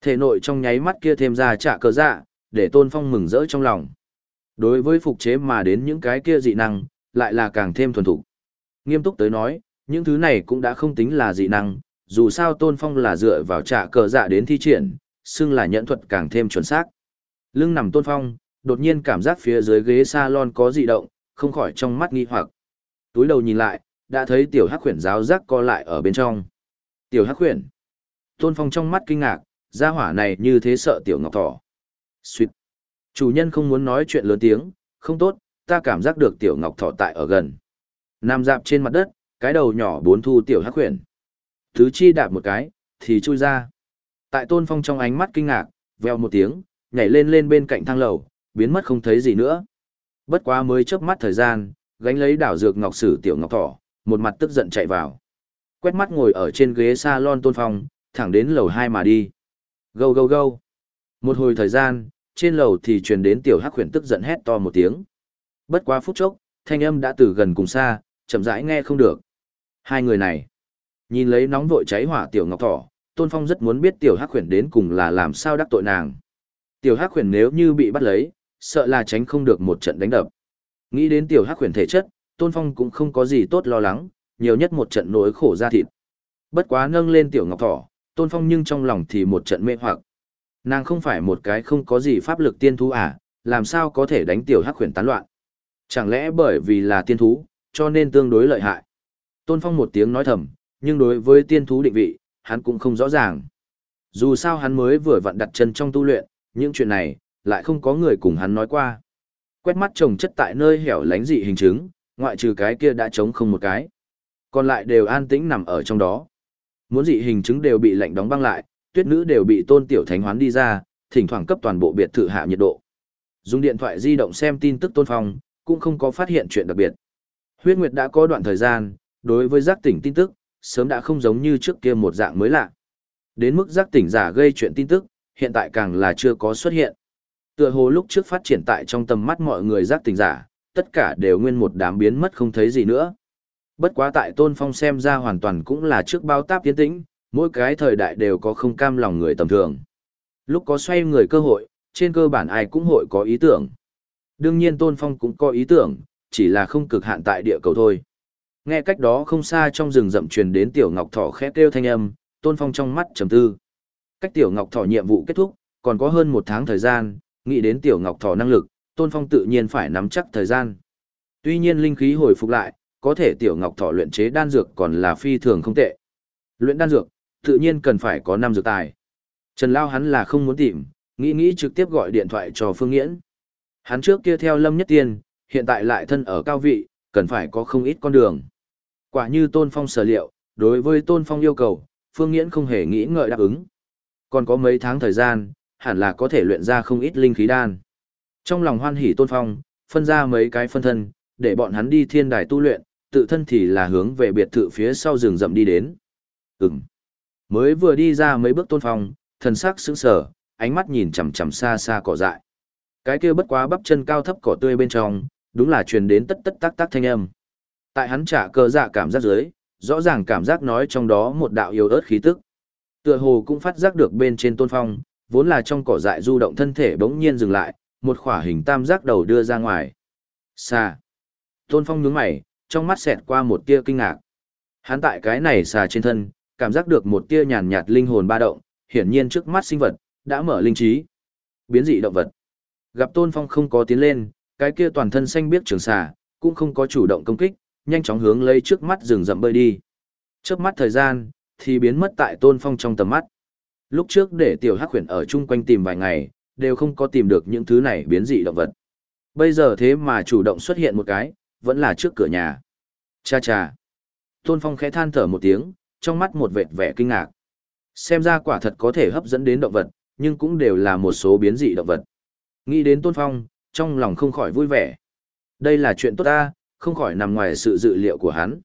Thể nội trong nháy mắt kia thêm ra trả cờ dạ, để tôn phong mừng rỡ trong lòng. Đối với phục chế mà đến những cái kia dị năng, lại là càng thêm thuần thục. Nghiêm túc tới nói, những thứ này cũng đã không tính là dị năng, dù sao tôn phong là dựa vào trạ cờ dạ đến thi triển, xưng là nhẫn thuật càng thêm chuẩn xác. Lưng nằm tôn phong, đột nhiên cảm giác phía dưới ghế salon có dị động, không khỏi trong mắt nghi hoặc. Túi đầu nhìn lại, đã thấy tiểu hắc khuyển giáo giác co lại ở bên trong. Tiểu hắc khuyển. Tôn phong trong mắt kinh ngạc, gia hỏa này như thế sợ tiểu ngọc thỏ. suýt Chủ nhân không muốn nói chuyện lớn tiếng, không tốt, ta cảm giác được tiểu ngọc thỏ tại ở gần. Nam dạp trên mặt đất, cái đầu nhỏ bốn thu tiểu hắc khuyển Thứ chi đạp một cái, thì chui ra. Tại Tôn Phong trong ánh mắt kinh ngạc, veo một tiếng, nhảy lên lên bên cạnh thang lầu, biến mất không thấy gì nữa. Bất quá mới chớp mắt thời gian, gánh lấy đảo dược ngọc sử tiểu ngọc thỏ, một mặt tức giận chạy vào. Quét mắt ngồi ở trên ghế salon Tôn Phong, thẳng đến lầu 2 mà đi. Gâu gâu gâu. Một hồi thời gian, trên lầu thì truyền đến tiểu hắc huyền tức giận hét to một tiếng. Bất quá phút chốc, thanh âm đã từ gần cùng xa, chậm rãi nghe không được. Hai người này, nhìn lấy nóng vội cháy hỏa tiểu ngọc thỏ, Tôn Phong rất muốn biết tiểu hắc huyền đến cùng là làm sao đắc tội nàng. Tiểu hắc huyền nếu như bị bắt lấy, sợ là tránh không được một trận đánh đập. Nghĩ đến tiểu hắc huyền thể chất, Tôn Phong cũng không có gì tốt lo lắng, nhiều nhất một trận nỗi khổ ra thịt. Bất quá nâng lên tiểu ngọc thỏ, Tôn Phong nhưng trong lòng thì một trận mê hoặc. Nàng không phải một cái không có gì pháp lực tiên thú à, làm sao có thể đánh tiểu hắc huyền tán loạn. Chẳng lẽ bởi vì là tiên thú, cho nên tương đối lợi hại. Tôn Phong một tiếng nói thầm, nhưng đối với tiên thú định vị, hắn cũng không rõ ràng. Dù sao hắn mới vừa vặn đặt chân trong tu luyện, những chuyện này, lại không có người cùng hắn nói qua. Quét mắt trồng chất tại nơi hẻo lánh dị hình chứng, ngoại trừ cái kia đã trống không một cái. Còn lại đều an tĩnh nằm ở trong đó. Muốn dị hình chứng đều bị lạnh đóng băng lại, tuyết nữ đều bị tôn tiểu thánh hoán đi ra, thỉnh thoảng cấp toàn bộ biệt thự hạ nhiệt độ. Dùng điện thoại di động xem tin tức tôn phong, cũng không có phát hiện chuyện đặc biệt. Huyết Nguyệt đã có đoạn thời gian, đối với giác tỉnh tin tức, sớm đã không giống như trước kia một dạng mới lạ. Đến mức giác tỉnh giả gây chuyện tin tức, hiện tại càng là chưa có xuất hiện. Tựa hồ lúc trước phát triển tại trong tầm mắt mọi người giác tỉnh giả, tất cả đều nguyên một đám biến mất không thấy gì nữa. Bất quá tại Tôn Phong xem ra hoàn toàn cũng là trước bao táp tiến tĩnh, mỗi cái thời đại đều có không cam lòng người tầm thường. Lúc có xoay người cơ hội, trên cơ bản ai cũng hội có ý tưởng. Đương nhiên Tôn Phong cũng có ý tưởng, chỉ là không cực hạn tại địa cầu thôi. Nghe cách đó không xa trong rừng rậm truyền đến Tiểu Ngọc Thỏ khẽ kêu thanh âm, Tôn Phong trong mắt trầm tư. Cách Tiểu Ngọc Thỏ nhiệm vụ kết thúc, còn có hơn một tháng thời gian, nghĩ đến Tiểu Ngọc Thỏ năng lực, Tôn Phong tự nhiên phải nắm chắc thời gian. Tuy nhiên linh khí hồi phục lại, có thể Tiểu Ngọc Thỏ luyện chế đan dược còn là phi thường không tệ. Luyện đan dược, tự nhiên cần phải có năm dược tài. Trần Lao hắn là không muốn tìm, nghĩ nghĩ trực tiếp gọi điện thoại cho Phương Nghiễn. Hắn trước kia theo Lâm Nhất Tiên, hiện tại lại thân ở cao vị, cần phải có không ít con đường. Quả như Tôn Phong sở liệu, đối với Tôn Phong yêu cầu, Phương Nghiễn không hề nghĩ ngợi đáp ứng. Còn có mấy tháng thời gian, hẳn là có thể luyện ra không ít linh khí đan. Trong lòng hoan hỉ Tôn Phong, phân ra mấy cái phân thân, để bọn hắn đi thiên đài tu luyện, tự thân thì là hướng về biệt thự phía sau rừng rậm đi đến. Ừm. Mới vừa đi ra mấy bước Tôn Phong, thần sắc sững sờ, ánh mắt nhìn chằm chằm xa xa cỏ dại. Cái kia bất quá bắp chân cao thấp cỏ tươi bên trong, đúng là truyền đến tất tất tác tác thanh âm. Tại hắn trả cơ dạ cảm giác dưới, rõ ràng cảm giác nói trong đó một đạo yếu ớt khí tức. Tựa hồ cũng phát giác được bên trên tôn phong, vốn là trong cỏ dại du động thân thể bỗng nhiên dừng lại, một khỏa hình tam giác đầu đưa ra ngoài. Xa. Tôn phong nhướng mày, trong mắt xẹt qua một tia kinh ngạc. Hắn tại cái này xà trên thân, cảm giác được một tia nhàn nhạt linh hồn ba động, hiển nhiên trước mắt sinh vật, đã mở linh trí. Biến dị động vật. Gặp Tôn Phong không có tiến lên, cái kia toàn thân xanh biếc trường xà, cũng không có chủ động công kích, nhanh chóng hướng lấy trước mắt rừng rậm bơi đi. Trước mắt thời gian, thì biến mất tại Tôn Phong trong tầm mắt. Lúc trước để tiểu hắc huyền ở chung quanh tìm vài ngày, đều không có tìm được những thứ này biến dị động vật. Bây giờ thế mà chủ động xuất hiện một cái, vẫn là trước cửa nhà. Cha cha. Tôn Phong khẽ than thở một tiếng, trong mắt một vệt vẻ kinh ngạc. Xem ra quả thật có thể hấp dẫn đến động vật, nhưng cũng đều là một số biến dị động vật. Nghĩ đến Tôn Phong, trong lòng không khỏi vui vẻ. Đây là chuyện tốt ta, không khỏi nằm ngoài sự dự liệu của hắn.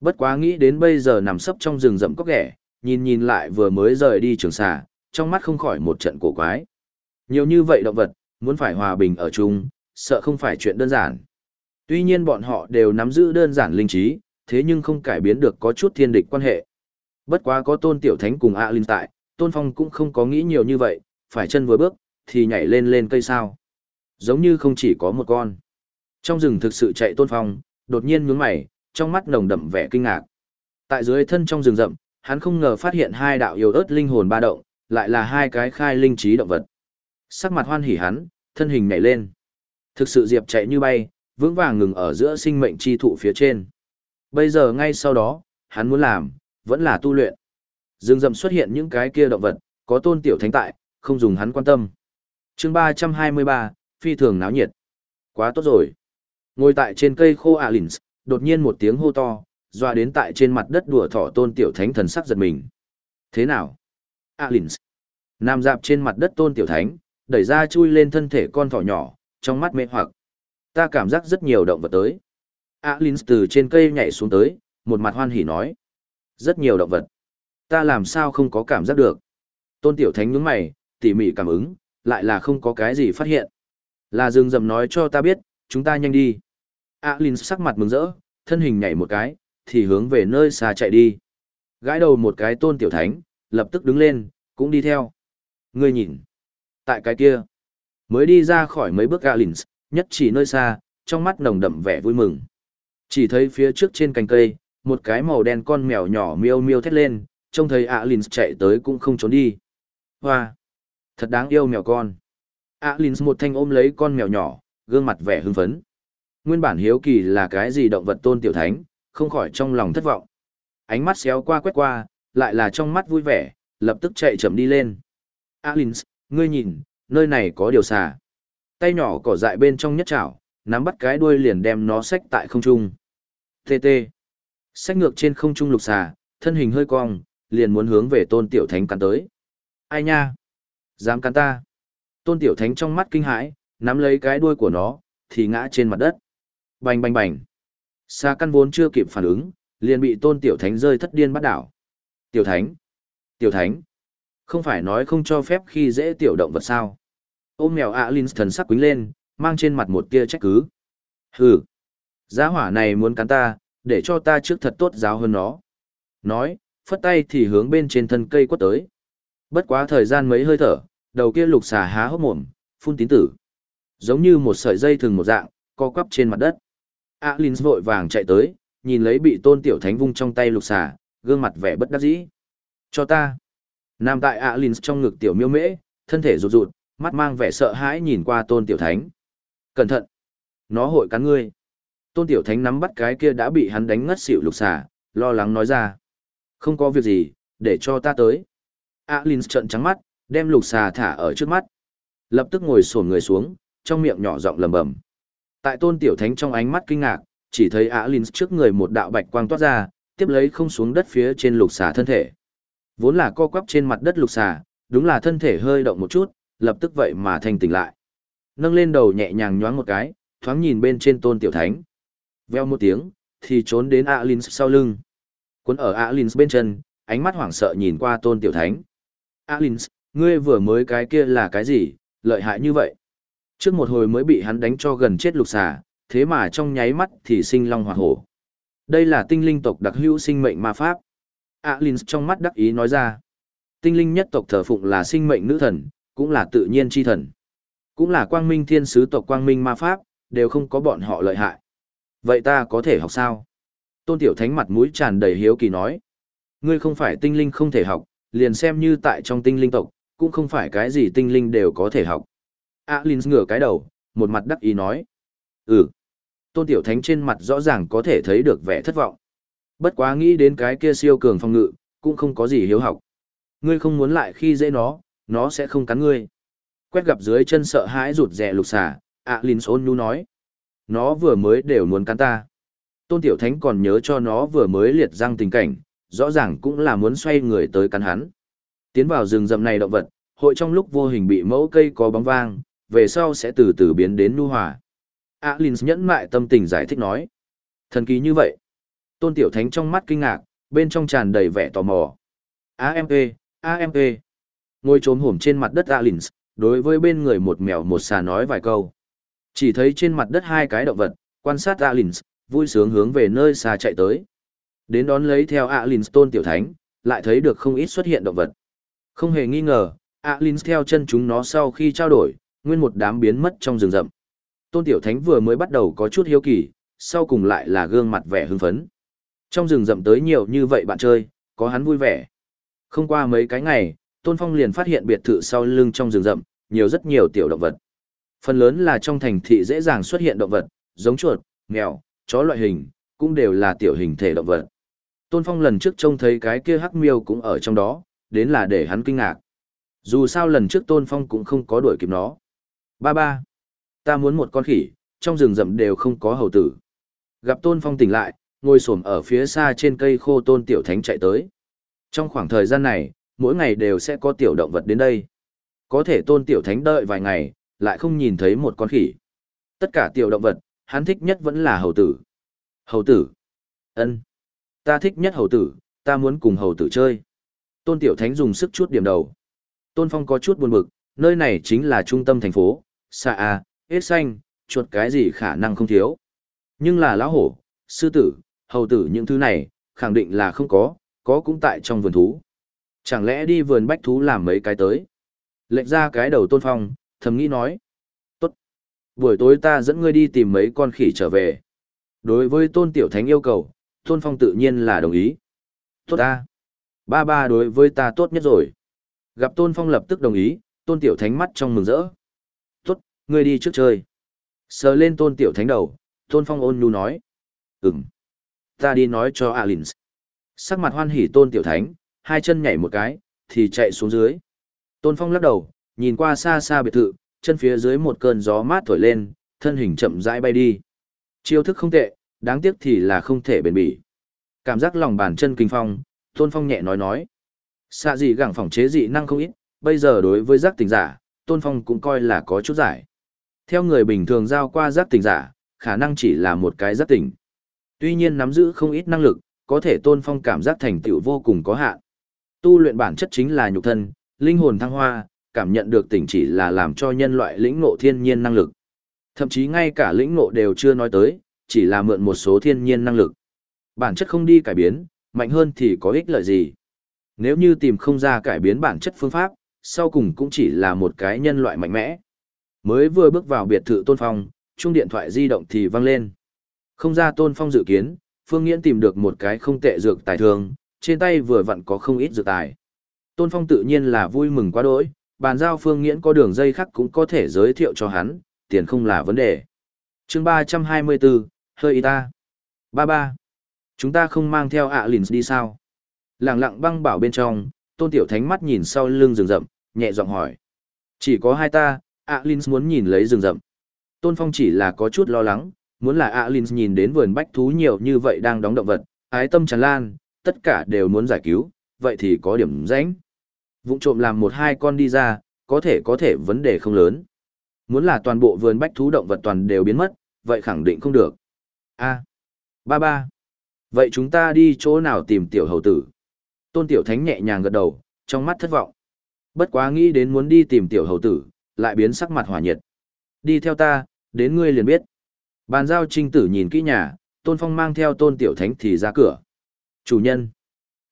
Bất quá nghĩ đến bây giờ nằm sấp trong rừng rậm cóc ghẻ, nhìn nhìn lại vừa mới rời đi trường xà, trong mắt không khỏi một trận cổ quái. Nhiều như vậy động vật, muốn phải hòa bình ở chung, sợ không phải chuyện đơn giản. Tuy nhiên bọn họ đều nắm giữ đơn giản linh trí, thế nhưng không cải biến được có chút thiên địch quan hệ. Bất quá có tôn tiểu thánh cùng ạ linh tại, tôn phong cũng không có nghĩ nhiều như vậy, phải chân vừa bước, thì nhảy lên lên cây sao. Giống như không chỉ có một con. Trong rừng thực sự chạy tôn phong, đột nhiên nhướng mày, trong mắt nồng đậm vẻ kinh ngạc. Tại dưới thân trong rừng rậm, hắn không ngờ phát hiện hai đạo yêu ớt linh hồn ba động, lại là hai cái khai linh trí động vật. Sắc mặt hoan hỉ hắn, thân hình nhảy lên. Thực sự diệp chạy như bay, vững vàng ngừng ở giữa sinh mệnh chi thụ phía trên. Bây giờ ngay sau đó, hắn muốn làm, vẫn là tu luyện. Rừng rậm xuất hiện những cái kia động vật, có tôn tiểu thánh tại, không dùng hắn quan tâm chương ba trăm hai mươi ba phi thường náo nhiệt quá tốt rồi ngồi tại trên cây khô alins đột nhiên một tiếng hô to doa đến tại trên mặt đất đùa thỏ tôn tiểu thánh thần sắc giật mình. Thế nào? Alins. Nam dạp trên mặt đất tôn tiểu thánh, đẩy ra chui lên thân thể con thỏ nhỏ, trong mắt mê hoặc. Ta cảm giác rất nhiều động vật tới. Alins từ trên cây nhảy xuống tới, một mặt hoan hỉ nói. Rất nhiều động vật. Ta làm sao không có cảm giác được. Tôn tiểu thánh nhướng mày, tỉ mỉ cảm ứng, lại là không có cái gì phát hiện. Là rừng rầm nói cho ta biết, chúng ta nhanh đi. Alin sắc mặt mừng rỡ, thân hình nhảy một cái, thì hướng về nơi xa chạy đi. Gãi đầu một cái tôn tiểu thánh, lập tức đứng lên, cũng đi theo. Ngươi nhìn. Tại cái kia, mới đi ra khỏi mấy bước Alin, nhất chỉ nơi xa, trong mắt nồng đậm vẻ vui mừng. Chỉ thấy phía trước trên cành cây, một cái màu đen con mèo nhỏ miêu miêu thét lên, trông thấy Alin chạy tới cũng không trốn đi. Hoa! Thật đáng yêu mèo con. Alin một thanh ôm lấy con mèo nhỏ, gương mặt vẻ hưng phấn. Nguyên bản hiếu kỳ là cái gì động vật tôn tiểu thánh, không khỏi trong lòng thất vọng. Ánh mắt xéo qua quét qua, lại là trong mắt vui vẻ, lập tức chạy chậm đi lên. Alins, ngươi nhìn, nơi này có điều xà. Tay nhỏ cỏ dại bên trong nhất chảo, nắm bắt cái đuôi liền đem nó xách tại không trung. TT. Xách ngược trên không trung lục xà, thân hình hơi cong, liền muốn hướng về tôn tiểu thánh cắn tới. Ai nha? Dám cắn ta? Tôn tiểu thánh trong mắt kinh hãi, nắm lấy cái đuôi của nó, thì ngã trên mặt đất. Bành bành bành. xa căn vốn chưa kịp phản ứng, liền bị tôn tiểu thánh rơi thất điên bắt đảo. Tiểu thánh. Tiểu thánh. Không phải nói không cho phép khi dễ tiểu động vật sao. Ôm mèo Alin thần sắc quính lên, mang trên mặt một tia trách cứ. Hừ. Giá hỏa này muốn cắn ta, để cho ta trước thật tốt giáo hơn nó. Nói, phất tay thì hướng bên trên thân cây quất tới. Bất quá thời gian mấy hơi thở, đầu kia lục xà há hốc mồm, phun tín tử. Giống như một sợi dây thường một dạng, co quắp trên mặt đất. Alin vội vàng chạy tới, nhìn lấy bị tôn tiểu thánh vung trong tay lục xà, gương mặt vẻ bất đắc dĩ. Cho ta. Nam tại Alin trong ngực tiểu miêu mễ, thân thể rụt rụt, mắt mang vẻ sợ hãi nhìn qua tôn tiểu thánh. Cẩn thận. Nó hội cắn ngươi. Tôn tiểu thánh nắm bắt cái kia đã bị hắn đánh ngất xỉu lục xà, lo lắng nói ra. Không có việc gì, để cho ta tới. Alin trợn trắng mắt, đem lục xà thả ở trước mắt. Lập tức ngồi xổm người xuống, trong miệng nhỏ giọng lầm bầm. Tại tôn tiểu thánh trong ánh mắt kinh ngạc, chỉ thấy Alin trước người một đạo bạch quang toát ra, tiếp lấy không xuống đất phía trên lục xà thân thể. Vốn là co quắp trên mặt đất lục xà, đúng là thân thể hơi động một chút, lập tức vậy mà thanh tỉnh lại. Nâng lên đầu nhẹ nhàng nhoáng một cái, thoáng nhìn bên trên tôn tiểu thánh. Veo một tiếng, thì trốn đến Alin sau lưng. Cuốn ở Alin bên chân, ánh mắt hoảng sợ nhìn qua tôn tiểu thánh. Alins, ngươi vừa mới cái kia là cái gì, lợi hại như vậy. Trước một hồi mới bị hắn đánh cho gần chết lục xà, thế mà trong nháy mắt thì sinh long hỏa hổ. Đây là tinh linh tộc đặc hữu sinh mệnh ma pháp. Alin trong mắt đắc ý nói ra. Tinh linh nhất tộc thờ phụng là sinh mệnh nữ thần, cũng là tự nhiên chi thần. Cũng là quang minh thiên sứ tộc quang minh ma pháp, đều không có bọn họ lợi hại. Vậy ta có thể học sao? Tôn Tiểu Thánh mặt mũi tràn đầy hiếu kỳ nói. Ngươi không phải tinh linh không thể học, liền xem như tại trong tinh linh tộc, cũng không phải cái gì tinh linh đều có thể học. Alin ngửa cái đầu, một mặt đắc ý nói. Ừ. Tôn Tiểu Thánh trên mặt rõ ràng có thể thấy được vẻ thất vọng. Bất quá nghĩ đến cái kia siêu cường phong ngự, cũng không có gì hiếu học. Ngươi không muốn lại khi dễ nó, nó sẽ không cắn ngươi. Quét gặp dưới chân sợ hãi rụt rè lục xà, Alin ôn nhu nói. Nó vừa mới đều muốn cắn ta. Tôn Tiểu Thánh còn nhớ cho nó vừa mới liệt răng tình cảnh, rõ ràng cũng là muốn xoay người tới cắn hắn. Tiến vào rừng rậm này động vật, hội trong lúc vô hình bị mẫu cây có bóng vang, về sau sẽ từ từ biến đến nu hòa. Alins nhẫn mại tâm tình giải thích nói. Thần kỳ như vậy. Tôn Tiểu Thánh trong mắt kinh ngạc, bên trong tràn đầy vẻ tò mò. AMP, AMP. Ngồi trốn hổm trên mặt đất Alins, đối với bên người một mèo một xà nói vài câu. Chỉ thấy trên mặt đất hai cái động vật, quan sát Alins, vui sướng hướng về nơi xa chạy tới. Đến đón lấy theo Alins tôn tiểu thánh, lại thấy được không ít xuất hiện động vật. Không hề nghi ngờ, Alins theo chân chúng nó sau khi trao đổi, nguyên một đám biến mất trong rừng rậm. Tôn tiểu thánh vừa mới bắt đầu có chút hiếu kỳ, sau cùng lại là gương mặt vẻ hưng phấn. Trong rừng rậm tới nhiều như vậy bạn chơi, có hắn vui vẻ. Không qua mấy cái ngày, Tôn Phong liền phát hiện biệt thự sau lưng trong rừng rậm, nhiều rất nhiều tiểu động vật. Phần lớn là trong thành thị dễ dàng xuất hiện động vật, giống chuột, mèo, chó loại hình, cũng đều là tiểu hình thể động vật. Tôn Phong lần trước trông thấy cái kia hắc miêu cũng ở trong đó, đến là để hắn kinh ngạc. Dù sao lần trước Tôn Phong cũng không có đuổi kịp nó. Ba ba, ta muốn một con khỉ, trong rừng rậm đều không có hầu tử. Gặp Tôn Phong tỉnh lại, ngồi xổm ở phía xa trên cây khô tôn tiểu thánh chạy tới. Trong khoảng thời gian này, mỗi ngày đều sẽ có tiểu động vật đến đây. Có thể tôn tiểu thánh đợi vài ngày, lại không nhìn thấy một con khỉ. Tất cả tiểu động vật, hắn thích nhất vẫn là hầu tử. Hầu tử. ân, Ta thích nhất hầu tử, ta muốn cùng hầu tử chơi. Tôn tiểu thánh dùng sức chút điểm đầu. Tôn phong có chút buồn bực, nơi này chính là trung tâm thành phố, xa a, à, hết xanh, chuột cái gì khả năng không thiếu. Nhưng là lão hổ, sư tử, hầu tử những thứ này, khẳng định là không có, có cũng tại trong vườn thú. Chẳng lẽ đi vườn bách thú làm mấy cái tới? Lệnh ra cái đầu tôn phong, thầm nghĩ nói. Tốt. Buổi tối ta dẫn ngươi đi tìm mấy con khỉ trở về. Đối với tôn tiểu thánh yêu cầu, tôn phong tự nhiên là đồng ý. Tốt ta. Ba ba đối với ta tốt nhất rồi. Gặp tôn phong lập tức đồng ý, tôn tiểu thánh mắt trong mừng rỡ. Ngươi đi trước chơi. Sờ lên tôn tiểu thánh đầu, tôn phong ôn nhu nói. Ừm. Ta đi nói cho Alins. Sắc mặt hoan hỉ tôn tiểu thánh, hai chân nhảy một cái, thì chạy xuống dưới. Tôn phong lắc đầu, nhìn qua xa xa biệt thự, chân phía dưới một cơn gió mát thổi lên, thân hình chậm rãi bay đi. Chiêu thức không tệ, đáng tiếc thì là không thể bền bỉ. Cảm giác lòng bàn chân kinh phong, Tôn Phong nhẹ nói nói. Xạ dị gẳng phòng chế dị năng không ít, bây giờ đối với giác tình giả, Tôn Phong cũng coi là có chút giải. Theo người bình thường giao qua giác tình giả, khả năng chỉ là một cái giác tỉnh. Tuy nhiên nắm giữ không ít năng lực, có thể Tôn Phong cảm giác thành tựu vô cùng có hạn. Tu luyện bản chất chính là nhục thân, linh hồn thăng hoa, cảm nhận được tỉnh chỉ là làm cho nhân loại lĩnh ngộ thiên nhiên năng lực. Thậm chí ngay cả lĩnh ngộ đều chưa nói tới, chỉ là mượn một số thiên nhiên năng lực. Bản chất không đi cải biến, mạnh hơn thì có ích lợi gì. Nếu như tìm không ra cải biến bản chất phương pháp, sau cùng cũng chỉ là một cái nhân loại mạnh mẽ. Mới vừa bước vào biệt thự Tôn Phong, chuông điện thoại di động thì vang lên. Không ra Tôn Phong dự kiến, Phương Nghiễn tìm được một cái không tệ dược tài thường, trên tay vừa vặn có không ít dược tài. Tôn Phong tự nhiên là vui mừng quá đỗi, bàn giao Phương Nghiễn có đường dây khác cũng có thể giới thiệu cho hắn, tiền không là vấn đề. chương 324, hơi y ta. Ba ba. Chúng ta không mang theo ạ lìn đi sao? lẳng lặng băng bảo bên trong, tôn tiểu thánh mắt nhìn sau lưng rừng rậm, nhẹ giọng hỏi. Chỉ có hai ta, ạ muốn nhìn lấy rừng rậm. Tôn phong chỉ là có chút lo lắng, muốn là ạ nhìn đến vườn bách thú nhiều như vậy đang đóng động vật, ái tâm tràn lan, tất cả đều muốn giải cứu, vậy thì có điểm rãnh. Vụng trộm làm một hai con đi ra, có thể có thể vấn đề không lớn. Muốn là toàn bộ vườn bách thú động vật toàn đều biến mất, vậy khẳng định không được. A. Ba ba. Vậy chúng ta đi chỗ nào tìm tiểu hầu tử? Tôn tiểu thánh nhẹ nhàng gật đầu, trong mắt thất vọng. Bất quá nghĩ đến muốn đi tìm tiểu hầu tử, lại biến sắc mặt hỏa nhiệt. Đi theo ta, đến ngươi liền biết. Bàn giao trinh tử nhìn kỹ nhà, tôn phong mang theo tôn tiểu thánh thì ra cửa. Chủ nhân,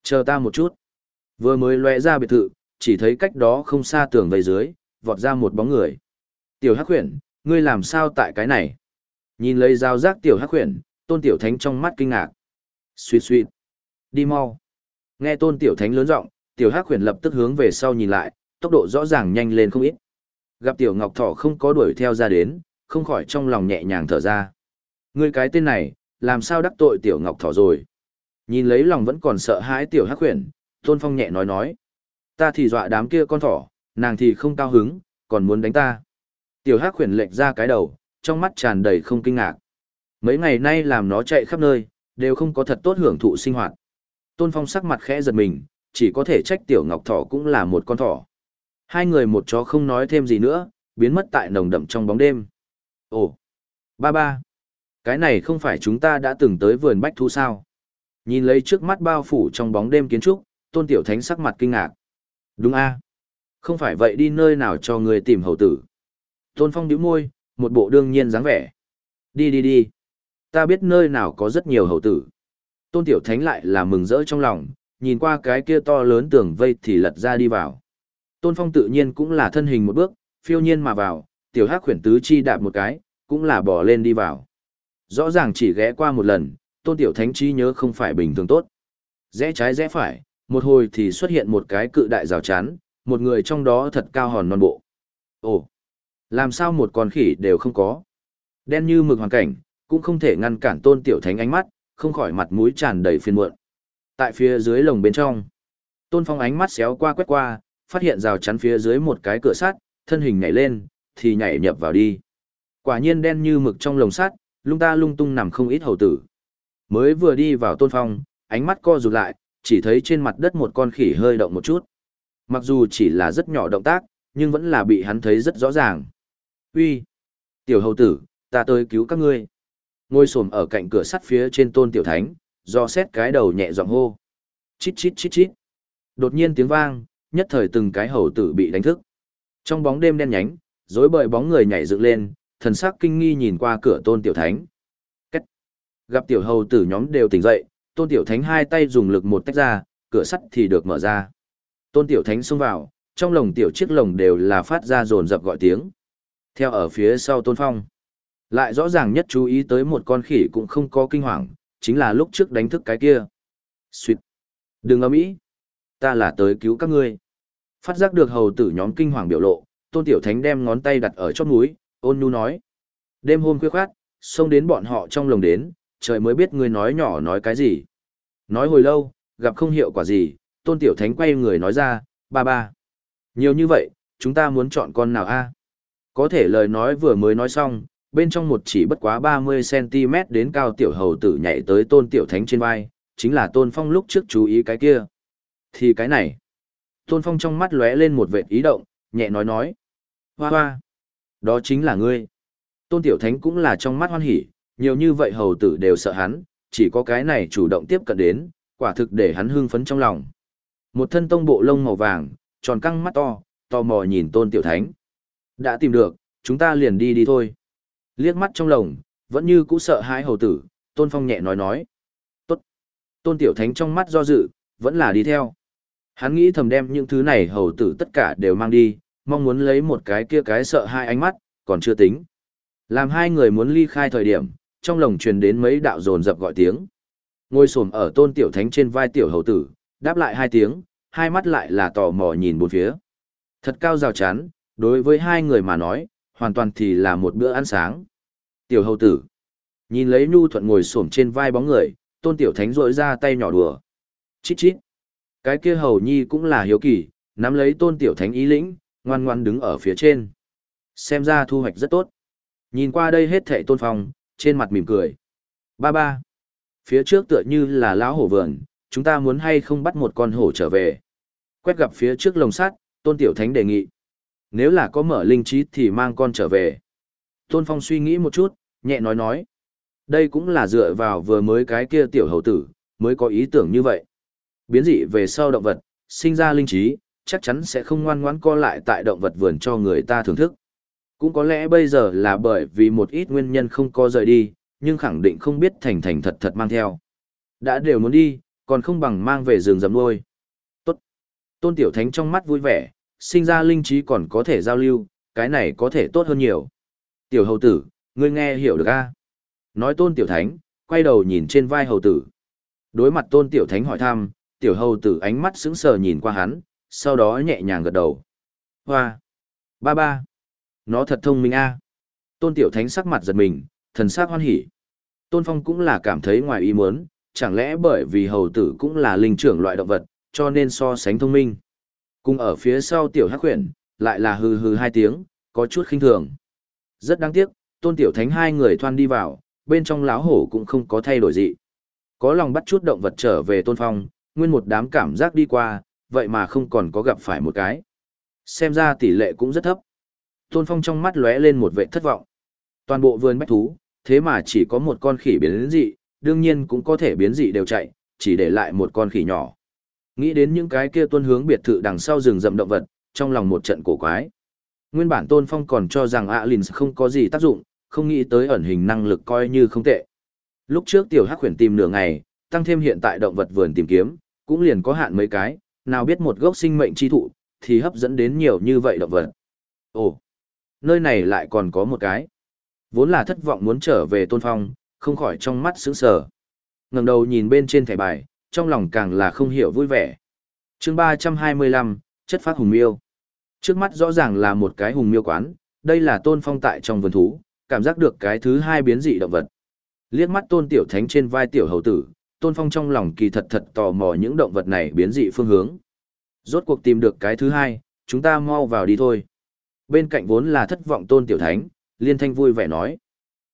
chờ ta một chút. Vừa mới lóe ra biệt thự, chỉ thấy cách đó không xa tường vây dưới, vọt ra một bóng người. Tiểu hắc khuyển, ngươi làm sao tại cái này? Nhìn lấy dao giác tiểu hắc khuyển, tôn tiểu thánh trong mắt kinh ngạc. Xuyên xuyên. Đi mau. Nghe tôn tiểu thánh lớn giọng, tiểu hắc khuyển lập tức hướng về sau nhìn lại, tốc độ rõ ràng nhanh lên không ít. Gặp tiểu ngọc thỏ không có đuổi theo ra đến, không khỏi trong lòng nhẹ nhàng thở ra. Ngươi cái tên này, làm sao đắc tội tiểu ngọc thỏ rồi? Nhìn lấy lòng vẫn còn sợ hãi tiểu hắc huyền, tôn phong nhẹ nói nói. Ta thì dọa đám kia con thỏ, nàng thì không cao hứng, còn muốn đánh ta. Tiểu hắc huyền lệch ra cái đầu, trong mắt tràn đầy không kinh ngạc. Mấy ngày nay làm nó chạy khắp nơi, đều không có thật tốt hưởng thụ sinh hoạt. Tôn Phong sắc mặt khẽ giật mình, chỉ có thể trách Tiểu Ngọc Thỏ cũng là một con thỏ. Hai người một chó không nói thêm gì nữa, biến mất tại nồng đậm trong bóng đêm. Ồ, ba ba, cái này không phải chúng ta đã từng tới vườn bách thu sao? Nhìn lấy trước mắt bao phủ trong bóng đêm kiến trúc, Tôn Tiểu Thánh sắc mặt kinh ngạc. Đúng a, không phải vậy đi nơi nào cho người tìm hầu tử. Tôn Phong nhíu môi, một bộ đương nhiên dáng vẻ. Đi đi đi ta biết nơi nào có rất nhiều hậu tử. Tôn Tiểu Thánh lại là mừng rỡ trong lòng, nhìn qua cái kia to lớn tường vây thì lật ra đi vào. Tôn Phong tự nhiên cũng là thân hình một bước, phiêu nhiên mà vào, Tiểu Hắc khuyển tứ chi đạp một cái, cũng là bỏ lên đi vào. Rõ ràng chỉ ghé qua một lần, Tôn Tiểu Thánh chi nhớ không phải bình thường tốt. Rẽ trái rẽ phải, một hồi thì xuất hiện một cái cự đại rào chắn, một người trong đó thật cao hòn non bộ. Ồ, làm sao một con khỉ đều không có? Đen như mực hoàn cảnh, cũng không thể ngăn cản tôn tiểu thánh ánh mắt, không khỏi mặt mũi tràn đầy phiền muộn. Tại phía dưới lồng bên trong, tôn phong ánh mắt xéo qua quét qua, phát hiện rào chắn phía dưới một cái cửa sắt, thân hình nhảy lên, thì nhảy nhập vào đi. Quả nhiên đen như mực trong lồng sắt, lung ta lung tung nằm không ít hầu tử. Mới vừa đi vào tôn phong, ánh mắt co rụt lại, chỉ thấy trên mặt đất một con khỉ hơi động một chút. Mặc dù chỉ là rất nhỏ động tác, nhưng vẫn là bị hắn thấy rất rõ ràng. Uy, Tiểu hầu tử, ta tới cứu các ngươi. Ngôi sồm ở cạnh cửa sắt phía trên tôn tiểu thánh, do xét cái đầu nhẹ giọng hô. Chít chít chít chít. Đột nhiên tiếng vang, nhất thời từng cái hầu tử bị đánh thức. Trong bóng đêm đen nhánh, rối bời bóng người nhảy dựng lên, thần sắc kinh nghi nhìn qua cửa tôn tiểu thánh. Cách. Gặp tiểu hầu tử nhóm đều tỉnh dậy, tôn tiểu thánh hai tay dùng lực một tách ra, cửa sắt thì được mở ra. Tôn tiểu thánh xông vào, trong lồng tiểu chiếc lồng đều là phát ra rồn rập gọi tiếng. Theo ở phía sau tôn phong. Lại rõ ràng nhất chú ý tới một con khỉ cũng không có kinh hoàng, chính là lúc trước đánh thức cái kia. Xuyệt. Đừng ấm ý. Ta là tới cứu các ngươi. Phát giác được hầu tử nhóm kinh hoàng biểu lộ, tôn tiểu thánh đem ngón tay đặt ở chót núi, ôn nhu nói. Đêm hôm khuya khoát, xông đến bọn họ trong lồng đến, trời mới biết ngươi nói nhỏ nói cái gì. Nói hồi lâu, gặp không hiệu quả gì, tôn tiểu thánh quay người nói ra, ba ba. Nhiều như vậy, chúng ta muốn chọn con nào a? Có thể lời nói vừa mới nói xong, bên trong một chỉ bất quá 30cm đến cao tiểu hầu tử nhảy tới tôn tiểu thánh trên vai, chính là tôn phong lúc trước chú ý cái kia. Thì cái này. Tôn phong trong mắt lóe lên một vệt ý động, nhẹ nói nói. Hoa hoa. Đó chính là ngươi. Tôn tiểu thánh cũng là trong mắt hoan hỉ, nhiều như vậy hầu tử đều sợ hắn, chỉ có cái này chủ động tiếp cận đến, quả thực để hắn hưng phấn trong lòng. Một thân tông bộ lông màu vàng, tròn căng mắt to, tò mò nhìn tôn tiểu thánh. Đã tìm được, chúng ta liền đi đi thôi. Liếc mắt trong lồng, vẫn như cũ sợ hãi hầu tử, tôn phong nhẹ nói nói. Tốt. Tôn tiểu thánh trong mắt do dự, vẫn là đi theo. Hắn nghĩ thầm đem những thứ này hầu tử tất cả đều mang đi, mong muốn lấy một cái kia cái sợ hai ánh mắt, còn chưa tính. Làm hai người muốn ly khai thời điểm, trong lồng truyền đến mấy đạo dồn dập gọi tiếng. Ngồi xổm ở tôn tiểu thánh trên vai tiểu hầu tử, đáp lại hai tiếng, hai mắt lại là tò mò nhìn bốn phía. Thật cao rào chán, đối với hai người mà nói, hoàn toàn thì là một bữa ăn sáng. Tiểu hầu tử, nhìn lấy nhu thuận ngồi xổm trên vai bóng người, tôn tiểu thánh rội ra tay nhỏ đùa. Chít chít. Cái kia hầu nhi cũng là hiếu kỳ, nắm lấy tôn tiểu thánh ý lĩnh, ngoan ngoan đứng ở phía trên. Xem ra thu hoạch rất tốt. Nhìn qua đây hết thệ tôn phong, trên mặt mỉm cười. Ba ba. Phía trước tựa như là lão hổ vườn, chúng ta muốn hay không bắt một con hổ trở về. Quét gặp phía trước lồng sắt, tôn tiểu thánh đề nghị. Nếu là có mở linh trí thì mang con trở về. Tôn phong suy nghĩ một chút, nhẹ nói nói. Đây cũng là dựa vào vừa mới cái kia tiểu hầu tử, mới có ý tưởng như vậy. Biến dị về sau động vật, sinh ra linh trí, chắc chắn sẽ không ngoan ngoãn co lại tại động vật vườn cho người ta thưởng thức. Cũng có lẽ bây giờ là bởi vì một ít nguyên nhân không có rời đi, nhưng khẳng định không biết thành thành thật thật mang theo. Đã đều muốn đi, còn không bằng mang về rừng rầm nuôi. Tốt. Tôn Tiểu Thánh trong mắt vui vẻ, sinh ra linh trí còn có thể giao lưu, cái này có thể tốt hơn nhiều. Tiểu hầu tử, ngươi nghe hiểu được a? Nói Tôn Tiểu Thánh, quay đầu nhìn trên vai hầu tử. Đối mặt Tôn Tiểu Thánh hỏi thăm, Tiểu hầu tử ánh mắt sững sờ nhìn qua hắn, sau đó nhẹ nhàng gật đầu. Hoa! Ba ba! Nó thật thông minh a. Tôn Tiểu Thánh sắc mặt giật mình, thần sắc hoan hỉ. Tôn Phong cũng là cảm thấy ngoài ý muốn, chẳng lẽ bởi vì hầu tử cũng là linh trưởng loại động vật, cho nên so sánh thông minh. Cùng ở phía sau Tiểu Hắc khuyển, lại là hừ hừ hai tiếng, có chút khinh thường. Rất đáng tiếc, Tôn Tiểu Thánh hai người thoan đi vào, bên trong láo hổ cũng không có thay đổi gì. Có lòng bắt chút động vật trở về Tôn Phong, nguyên một đám cảm giác đi qua, vậy mà không còn có gặp phải một cái. Xem ra tỷ lệ cũng rất thấp. Tôn Phong trong mắt lóe lên một vẻ thất vọng. Toàn bộ vườn bách thú, thế mà chỉ có một con khỉ biến dị, đương nhiên cũng có thể biến dị đều chạy, chỉ để lại một con khỉ nhỏ. Nghĩ đến những cái kia tuân hướng biệt thự đằng sau rừng rậm động vật, trong lòng một trận cổ quái. Nguyên bản Tôn Phong còn cho rằng Alins không có gì tác dụng, không nghĩ tới ẩn hình năng lực coi như không tệ. Lúc trước tiểu hắc khuyển tìm nửa ngày, tăng thêm hiện tại động vật vườn tìm kiếm, cũng liền có hạn mấy cái, nào biết một gốc sinh mệnh chi thụ, thì hấp dẫn đến nhiều như vậy động vật. Ồ, nơi này lại còn có một cái. Vốn là thất vọng muốn trở về tôn phong, không khỏi trong mắt sững sờ. ngẩng đầu nhìn bên trên thẻ bài, trong lòng càng là không hiểu vui vẻ. chương ba trăm hai mươi lăm chất phát hùng miêu. Trước mắt rõ ràng là một cái hùng miêu quán, đây là tôn phong tại trong vườn thú, cảm giác được cái thứ hai biến dị động vật. Liếc mắt tôn tiểu thánh trên vai tiểu hầu tử, tôn phong trong lòng kỳ thật thật tò mò những động vật này biến dị phương hướng. Rốt cuộc tìm được cái thứ hai, chúng ta mau vào đi thôi. Bên cạnh vốn là thất vọng tôn tiểu thánh, liên thanh vui vẻ nói.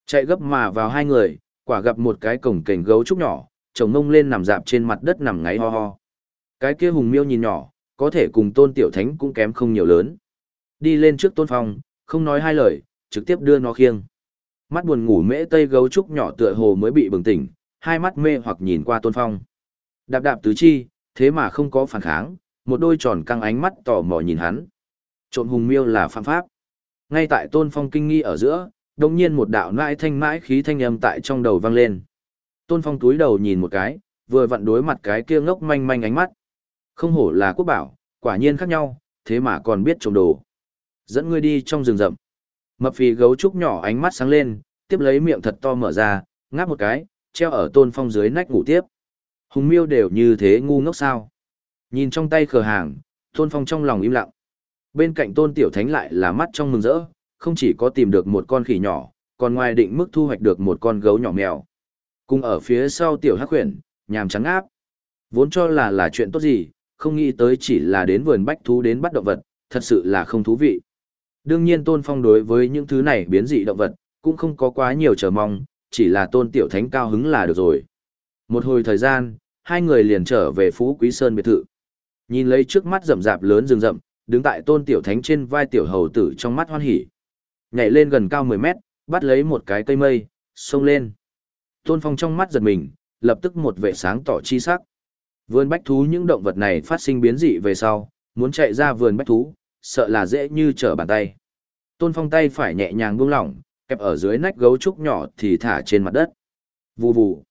Chạy gấp mà vào hai người, quả gặp một cái cổng cảnh gấu trúc nhỏ, chồng mông lên nằm dạp trên mặt đất nằm ngáy ho ho. Cái kia hùng miêu nhìn nhỏ, có thể cùng tôn tiểu thánh cũng kém không nhiều lớn. Đi lên trước tôn phong, không nói hai lời, trực tiếp đưa nó khiêng. Mắt buồn ngủ mễ tây gấu trúc nhỏ tựa hồ mới bị bừng tỉnh, hai mắt mê hoặc nhìn qua tôn phong. Đạp đạp tứ chi, thế mà không có phản kháng, một đôi tròn căng ánh mắt tò mò nhìn hắn. Trộm hùng miêu là phạm pháp. Ngay tại tôn phong kinh nghi ở giữa, đồng nhiên một đạo nãi thanh mãi khí thanh âm tại trong đầu vang lên. Tôn phong túi đầu nhìn một cái, vừa vặn đối mặt cái kia ngốc manh manh ánh mắt. Không hổ là quốc bảo, quả nhiên khác nhau, thế mà còn biết trộm đồ. Dẫn ngươi đi trong rừng rậm. Mập phì gấu trúc nhỏ ánh mắt sáng lên, tiếp lấy miệng thật to mở ra, ngáp một cái, treo ở tôn phong dưới nách ngủ tiếp. Hùng miêu đều như thế ngu ngốc sao. Nhìn trong tay khờ hàng, tôn phong trong lòng im lặng. Bên cạnh tôn tiểu thánh lại là mắt trong mừng rỡ, không chỉ có tìm được một con khỉ nhỏ, còn ngoài định mức thu hoạch được một con gấu nhỏ mèo. Cùng ở phía sau tiểu hắc khuyển, nhàm trắng áp. Vốn cho là là chuyện tốt gì, không nghĩ tới chỉ là đến vườn bách thú đến bắt động vật, thật sự là không thú vị. Đương nhiên Tôn Phong đối với những thứ này biến dị động vật, cũng không có quá nhiều chờ mong, chỉ là Tôn Tiểu Thánh cao hứng là được rồi. Một hồi thời gian, hai người liền trở về Phú Quý Sơn biệt thự. Nhìn lấy trước mắt rậm rạp lớn rừng rậm, đứng tại Tôn Tiểu Thánh trên vai Tiểu Hầu Tử trong mắt hoan hỉ. Nhảy lên gần cao 10 mét, bắt lấy một cái cây mây, xông lên. Tôn Phong trong mắt giật mình, lập tức một vệ sáng tỏ chi sắc. Vườn bách thú những động vật này phát sinh biến dị về sau, muốn chạy ra vườn bách thú, sợ là dễ như trở bàn tay. Tôn Phong tay phải nhẹ nhàng buông lỏng, kẹp ở dưới nách gấu trúc nhỏ thì thả trên mặt đất. Vù vù.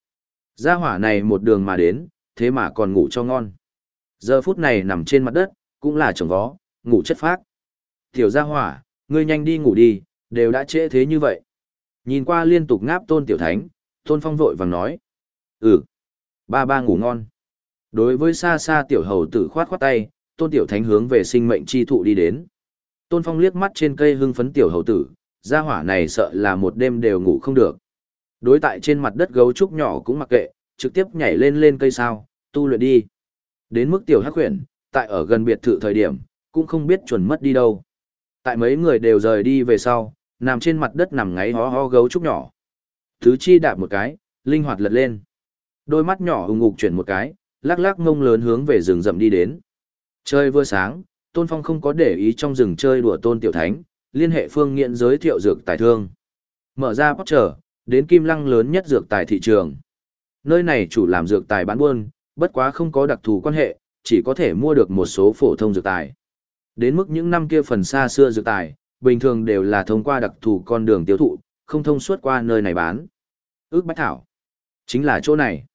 Gia hỏa này một đường mà đến, thế mà còn ngủ cho ngon. Giờ phút này nằm trên mặt đất, cũng là chồng vó, ngủ chất phác. Tiểu gia hỏa, ngươi nhanh đi ngủ đi, đều đã trễ thế như vậy. Nhìn qua liên tục ngáp tôn tiểu thánh, tôn phong vội vàng nói. Ừ, ba ba ngủ ngon. Đối với xa xa tiểu hầu tử khoát khoát tay, tôn tiểu thánh hướng về sinh mệnh chi thụ đi đến. Tôn phong liếc mắt trên cây hưng phấn tiểu hầu tử, gia hỏa này sợ là một đêm đều ngủ không được. Đối tại trên mặt đất gấu trúc nhỏ cũng mặc kệ, trực tiếp nhảy lên lên cây sao, tu luyện đi. Đến mức tiểu hắc huyền, tại ở gần biệt thự thời điểm, cũng không biết chuẩn mất đi đâu. Tại mấy người đều rời đi về sau, nằm trên mặt đất nằm ngáy ho ho gấu trúc nhỏ. Thứ chi đạp một cái, linh hoạt lật lên. Đôi mắt nhỏ hùng ngục chuyển một cái, lắc lắc ngông lớn hướng về rừng rậm đi đến. Chơi vừa sáng, Tôn Phong không có để ý trong rừng chơi đùa Tôn Tiểu Thánh, liên hệ phương nghiện giới thiệu dược tài thương. Mở ra bóc trở, đến kim lăng lớn nhất dược tài thị trường. Nơi này chủ làm dược tài bán buôn, bất quá không có đặc thù quan hệ, chỉ có thể mua được một số phổ thông dược tài. Đến mức những năm kia phần xa xưa dược tài, bình thường đều là thông qua đặc thù con đường tiêu thụ, không thông suốt qua nơi này bán. Ước bách thảo. Chính là chỗ này.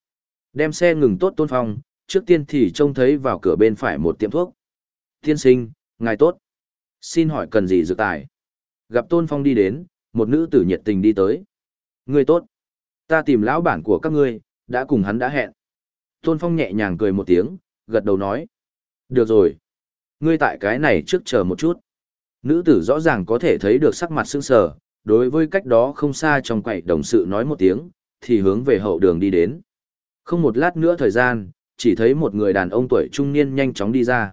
Đem xe ngừng tốt tôn phong, trước tiên thì trông thấy vào cửa bên phải một tiệm thuốc. Tiên sinh, ngài tốt. Xin hỏi cần gì dược tài? Gặp tôn phong đi đến, một nữ tử nhiệt tình đi tới. Ngươi tốt. Ta tìm lão bản của các ngươi, đã cùng hắn đã hẹn. Tôn phong nhẹ nhàng cười một tiếng, gật đầu nói. Được rồi. Ngươi tại cái này trước chờ một chút. Nữ tử rõ ràng có thể thấy được sắc mặt sững sờ, đối với cách đó không xa trong quầy đồng sự nói một tiếng, thì hướng về hậu đường đi đến. Không một lát nữa thời gian, chỉ thấy một người đàn ông tuổi trung niên nhanh chóng đi ra.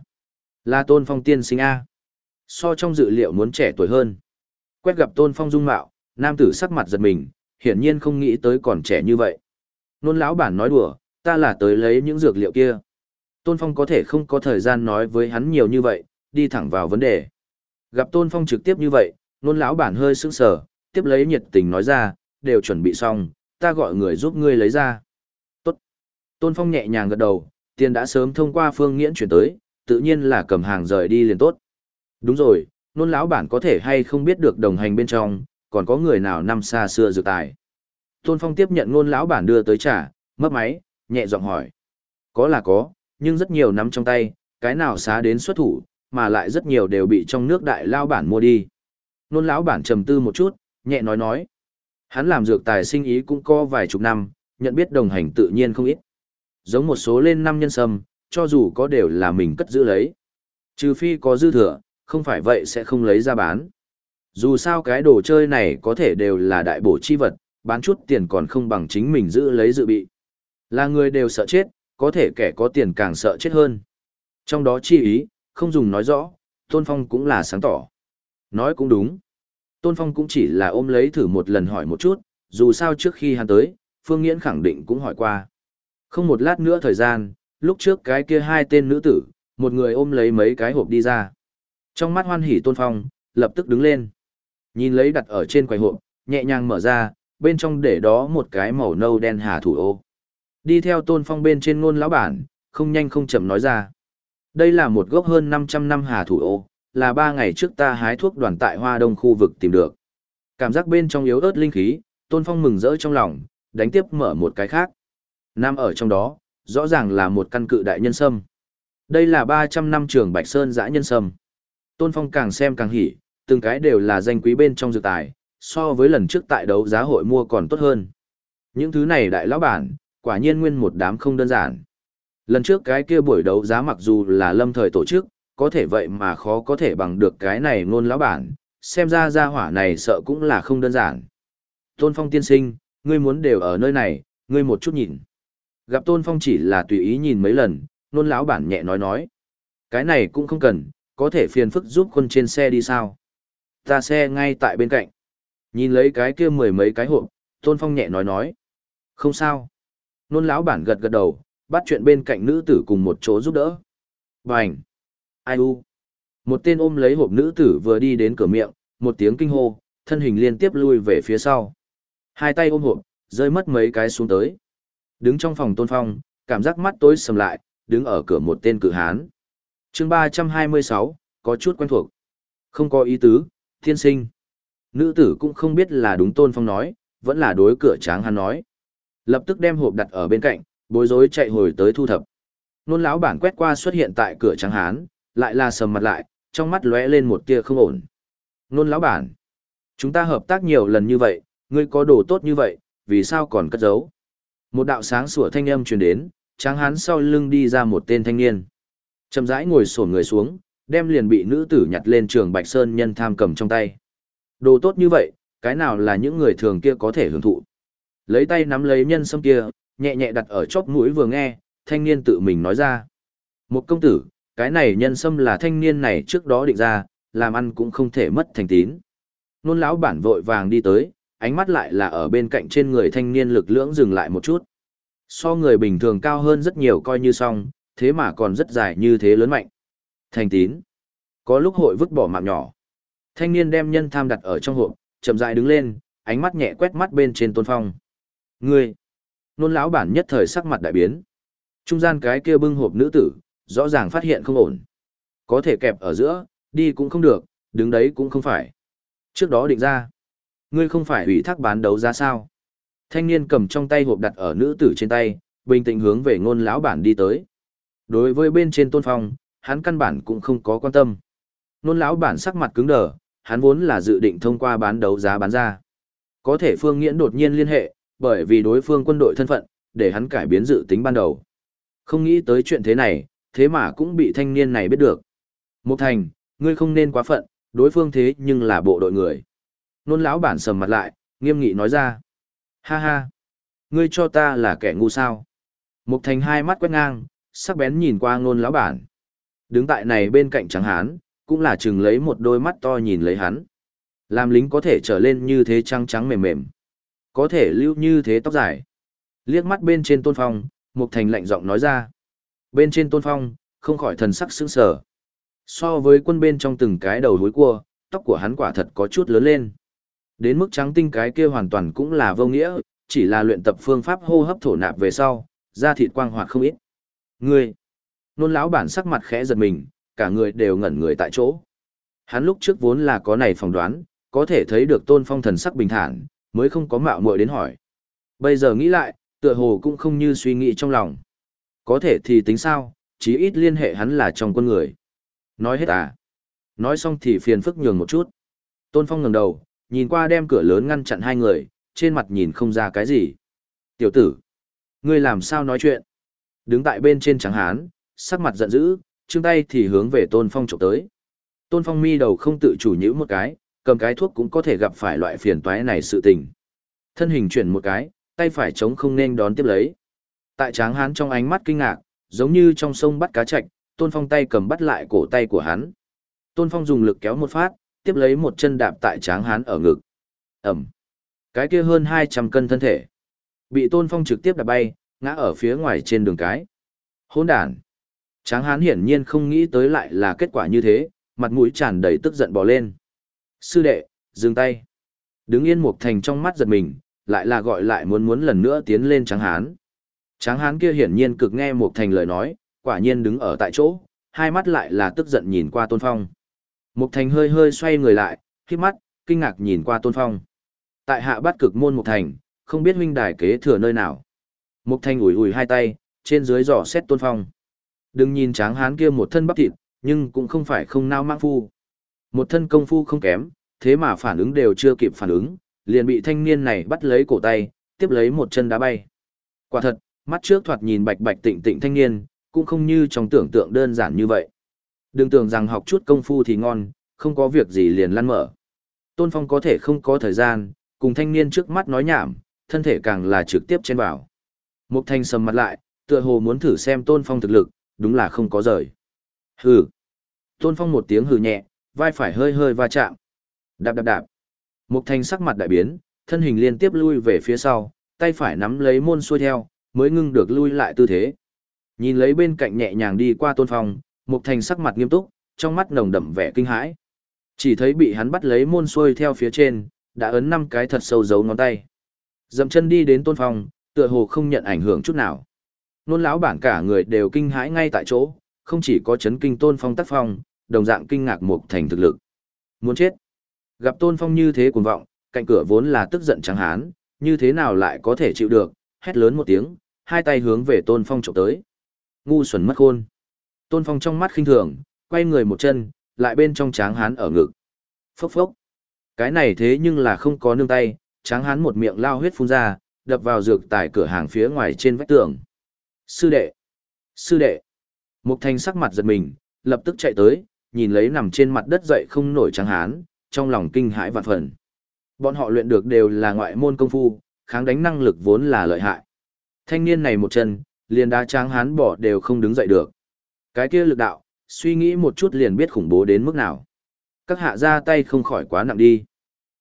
Là Tôn Phong tiên sinh A. So trong dự liệu muốn trẻ tuổi hơn. Quét gặp Tôn Phong dung mạo, nam tử sắc mặt giật mình, hiển nhiên không nghĩ tới còn trẻ như vậy. Nôn lão bản nói đùa, ta là tới lấy những dược liệu kia. Tôn Phong có thể không có thời gian nói với hắn nhiều như vậy, đi thẳng vào vấn đề. Gặp Tôn Phong trực tiếp như vậy, nôn lão bản hơi sững sờ, tiếp lấy nhiệt tình nói ra, đều chuẩn bị xong, ta gọi người giúp ngươi lấy ra. Tốt. Tôn Phong nhẹ nhàng gật đầu, tiền đã sớm thông qua phương nghiễn chuyển tới, tự nhiên là cầm hàng rời đi liền tốt. Đúng rồi, nôn lão bản có thể hay không biết được đồng hành bên trong, còn có người nào năm xa xưa dược tài. Tôn Phong tiếp nhận nôn lão bản đưa tới trả, mấp máy, nhẹ giọng hỏi. Có là có, nhưng rất nhiều nắm trong tay, cái nào xá đến xuất thủ, mà lại rất nhiều đều bị trong nước đại lao bản mua đi. Nôn lão bản trầm tư một chút, nhẹ nói nói. Hắn làm dược tài sinh ý cũng có vài chục năm, nhận biết đồng hành tự nhiên không ít. Giống một số lên năm nhân sâm, cho dù có đều là mình cất giữ lấy. Trừ phi có dư thừa, không phải vậy sẽ không lấy ra bán. Dù sao cái đồ chơi này có thể đều là đại bổ chi vật, bán chút tiền còn không bằng chính mình giữ lấy dự bị. Là người đều sợ chết, có thể kẻ có tiền càng sợ chết hơn. Trong đó chi ý, không dùng nói rõ, Tôn Phong cũng là sáng tỏ. Nói cũng đúng. Tôn Phong cũng chỉ là ôm lấy thử một lần hỏi một chút, dù sao trước khi hắn tới, Phương Nghiễn khẳng định cũng hỏi qua. Không một lát nữa thời gian, lúc trước cái kia hai tên nữ tử, một người ôm lấy mấy cái hộp đi ra. Trong mắt hoan hỉ tôn phong, lập tức đứng lên. Nhìn lấy đặt ở trên quầy hộp, nhẹ nhàng mở ra, bên trong để đó một cái màu nâu đen hà thủ ô. Đi theo tôn phong bên trên ngôn lão bản, không nhanh không chậm nói ra. Đây là một gốc hơn 500 năm hà thủ ô, là ba ngày trước ta hái thuốc đoàn tại hoa đông khu vực tìm được. Cảm giác bên trong yếu ớt linh khí, tôn phong mừng rỡ trong lòng, đánh tiếp mở một cái khác. Nam ở trong đó, rõ ràng là một căn cự đại nhân sâm. Đây là 300 năm trường Bạch Sơn dã nhân sâm. Tôn Phong càng xem càng hỉ, từng cái đều là danh quý bên trong dược tài, so với lần trước tại đấu giá hội mua còn tốt hơn. Những thứ này đại lão bản, quả nhiên nguyên một đám không đơn giản. Lần trước cái kia buổi đấu giá mặc dù là lâm thời tổ chức, có thể vậy mà khó có thể bằng được cái này ngôn lão bản, xem ra gia hỏa này sợ cũng là không đơn giản. Tôn Phong tiên sinh, ngươi muốn đều ở nơi này, ngươi một chút nhìn. Gặp Tôn Phong chỉ là tùy ý nhìn mấy lần, nôn lão bản nhẹ nói nói. Cái này cũng không cần, có thể phiền phức giúp quân trên xe đi sao. Ta xe ngay tại bên cạnh. Nhìn lấy cái kia mười mấy cái hộp, Tôn Phong nhẹ nói nói. Không sao. Nôn lão bản gật gật đầu, bắt chuyện bên cạnh nữ tử cùng một chỗ giúp đỡ. Bành! Ai u! Một tên ôm lấy hộp nữ tử vừa đi đến cửa miệng, một tiếng kinh hô, thân hình liên tiếp lui về phía sau. Hai tay ôm hộp, rơi mất mấy cái xuống tới. Đứng trong phòng tôn phong, cảm giác mắt tối sầm lại, đứng ở cửa một tên cử hán chương ba trăm hai mươi sáu có chút quen thuộc. Không có ý tứ, thiên sinh. Nữ tử cũng không biết là đúng tôn phong nói, vẫn là đối cửa tráng hắn nói. Lập tức đem hộp đặt ở bên cạnh, bối rối chạy hồi tới thu thập. Nôn lão bản quét qua xuất hiện tại cửa tráng hán, lại là sầm mặt lại, trong mắt lóe lên một tia không ổn. Nôn lão bản, chúng ta hợp tác nhiều lần như vậy, ngươi có đồ tốt như vậy, vì sao còn cất giấu? Một đạo sáng sủa thanh âm truyền đến, tráng hán sau lưng đi ra một tên thanh niên. Chậm rãi ngồi sổn người xuống, đem liền bị nữ tử nhặt lên trường Bạch Sơn nhân tham cầm trong tay. Đồ tốt như vậy, cái nào là những người thường kia có thể hưởng thụ. Lấy tay nắm lấy nhân sâm kia, nhẹ nhẹ đặt ở chóp mũi vừa nghe, thanh niên tự mình nói ra. Một công tử, cái này nhân sâm là thanh niên này trước đó định ra, làm ăn cũng không thể mất thành tín. Nôn lão bản vội vàng đi tới, ánh mắt lại là ở bên cạnh trên người thanh niên lực lưỡng dừng lại một chút. So người bình thường cao hơn rất nhiều coi như xong, thế mà còn rất dài như thế lớn mạnh. Thành tín. Có lúc hội vứt bỏ mạng nhỏ. Thanh niên đem nhân tham đặt ở trong hộp, chậm rãi đứng lên, ánh mắt nhẹ quét mắt bên trên tôn phong. Ngươi! Nôn lão bản nhất thời sắc mặt đại biến. Trung gian cái kia bưng hộp nữ tử, rõ ràng phát hiện không ổn. Có thể kẹp ở giữa, đi cũng không được, đứng đấy cũng không phải. Trước đó định ra, ngươi không phải ủy thác bán đấu giá sao? Thanh niên cầm trong tay hộp đặt ở nữ tử trên tay, bình tĩnh hướng về ngôn lão bản đi tới. Đối với bên trên tôn phong, hắn căn bản cũng không có quan tâm. nôn lão bản sắc mặt cứng đờ, hắn vốn là dự định thông qua bán đấu giá bán ra. Có thể Phương Nghiễn đột nhiên liên hệ, bởi vì đối phương quân đội thân phận, để hắn cải biến dự tính ban đầu. Không nghĩ tới chuyện thế này, thế mà cũng bị thanh niên này biết được. Mục Thành, ngươi không nên quá phận, đối phương thế nhưng là bộ đội người. Nôn lão bản sầm mặt lại, nghiêm nghị nói ra. Ha ha, ngươi cho ta là kẻ ngu sao. Mục Thành hai mắt quét ngang, sắc bén nhìn qua ngôn lão bản. Đứng tại này bên cạnh trắng hán, cũng là chừng lấy một đôi mắt to nhìn lấy hắn. Làm lính có thể trở lên như thế trắng trắng mềm mềm. Có thể lưu như thế tóc dài. Liếc mắt bên trên tôn phong, Mục Thành lạnh giọng nói ra. Bên trên tôn phong, không khỏi thần sắc sững sờ. So với quân bên trong từng cái đầu hối cua, tóc của hắn quả thật có chút lớn lên. Đến mức trắng tinh cái kia hoàn toàn cũng là vô nghĩa, chỉ là luyện tập phương pháp hô hấp thổ nạp về sau, da thịt quang hoạt không ít. Ngươi, nôn lão bản sắc mặt khẽ giật mình, cả người đều ngẩn người tại chỗ. Hắn lúc trước vốn là có này phỏng đoán, có thể thấy được tôn phong thần sắc bình thản, mới không có mạo muội đến hỏi. Bây giờ nghĩ lại, tựa hồ cũng không như suy nghĩ trong lòng. Có thể thì tính sao, chí ít liên hệ hắn là trong quân người. Nói hết à? Nói xong thì phiền phức nhường một chút. Tôn Phong ngẩng đầu, nhìn qua đem cửa lớn ngăn chặn hai người, trên mặt nhìn không ra cái gì. Tiểu tử, ngươi làm sao nói chuyện? Đứng tại bên trên trắng hán, sắc mặt giận dữ, chương tay thì hướng về Tôn Phong chụp tới. Tôn Phong mi đầu không tự chủ nhữ một cái, cầm cái thuốc cũng có thể gặp phải loại phiền toái này sự tình. Thân hình chuyển một cái, tay phải chống không nên đón tiếp lấy. Tại tráng hán trong ánh mắt kinh ngạc, giống như trong sông bắt cá chạch, Tôn Phong tay cầm bắt lại cổ tay của hắn. Tôn Phong dùng lực kéo một phát, tiếp lấy một chân đạp tại tráng hán ở ngực. Ẩm. Cái kia hơn 200 cân thân thể. Bị Tôn Phong trực tiếp đạp bay, ngã ở phía ngoài trên đường cái. Hỗn đàn Tráng hán hiển nhiên không nghĩ tới lại là kết quả như thế, mặt mũi tràn đầy tức giận bỏ lên. Sư đệ, dừng tay. Đứng yên Mục Thành trong mắt giật mình, lại là gọi lại muốn muốn lần nữa tiến lên tráng hán. Tráng hán kia hiển nhiên cực nghe Mục Thành lời nói, quả nhiên đứng ở tại chỗ, hai mắt lại là tức giận nhìn qua Tôn Phong. Mục Thành hơi hơi xoay người lại, khi mắt, kinh ngạc nhìn qua Tôn Phong. Tại hạ bắt cực môn Mục Thành, không biết huynh đài kế thừa nơi nào. Mục thanh ủi ủi hai tay, trên dưới dò xét Tôn Phong. Đừng nhìn tráng hán kia một thân bắp thịt, nhưng cũng không phải không nao mang phu. Một thân công phu không kém, thế mà phản ứng đều chưa kịp phản ứng, liền bị thanh niên này bắt lấy cổ tay, tiếp lấy một chân đá bay. Quả thật, mắt trước thoạt nhìn bạch bạch tịnh tịnh thanh niên, cũng không như trong tưởng tượng đơn giản như vậy. Đừng tưởng rằng học chút công phu thì ngon, không có việc gì liền lăn mở. Tôn Phong có thể không có thời gian, cùng thanh niên trước mắt nói nhảm, thân thể càng là trực tiếp trên vào. Mục thanh sầm mặt lại, tựa hồ muốn thử xem Tôn Phong thực lực, đúng là không có rời. Hừ. Tôn Phong một tiếng hừ nhẹ, vai phải hơi hơi va chạm. Đạp đạp đạp. Mục thanh sắc mặt đại biến, thân hình liên tiếp lui về phía sau, tay phải nắm lấy môn xuôi theo, mới ngưng được lui lại tư thế. Nhìn lấy bên cạnh nhẹ nhàng đi qua Tôn Phong, Mục Thanh sắc mặt nghiêm túc, trong mắt nồng đậm vẻ kinh hãi. Chỉ thấy bị hắn bắt lấy môn xuôi theo phía trên, đã ấn năm cái thật sâu dấu ngón tay. Dậm chân đi đến Tôn Phong, tựa hồ không nhận ảnh hưởng chút nào. Nôn lão bản cả người đều kinh hãi ngay tại chỗ, không chỉ có chấn kinh Tôn Phong tác phong, đồng dạng kinh ngạc Mục Thành thực lực. Muốn chết. Gặp Tôn Phong như thế cuồng vọng, cạnh cửa vốn là tức giận trắng hán, như thế nào lại có thể chịu được, hét lớn một tiếng, hai tay hướng về Tôn Phong chụp tới. Ngu xuẩn mất khôn. Tôn Phong trong mắt khinh thường, quay người một chân, lại bên trong tráng hán ở ngực. Phốc phốc. Cái này thế nhưng là không có nương tay, tráng hán một miệng lao huyết phun ra, đập vào dược tại cửa hàng phía ngoài trên vách tường. Sư đệ! Sư đệ! Mục thanh sắc mặt giật mình, lập tức chạy tới, nhìn lấy nằm trên mặt đất dậy không nổi trắng hán, trong lòng kinh hãi vạn phần. Bọn họ luyện được đều là ngoại môn công phu, kháng đánh năng lực vốn là lợi hại. Thanh niên này một chân, liền đá tráng hán bỏ đều không đứng dậy được. Cái kia lực đạo, suy nghĩ một chút liền biết khủng bố đến mức nào. Các hạ ra tay không khỏi quá nặng đi.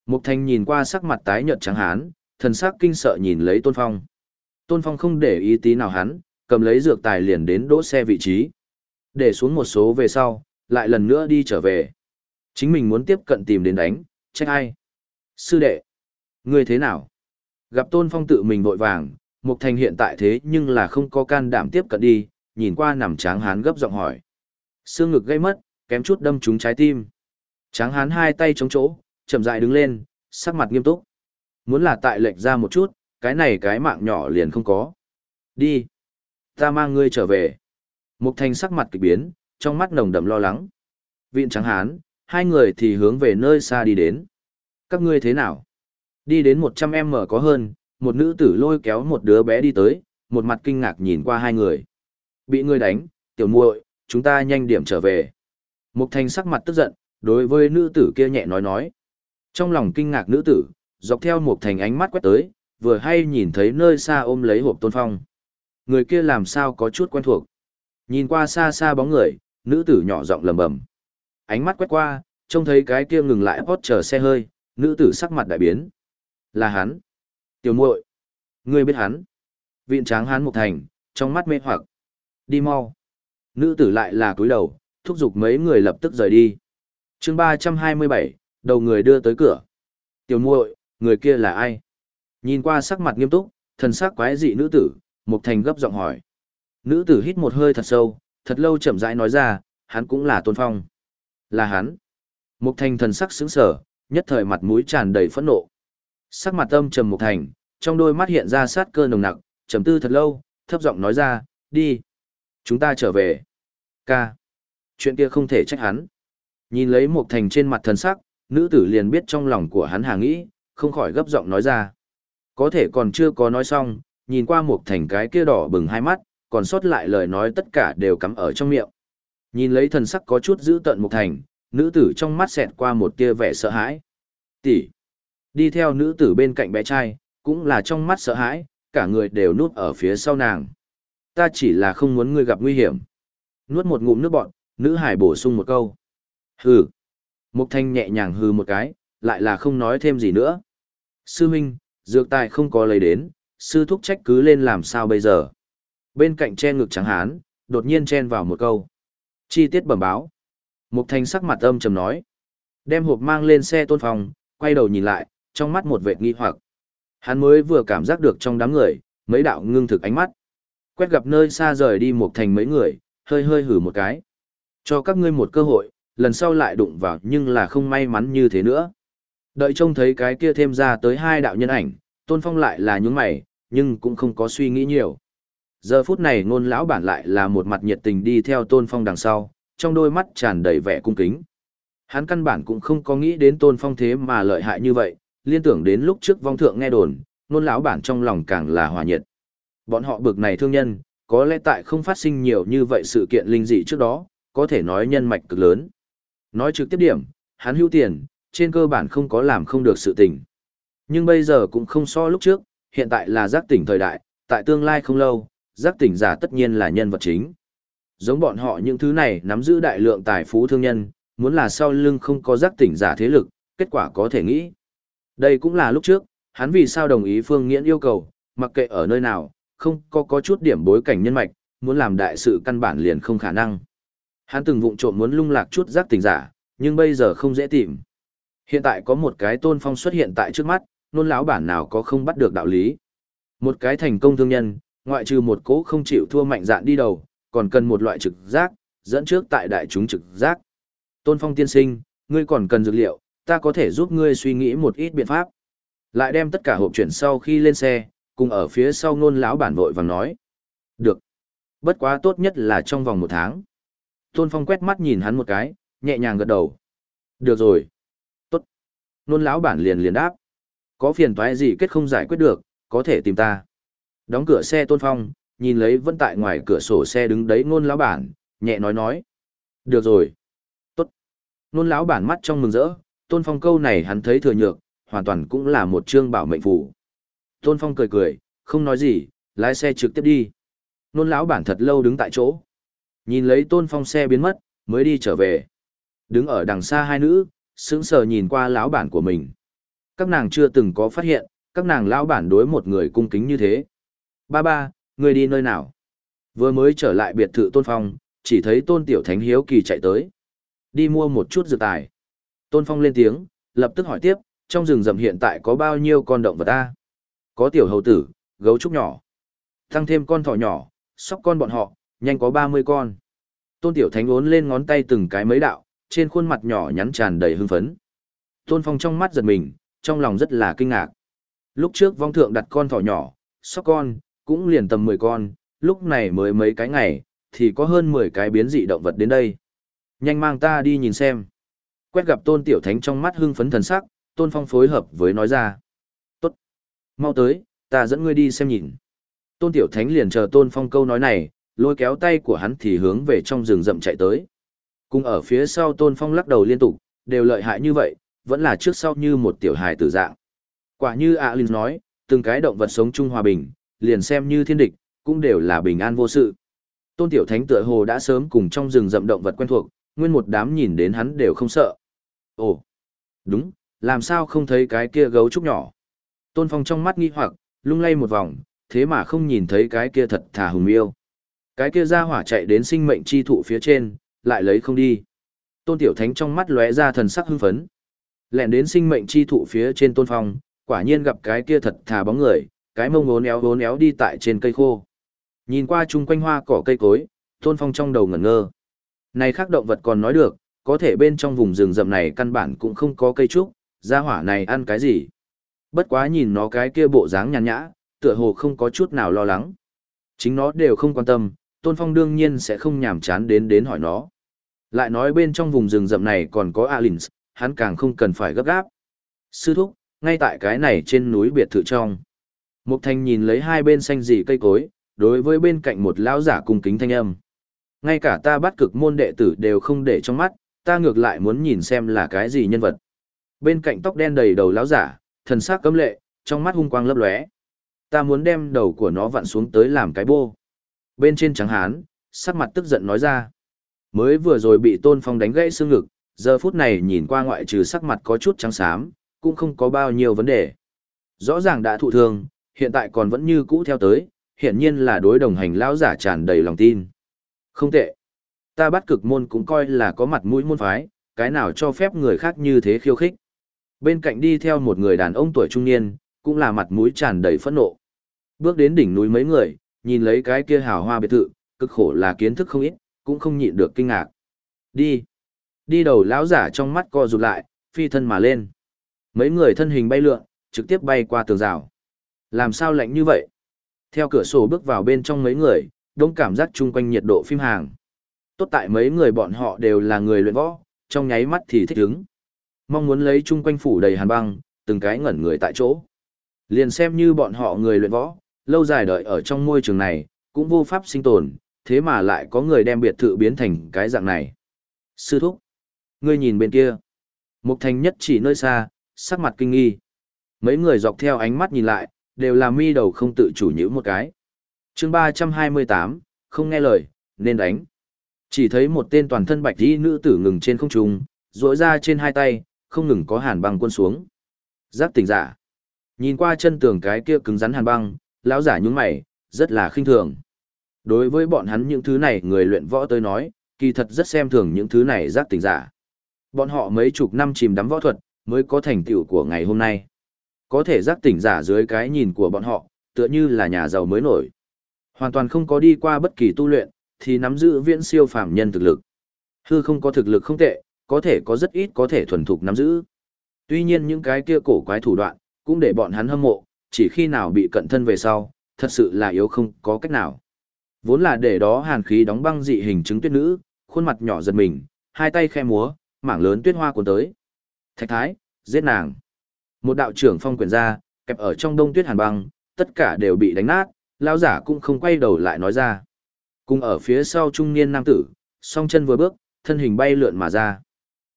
Mục Thanh nhìn qua sắc mặt tái nhợt trắng hán, thần sắc kinh sợ nhìn lấy Tôn Phong. Tôn Phong không để ý tí nào hắn, cầm lấy dược tài liền đến đỗ xe vị trí. Để xuống một số về sau, lại lần nữa đi trở về. Chính mình muốn tiếp cận tìm đến đánh, trách ai? Sư đệ, ngươi thế nào? Gặp Tôn Phong tự mình vội vàng, Mục Thành hiện tại thế nhưng là không có can đảm tiếp cận đi, nhìn qua nằm tráng hán gấp giọng hỏi. Xương ngực gây mất, kém chút đâm trúng trái tim. Tráng hán hai tay chống chỗ, chậm rãi đứng lên, sắc mặt nghiêm túc. Muốn là tại lệch ra một chút, cái này cái mạng nhỏ liền không có. Đi. Ta mang ngươi trở về. Mục Thành sắc mặt kịch biến, trong mắt nồng đậm lo lắng. Viện Trắng hán, hai người thì hướng về nơi xa đi đến. Các ngươi thế nào? Đi đến 100 em mở có hơn, một nữ tử lôi kéo một đứa bé đi tới, một mặt kinh ngạc nhìn qua hai người. Bị người đánh, tiểu muội, chúng ta nhanh điểm trở về. Mục Thanh sắc mặt tức giận, đối với nữ tử kia nhẹ nói nói. Trong lòng kinh ngạc nữ tử, dọc theo một Thành ánh mắt quét tới, vừa hay nhìn thấy nơi xa ôm lấy hộp tôn phong. Người kia làm sao có chút quen thuộc. Nhìn qua xa xa bóng người, nữ tử nhỏ giọng lầm bầm. Ánh mắt quét qua, trông thấy cái kia ngừng lại hót chờ xe hơi, nữ tử sắc mặt đại biến. Là hắn. Tiểu muội, ngươi biết hắn? Viện tráng hắn một Thành, trong mắt mê hoặc. Đi mau. Nữ tử lại là cúi đầu, thúc giục mấy người lập tức rời đi. chương ba trăm hai mươi bảy, đầu người đưa tới cửa. Tiểu muội, người kia là ai? Nhìn qua sắc mặt nghiêm túc, thần sắc quái dị nữ tử, Mục Thành gấp giọng hỏi. Nữ tử hít một hơi thật sâu, thật lâu chậm rãi nói ra, hắn cũng là Tôn Phong. Là hắn. Mục Thành thần sắc sững sờ, nhất thời mặt mũi tràn đầy phẫn nộ. Sắc mặt âm trầm Mục Thành, trong đôi mắt hiện ra sát cơ nồng nặc, trầm tư thật lâu, thấp giọng nói ra, đi. Chúng ta trở về. Ca. Chuyện kia không thể trách hắn. Nhìn lấy Mục thành trên mặt thần sắc, nữ tử liền biết trong lòng của hắn hàng nghĩ, không khỏi gấp giọng nói ra. Có thể còn chưa có nói xong, nhìn qua một thành cái kia đỏ bừng hai mắt, còn sót lại lời nói tất cả đều cắm ở trong miệng. Nhìn lấy thần sắc có chút giữ tận một thành, nữ tử trong mắt xẹt qua một tia vẻ sợ hãi. Tỷ. Đi theo nữ tử bên cạnh bé trai, cũng là trong mắt sợ hãi, cả người đều núp ở phía sau nàng. Ta chỉ là không muốn ngươi gặp nguy hiểm. Nuốt một ngụm nước bọn, nữ hải bổ sung một câu. Hừ. Mục thanh nhẹ nhàng hừ một cái, lại là không nói thêm gì nữa. Sư huynh, dược tài không có lấy đến, sư thúc trách cứ lên làm sao bây giờ. Bên cạnh che ngực trắng hán, đột nhiên chen vào một câu. Chi tiết bẩm báo. Mục Thành sắc mặt âm trầm nói. Đem hộp mang lên xe tôn phong, quay đầu nhìn lại, trong mắt một vệt nghi hoặc. Hắn mới vừa cảm giác được trong đám người, mấy đạo ngưng thực ánh mắt. Quét gặp nơi xa rời đi Mục Thành mấy người, hơi hơi hử một cái. Cho các ngươi một cơ hội, lần sau lại đụng vào nhưng là không may mắn như thế nữa. Đợi trông thấy cái kia thêm ra tới hai đạo nhân ảnh, Tôn Phong lại là nhướng mày, nhưng cũng không có suy nghĩ nhiều. Giờ phút này ngôn lão bản lại là một mặt nhiệt tình đi theo Tôn Phong đằng sau, trong đôi mắt tràn đầy vẻ cung kính. Hắn căn bản cũng không có nghĩ đến Tôn Phong thế mà lợi hại như vậy, liên tưởng đến lúc trước vong thượng nghe đồn, ngôn lão bản trong lòng càng là hòa nhiệt. Bọn họ bực này thương nhân, có lẽ tại không phát sinh nhiều như vậy sự kiện linh dị trước đó, có thể nói nhân mạch cực lớn. Nói trực tiếp điểm, hắn hữu tiền, trên cơ bản không có làm không được sự tình. Nhưng bây giờ cũng không so lúc trước, hiện tại là giác tỉnh thời đại, tại tương lai không lâu, giác tỉnh giả tất nhiên là nhân vật chính. Giống bọn họ những thứ này nắm giữ đại lượng tài phú thương nhân, muốn là sau lưng không có giác tỉnh giả thế lực, kết quả có thể nghĩ. Đây cũng là lúc trước, hắn vì sao đồng ý Phương Nghiễn yêu cầu, mặc kệ ở nơi nào, không có có chút điểm bối cảnh nhân mạch, muốn làm đại sự căn bản liền không khả năng. Hắn từng vụng trộm muốn lung lạc chút giác tỉnh giả, nhưng bây giờ không dễ tìm. Hiện tại có một cái tôn phong xuất hiện tại trước mắt, nôn lão bản nào có không bắt được đạo lý. Một cái thành công thương nhân, ngoại trừ một cố không chịu thua mạnh dạn đi đầu, còn cần một loại trực giác, dẫn trước tại đại chúng trực giác. Tôn phong tiên sinh, ngươi còn cần dược liệu, ta có thể giúp ngươi suy nghĩ một ít biện pháp. Lại đem tất cả hộp chuyển sau khi lên xe, cùng ở phía sau nôn lão bản vội vàng nói. Được. Bất quá tốt nhất là trong vòng một tháng. Tôn Phong quét mắt nhìn hắn một cái, nhẹ nhàng gật đầu. Được rồi. Nôn lão bản liền liền đáp. Có phiền toái gì kết không giải quyết được, có thể tìm ta. Đóng cửa xe Tôn Phong, nhìn lấy vẫn tại ngoài cửa sổ xe đứng đấy nôn lão bản, nhẹ nói nói. Được rồi. Tốt. Nôn lão bản mắt trong mừng rỡ, Tôn Phong câu này hắn thấy thừa nhược, hoàn toàn cũng là một chương bảo mệnh phủ. Tôn Phong cười cười, không nói gì, lái xe trực tiếp đi. Nôn lão bản thật lâu đứng tại chỗ. Nhìn lấy Tôn Phong xe biến mất, mới đi trở về. Đứng ở đằng xa hai nữ, sững sờ nhìn qua lão bản của mình. Các nàng chưa từng có phát hiện, các nàng lão bản đối một người cung kính như thế. Ba ba, người đi nơi nào? Vừa mới trở lại biệt thự Tôn Phong, chỉ thấy Tôn Tiểu Thánh hiếu kỳ chạy tới. Đi mua một chút dược tài. Tôn Phong lên tiếng, lập tức hỏi tiếp, trong rừng rậm hiện tại có bao nhiêu con động vật ta? Có tiểu hầu tử, gấu trúc nhỏ. Tăng thêm con thỏ nhỏ, sóc con bọn họ, nhanh có 30 con. Tôn Tiểu Thánh uốn lên ngón tay từng cái mấy đạo, trên khuôn mặt nhỏ nhắn tràn đầy hưng phấn. Tôn Phong trong mắt giật mình, trong lòng rất là kinh ngạc. Lúc trước vong thượng đặt con thỏ nhỏ, sóc con, cũng liền tầm 10 con, lúc này mới mấy cái ngày, thì có hơn 10 cái biến dị động vật đến đây. Nhanh mang ta đi nhìn xem. Quét gặp Tôn Tiểu Thánh trong mắt hưng phấn thần sắc, Tôn Phong phối hợp với nói ra. Tốt. Mau tới, ta dẫn ngươi đi xem nhìn. Tôn Tiểu Thánh liền chờ Tôn Phong câu nói này, lôi kéo tay của hắn thì hướng về trong rừng rậm chạy tới. Cùng ở phía sau Tôn Phong lắc đầu liên tục, đều lợi hại như vậy, vẫn là trước sau như một tiểu hài tử dạng. Quả như Alin nói, từng cái động vật sống chung hòa bình, liền xem như thiên địch, cũng đều là bình an vô sự. Tôn Tiểu Thánh tựa hồ đã sớm cùng trong rừng rậm động vật quen thuộc, nguyên một đám nhìn đến hắn đều không sợ. Ồ, đúng, làm sao không thấy cái kia gấu trúc nhỏ. Tôn Phong trong mắt nghi hoặc, lung lay một vòng, thế mà không nhìn thấy cái kia thật thà hùng yêu. Cái kia ra hỏa chạy đến sinh mệnh chi thụ phía trên, lại lấy không đi. Tôn Tiểu Thánh trong mắt lóe ra thần sắc hưng phấn. Lẹn đến sinh mệnh chi thụ phía trên Tôn Phong, quả nhiên gặp cái kia thật thà bóng người, cái mông ngốn éo ngốn éo đi tại trên cây khô. Nhìn qua chung quanh hoa cỏ cây cối, Tôn Phong trong đầu ngẩn ngơ. Này khác động vật còn nói được, có thể bên trong vùng rừng rậm này căn bản cũng không có cây trúc, gia hỏa này ăn cái gì. Bất quá nhìn nó cái kia bộ dáng nhàn nhã, tựa hồ không có chút nào lo lắng. Chính nó đều không quan tâm, Tôn Phong đương nhiên sẽ không nhàm chán đến đến hỏi nó. Lại nói bên trong vùng rừng rậm này còn có Alins, hắn càng không cần phải gấp gáp. Sư thúc, ngay tại cái này trên núi biệt thự trong. Mục Thanh nhìn lấy hai bên xanh gì cây cối, đối với bên cạnh một lão giả cung kính thanh âm. Ngay cả ta bắt cực môn đệ tử đều không để trong mắt, ta ngược lại muốn nhìn xem là cái gì nhân vật. Bên cạnh tóc đen đầy đầu lão giả, thần sắc cấm lệ, trong mắt hung quang lấp lóe. Ta muốn đem đầu của nó vặn xuống tới làm cái bô. Bên trên trắng hán, sắc mặt tức giận nói ra. Mới vừa rồi bị tôn phong đánh gãy xương ngực, giờ phút này nhìn qua ngoại trừ sắc mặt có chút trắng xám, cũng không có bao nhiêu vấn đề. Rõ ràng đã thụ thương, Hiện tại còn vẫn như cũ theo tới, hiện nhiên là đối đồng hành lão giả tràn đầy lòng tin. Không tệ. Ta bắt cực môn cũng coi là có mặt mũi môn phái, cái nào cho phép người khác như thế khiêu khích. Bên cạnh đi theo một người đàn ông tuổi trung niên, cũng là mặt mũi tràn đầy phẫn nộ. Bước đến đỉnh núi mấy người, nhìn lấy cái kia hào hoa biệt thự, cực khổ là kiến thức không ít, cũng không nhịn được kinh ngạc. Đi. Đi đầu lão giả trong mắt co rụt lại, phi thân mà lên. Mấy người thân hình bay lượn, trực tiếp bay qua tường rào. Làm sao lạnh như vậy? Theo cửa sổ bước vào bên trong mấy người, đông cảm giác chung quanh nhiệt độ phim hàng. Tốt tại mấy người bọn họ đều là người luyện võ, trong nháy mắt thì thích ứng. Mong muốn lấy chung quanh phủ đầy hàn băng, từng cái ngẩn người tại chỗ. Liền xem như bọn họ người luyện võ, lâu dài đợi ở trong môi trường này, cũng vô pháp sinh tồn, thế mà lại có người đem biệt thự biến thành cái dạng này. Sư thúc, ngươi nhìn bên kia. Mục thành nhất chỉ nơi xa, sắc mặt kinh nghi. Mấy người dọc theo ánh mắt nhìn lại, đều là mi đầu không tự chủ nhữ một cái. chương 328, không nghe lời, nên đánh. Chỉ thấy một tên toàn thân bạch y nữ tử ngừng trên không trung, rỗi ra trên hai tay, không ngừng có hàn băng quân xuống. Giác tỉnh giả. Nhìn qua chân tường cái kia cứng rắn hàn băng, lão giả nhún mày, rất là khinh thường. Đối với bọn hắn những thứ này người luyện võ tới nói, kỳ thật rất xem thường những thứ này giác tỉnh giả. Bọn họ mấy chục năm chìm đắm võ thuật, mới có thành tựu của ngày hôm nay. Có thể giác tỉnh giả dưới cái nhìn của bọn họ, tựa như là nhà giàu mới nổi. Hoàn toàn không có đi qua bất kỳ tu luyện, thì nắm giữ viễn siêu phàm nhân thực lực. Hư không có thực lực không tệ, có thể có rất ít có thể thuần thục nắm giữ. Tuy nhiên những cái kia cổ quái thủ đoạn, cũng để bọn hắn hâm mộ, chỉ khi nào bị cận thân về sau, thật sự là yếu không có cách nào. Vốn là để đó hàn khí đóng băng dị hình chứng tuyết nữ, khuôn mặt nhỏ giật mình, hai tay khe múa, mảng lớn tuyết hoa cuốn tới. Thạch thái, giết nàng. Một đạo trưởng phong quyền ra, kẹp ở trong đông tuyết hàn băng, tất cả đều bị đánh nát, lão giả cũng không quay đầu lại nói ra. Cùng ở phía sau trung niên nam tử, song chân vừa bước, thân hình bay lượn mà ra.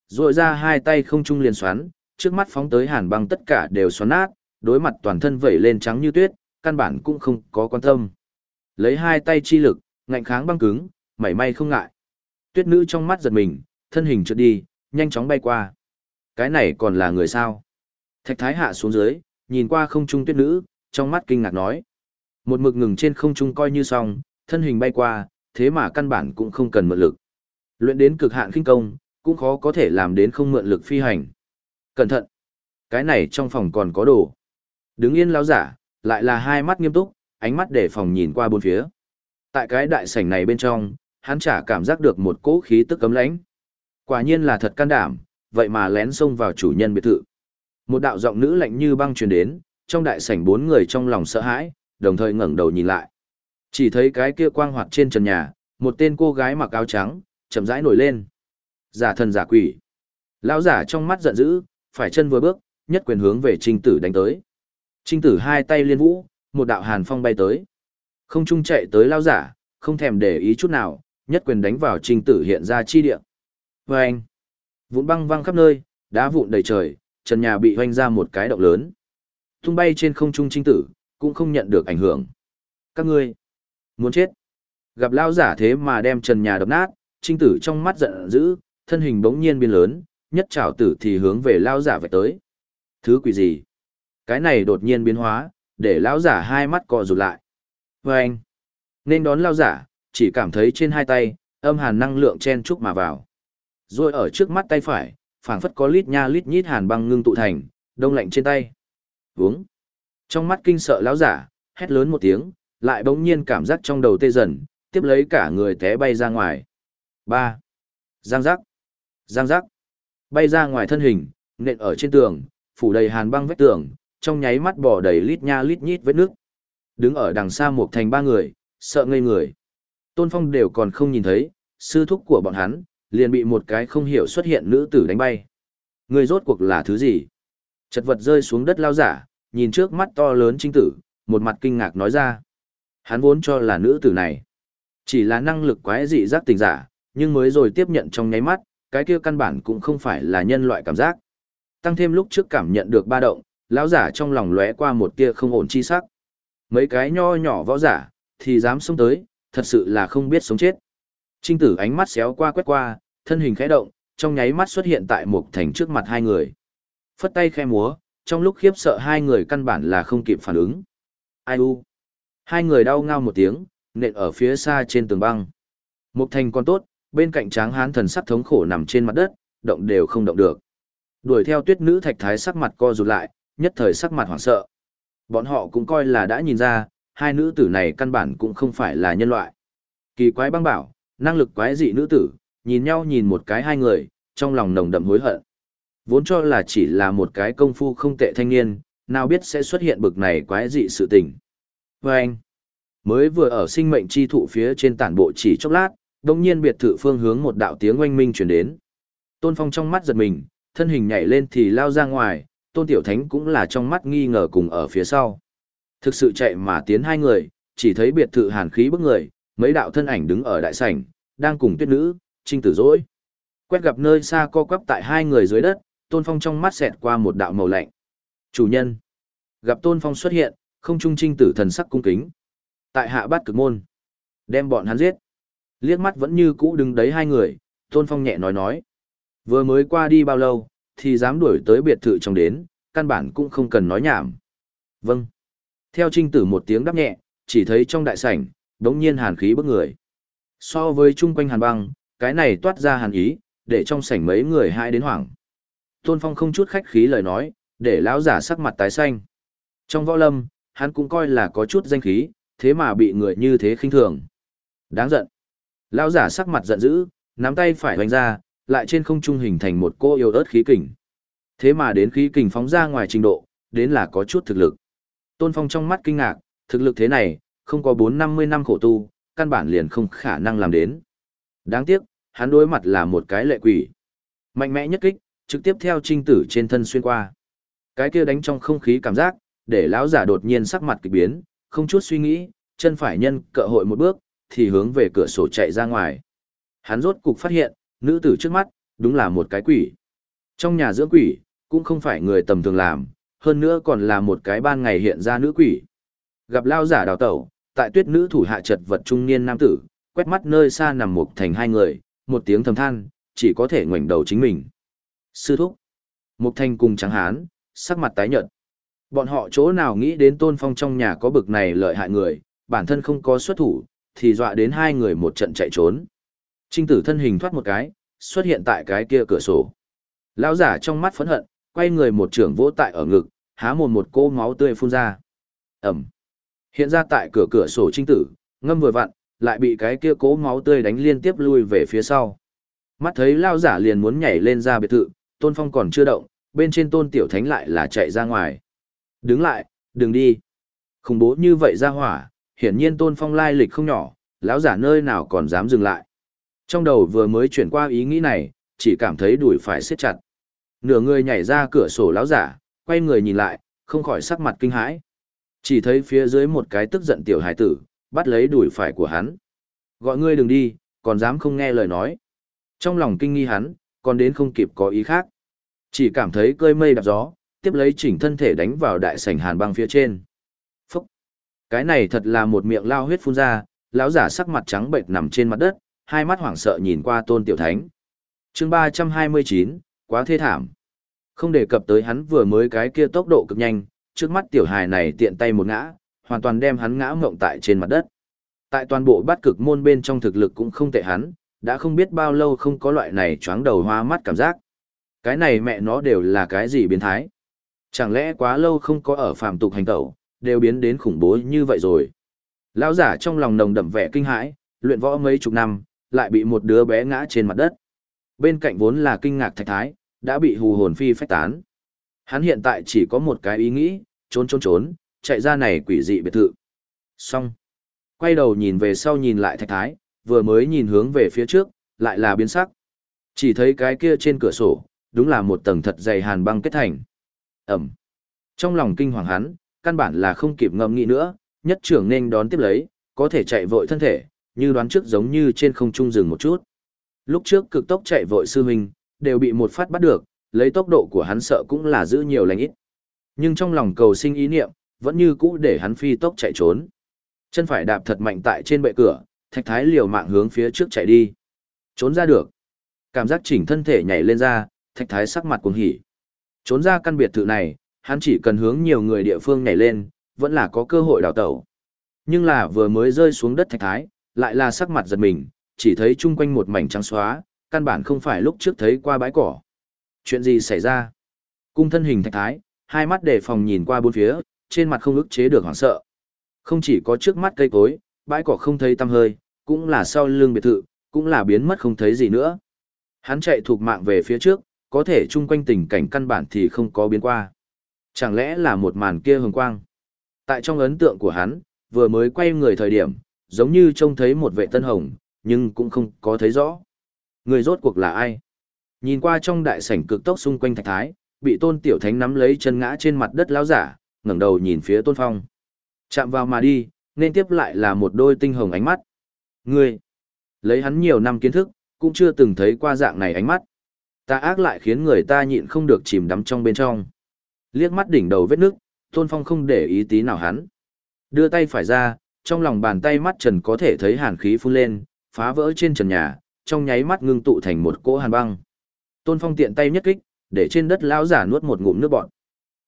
Rồi ra hai tay không trung liền xoắn, trước mắt phóng tới hàn băng tất cả đều xoắn nát, đối mặt toàn thân vẩy lên trắng như tuyết, căn bản cũng không có quan tâm. Lấy hai tay chi lực, ngạnh kháng băng cứng, mảy may không ngại. Tuyết nữ trong mắt giật mình, thân hình trượt đi, nhanh chóng bay qua. Cái này còn là người sao? Thạch thái hạ xuống dưới, nhìn qua không trung tuyết nữ, trong mắt kinh ngạc nói. Một mực ngừng trên không trung coi như xong, thân hình bay qua, thế mà căn bản cũng không cần mượn lực. Luyện đến cực hạn khinh công, cũng khó có thể làm đến không mượn lực phi hành. Cẩn thận! Cái này trong phòng còn có đồ. Đứng yên lão giả, lại là hai mắt nghiêm túc, ánh mắt để phòng nhìn qua bốn phía. Tại cái đại sảnh này bên trong, hắn chả cảm giác được một cỗ khí tức cấm lãnh. Quả nhiên là thật can đảm, vậy mà lén xông vào chủ nhân biệt thự. Một đạo giọng nữ lạnh như băng truyền đến, trong đại sảnh bốn người trong lòng sợ hãi, đồng thời ngẩng đầu nhìn lại. Chỉ thấy cái kia quang hoạt trên trần nhà, một tên cô gái mặc áo trắng, chậm rãi nổi lên. Giả thần giả quỷ. Lão giả trong mắt giận dữ, phải chân vừa bước, nhất quyền hướng về Trinh Tử đánh tới. Trinh Tử hai tay liên vũ, một đạo hàn phong bay tới. Không trung chạy tới lao giả, không thèm để ý chút nào, nhất quyền đánh vào Trinh Tử hiện ra chi địa. Và anh, vụn băng văng khắp nơi, đá vụn đầy trời, trần nhà bị hoanh ra một cái động lớn. Tung bay trên không trung Trinh Tử, cũng không nhận được ảnh hưởng. Các ngươi, muốn chết. Gặp lao giả thế mà đem trần nhà đập nát, Trinh Tử trong mắt giận dữ, thân hình bỗng nhiên biến lớn, nhất trảo tử thì hướng về lao giả về tới. Thứ quỷ gì? Cái này đột nhiên biến hóa, để lão giả hai mắt co rụt lại. Và anh, nên đón lão giả, chỉ cảm thấy trên hai tay, âm hàn năng lượng chen chúc mà vào. Rồi ở trước mắt tay phải, phảng phất có lít nha lít nhít hàn băng ngưng tụ thành, đông lạnh trên tay. Vướng. Trong mắt kinh sợ lão giả, hét lớn một tiếng, lại bỗng nhiên cảm giác trong đầu tê dần, tiếp lấy cả người té bay ra ngoài. ba Giang giác. Giang giác. Bay ra ngoài thân hình, nện ở trên tường, phủ đầy hàn băng vách tường, trong nháy mắt bỏ đầy lít nha lít nhít vết nước. Đứng ở đằng xa một thành ba người, sợ ngây người. Tôn Phong đều còn không nhìn thấy, sư thúc của bọn hắn, liền bị một cái không hiểu xuất hiện nữ tử đánh bay. Người rốt cuộc là thứ gì? Chật vật rơi xuống đất lao giả, nhìn trước mắt to lớn chính tử, một mặt kinh ngạc nói ra. Hắn vốn cho là nữ tử này. Chỉ là năng lực quái dị giác tình giả, nhưng mới rồi tiếp nhận trong nháy mắt, cái kia căn bản cũng không phải là nhân loại cảm giác. Tăng thêm lúc trước cảm nhận được ba động, lão giả trong lòng lóe qua một tia không ổn chi sắc. Mấy cái nho nhỏ võ giả, thì dám xông tới, thật sự là không biết sống chết. Trinh tử ánh mắt xéo qua quét qua, thân hình khẽ động, trong nháy mắt xuất hiện tại một thành trước mặt hai người. Phất tay khe múa, trong lúc khiếp sợ hai người căn bản là không kịp phản ứng. Ai u? Hai người đau ngao một tiếng, nện ở phía xa trên tường băng. Mục thành còn tốt, bên cạnh tráng hán thần sắc thống khổ nằm trên mặt đất, động đều không động được. Đuổi theo tuyết nữ thạch thái sắc mặt co rụt lại, nhất thời sắc mặt hoảng sợ. Bọn họ cũng coi là đã nhìn ra, hai nữ tử này căn bản cũng không phải là nhân loại. Kỳ quái băng bảo, năng lực quái dị nữ tử, nhìn nhau nhìn một cái hai người, trong lòng nồng đậm hối hận. Vốn cho là chỉ là một cái công phu không tệ thanh niên, nào biết sẽ xuất hiện bực này quái dị sự tình. Và anh, mới vừa ở sinh mệnh chi thụ phía trên tản bộ chỉ chốc lát, đồng nhiên biệt thự phương hướng một đạo tiếng oanh minh chuyển đến. Tôn Phong trong mắt giật mình, thân hình nhảy lên thì lao ra ngoài, Tôn Tiểu Thánh cũng là trong mắt nghi ngờ cùng ở phía sau. Thực sự chạy mà tiến hai người, chỉ thấy biệt thự hàn khí bức người, mấy đạo thân ảnh đứng ở đại sảnh, đang cùng tuyết nữ, trinh tử dỗi. Quét gặp nơi xa co quắp tại hai người dưới đất, Tôn Phong trong mắt xẹt qua một đạo màu lạnh. Chủ nhân. Gặp Tôn Phong xuất hiện, không trung trinh tử thần sắc cung kính. Tại hạ bát cực môn. Đem bọn hắn giết. Liếc mắt vẫn như cũ đứng đấy hai người, Tôn Phong nhẹ nói nói. Vừa mới qua đi bao lâu, thì dám đuổi tới biệt thự trong đến, căn bản cũng không cần nói nhảm. Vâng. Theo trinh tử một tiếng đáp nhẹ, chỉ thấy trong đại sảnh, đống nhiên hàn khí bức người. So với chung quanh hàn băng, cái này toát ra hàn ý, để trong sảnh mấy người hai đến hoảng. Tôn Phong không chút khách khí lời nói, để lão giả sắc mặt tái xanh. Trong võ lâm, hắn cũng coi là có chút danh khí, thế mà bị người như thế khinh thường. Đáng giận. Lão giả sắc mặt giận dữ, nắm tay phải hoành ra, lại trên không trung hình thành một cô yêu ớt khí kình. Thế mà đến khí kình phóng ra ngoài trình độ, đến là có chút thực lực. Tôn Phong trong mắt kinh ngạc, thực lực thế này, không có 4-50 năm khổ tu, căn bản liền không khả năng làm đến. Đáng tiếc, hắn đối mặt là một cái lệ quỷ. Mạnh mẽ nhất kích, trực tiếp theo trinh tử trên thân xuyên qua. Cái kia đánh trong không khí cảm giác, để lão giả đột nhiên sắc mặt kỳ biến, không chút suy nghĩ, chân phải nhân cỡ hội một bước, thì hướng về cửa sổ chạy ra ngoài. Hắn rốt cục phát hiện, nữ tử trước mắt, đúng là một cái quỷ. Trong nhà dưỡng quỷ, cũng không phải người tầm thường làm, hơn nữa còn là một cái ban ngày hiện ra nữ quỷ. Gặp lao giả đào tẩu, tại tuyết nữ thủ hạ chật vật trung niên nam tử, quét mắt nơi xa nằm một thành hai người, một tiếng thầm than, chỉ có thể ngoảnh đầu chính mình. Sư thúc. Mục thành cùng trắng hán, sắc mặt tái nhợt. Bọn họ chỗ nào nghĩ đến tôn phong trong nhà có bực này lợi hại người, bản thân không có xuất thủ, thì dọa đến hai người một trận chạy trốn. Trinh tử thân hình thoát một cái, xuất hiện tại cái kia cửa sổ. Lão giả trong mắt phẫn hận, quay người một trưởng vỗ tại ở ngực, há mồm một cô máu tươi phun ra. Ẩm. Hiện ra tại cửa cửa sổ trinh tử, ngâm vừa vặn, lại bị cái kia cố máu tươi đánh liên tiếp lui về phía sau. Mắt thấy lao giả liền muốn nhảy lên ra biệt thự, tôn phong còn chưa động, bên trên tôn tiểu thánh lại là chạy ra ngoài. Đứng lại, đừng đi. Khủng bố như vậy ra hỏa, hiển nhiên tôn phong lai lịch không nhỏ, lão giả nơi nào còn dám dừng lại. Trong đầu vừa mới chuyển qua ý nghĩ này, chỉ cảm thấy đùi phải siết chặt. Nửa người nhảy ra cửa sổ lão giả, quay người nhìn lại, không khỏi sắc mặt kinh hãi. Chỉ thấy phía dưới một cái tức giận tiểu hải tử, bắt lấy đùi phải của hắn. Gọi ngươi đừng đi, còn dám không nghe lời nói. Trong lòng kinh nghi hắn, còn đến không kịp có ý khác. Chỉ cảm thấy cơi mây đạp gió, tiếp lấy chỉnh thân thể đánh vào đại sảnh hàn băng phía trên. Phúc! Cái này thật là một miệng lao huyết phun ra, lão giả sắc mặt trắng bệnh nằm trên mặt đất, hai mắt hoảng sợ nhìn qua tôn tiểu thánh. chương 329, quá thê thảm. Không đề cập tới hắn vừa mới cái kia tốc độ cực nhanh, trước mắt tiểu hài này tiện tay một ngã, hoàn toàn đem hắn ngã ngộng tại trên mặt đất. Tại toàn bộ bát cực môn bên trong thực lực cũng không tệ hắn, đã không biết bao lâu không có loại này choáng đầu hoa mắt cảm giác. Cái này mẹ nó đều là cái gì biến thái? Chẳng lẽ quá lâu không có ở phàm tục hành tẩu, đều biến đến khủng bố như vậy rồi. Lão giả trong lòng nồng đậm vẻ kinh hãi, luyện võ mấy chục năm, lại bị một đứa bé ngã trên mặt đất. Bên cạnh vốn là kinh ngạc thạch thái, đã bị hù hồn phi phách tán. Hắn hiện tại chỉ có một cái ý nghĩ, trốn trốn trốn, chạy ra này quỷ dị biệt thự. Xong. Quay đầu nhìn về sau nhìn lại thạch thái, vừa mới nhìn hướng về phía trước, lại là biến sắc. Chỉ thấy cái kia trên cửa sổ, đúng là một tầng thật dày hàn băng kết thành. Ẩm. Trong lòng kinh hoàng hắn, căn bản là không kịp ngẫm nghĩ nữa, nhất trưởng nên đón tiếp lấy, có thể chạy vội thân thể, như đoán trước giống như trên không trung dừng một chút. Lúc trước cực tốc chạy vội sư huynh, đều bị một phát bắt được, lấy tốc độ của hắn sợ cũng là giữ nhiều lành ít. Nhưng trong lòng cầu sinh ý niệm, vẫn như cũ để hắn phi tốc chạy trốn. Chân phải đạp thật mạnh tại trên bệ cửa, thạch thái liều mạng hướng phía trước chạy đi. Trốn ra được. Cảm giác chỉnh thân thể nhảy lên ra, thạch thái sắc mặt cuồng hỉ. Trốn ra căn biệt thự này, hắn chỉ cần hướng nhiều người địa phương nhảy lên, vẫn là có cơ hội đào tẩu. Nhưng là vừa mới rơi xuống đất thạch thái, lại là sắc mặt giật mình, chỉ thấy chung quanh một mảnh trắng xóa, căn bản không phải lúc trước thấy qua bãi cỏ. Chuyện gì xảy ra? Cung thân hình thạch thái, hai mắt đề phòng nhìn qua bốn phía, trên mặt không ức chế được hoảng sợ. Không chỉ có trước mắt cây cối, bãi cỏ không thấy tăm hơi, cũng là sau lưng biệt thự, cũng là biến mất không thấy gì nữa. Hắn chạy thuộc mạng về phía trước, có thể chung quanh tình cảnh căn bản thì không có biến qua. Chẳng lẽ là một màn kia hồng quang? Tại trong ấn tượng của hắn, vừa mới quay người thời điểm, giống như trông thấy một vệ tân hồng, nhưng cũng không có thấy rõ. Người rốt cuộc là ai? Nhìn qua trong đại sảnh cực tốc xung quanh thạch thái, bị tôn tiểu thánh nắm lấy chân ngã trên mặt đất lão giả, ngẩng đầu nhìn phía tôn phong. Chạm vào mà đi, nên tiếp lại là một đôi tinh hồng ánh mắt. người lấy hắn nhiều năm kiến thức, cũng chưa từng thấy qua dạng này ánh mắt. Ta ác lại khiến người ta nhịn không được chìm đắm trong bên trong. Liếc mắt đỉnh đầu vết nước, tôn phong không để ý tí nào hắn. Đưa tay phải ra, trong lòng bàn tay mắt trần có thể thấy hàn khí phun lên, phá vỡ trên trần nhà, trong nháy mắt ngưng tụ thành một cỗ hàn băng. Tôn Phong tiện tay nhất kích, để trên đất lão giả nuốt một ngụm nước bọt.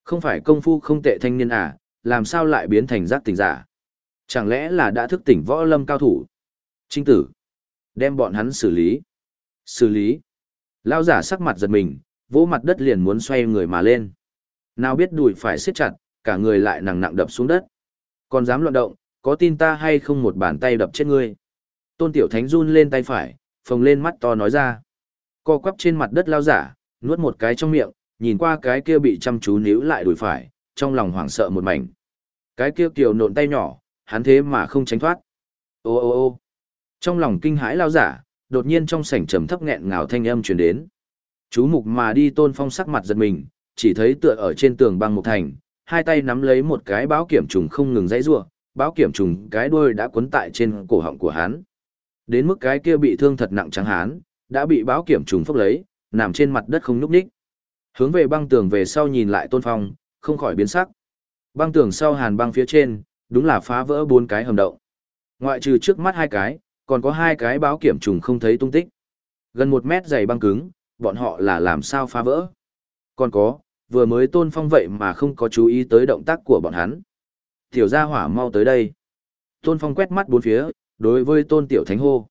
Không phải công phu không tệ thanh niên à, làm sao lại biến thành giác tỉnh giả? Chẳng lẽ là đã thức tỉnh võ lâm cao thủ? Trinh tử, đem bọn hắn xử lý. Xử lý. Lão giả sắc mặt giật mình, vỗ mặt đất liền muốn xoay người mà lên. Nào biết đùi phải siết chặt, cả người lại nặng nặng đập xuống đất. Còn dám loạn động, có tin ta hay không một bàn tay đập chết ngươi? Tôn Tiểu Thánh run lên tay phải, phồng lên mắt to nói ra. Co quắp trên mặt đất lao giả, nuốt một cái trong miệng, nhìn qua cái kia bị chăm chú níu lại đùi phải, trong lòng hoảng sợ một mảnh. Cái kia kiều nộn tay nhỏ, hắn thế mà không tránh thoát. Ô ô ô trong lòng kinh hãi lao giả, đột nhiên trong sảnh trầm thấp nghẹn ngào thanh âm truyền đến. Chú mục mà đi tôn phong sắc mặt giật mình, chỉ thấy tựa ở trên tường băng một thành, hai tay nắm lấy một cái báo kiểm trùng không ngừng dãy rủa, báo kiểm trùng cái đuôi đã quấn tại trên cổ họng của hắn. Đến mức cái kia bị thương thật nặng trắng hán, đã bị báo kiểm trùng phốc lấy, nằm trên mặt đất không nhúc nhích. Hướng về băng tường về sau nhìn lại Tôn Phong, không khỏi biến sắc. Băng tường sau hàn băng phía trên, đúng là phá vỡ bốn cái hầm động. Ngoại trừ trước mắt hai cái, còn có hai cái báo kiểm trùng không thấy tung tích. Gần một mét dày băng cứng, bọn họ là làm sao phá vỡ. Còn có, vừa mới Tôn Phong vậy mà không có chú ý tới động tác của bọn hắn. Tiểu gia hỏa mau tới đây. Tôn Phong quét mắt bốn phía, đối với Tôn Tiểu Thánh hô.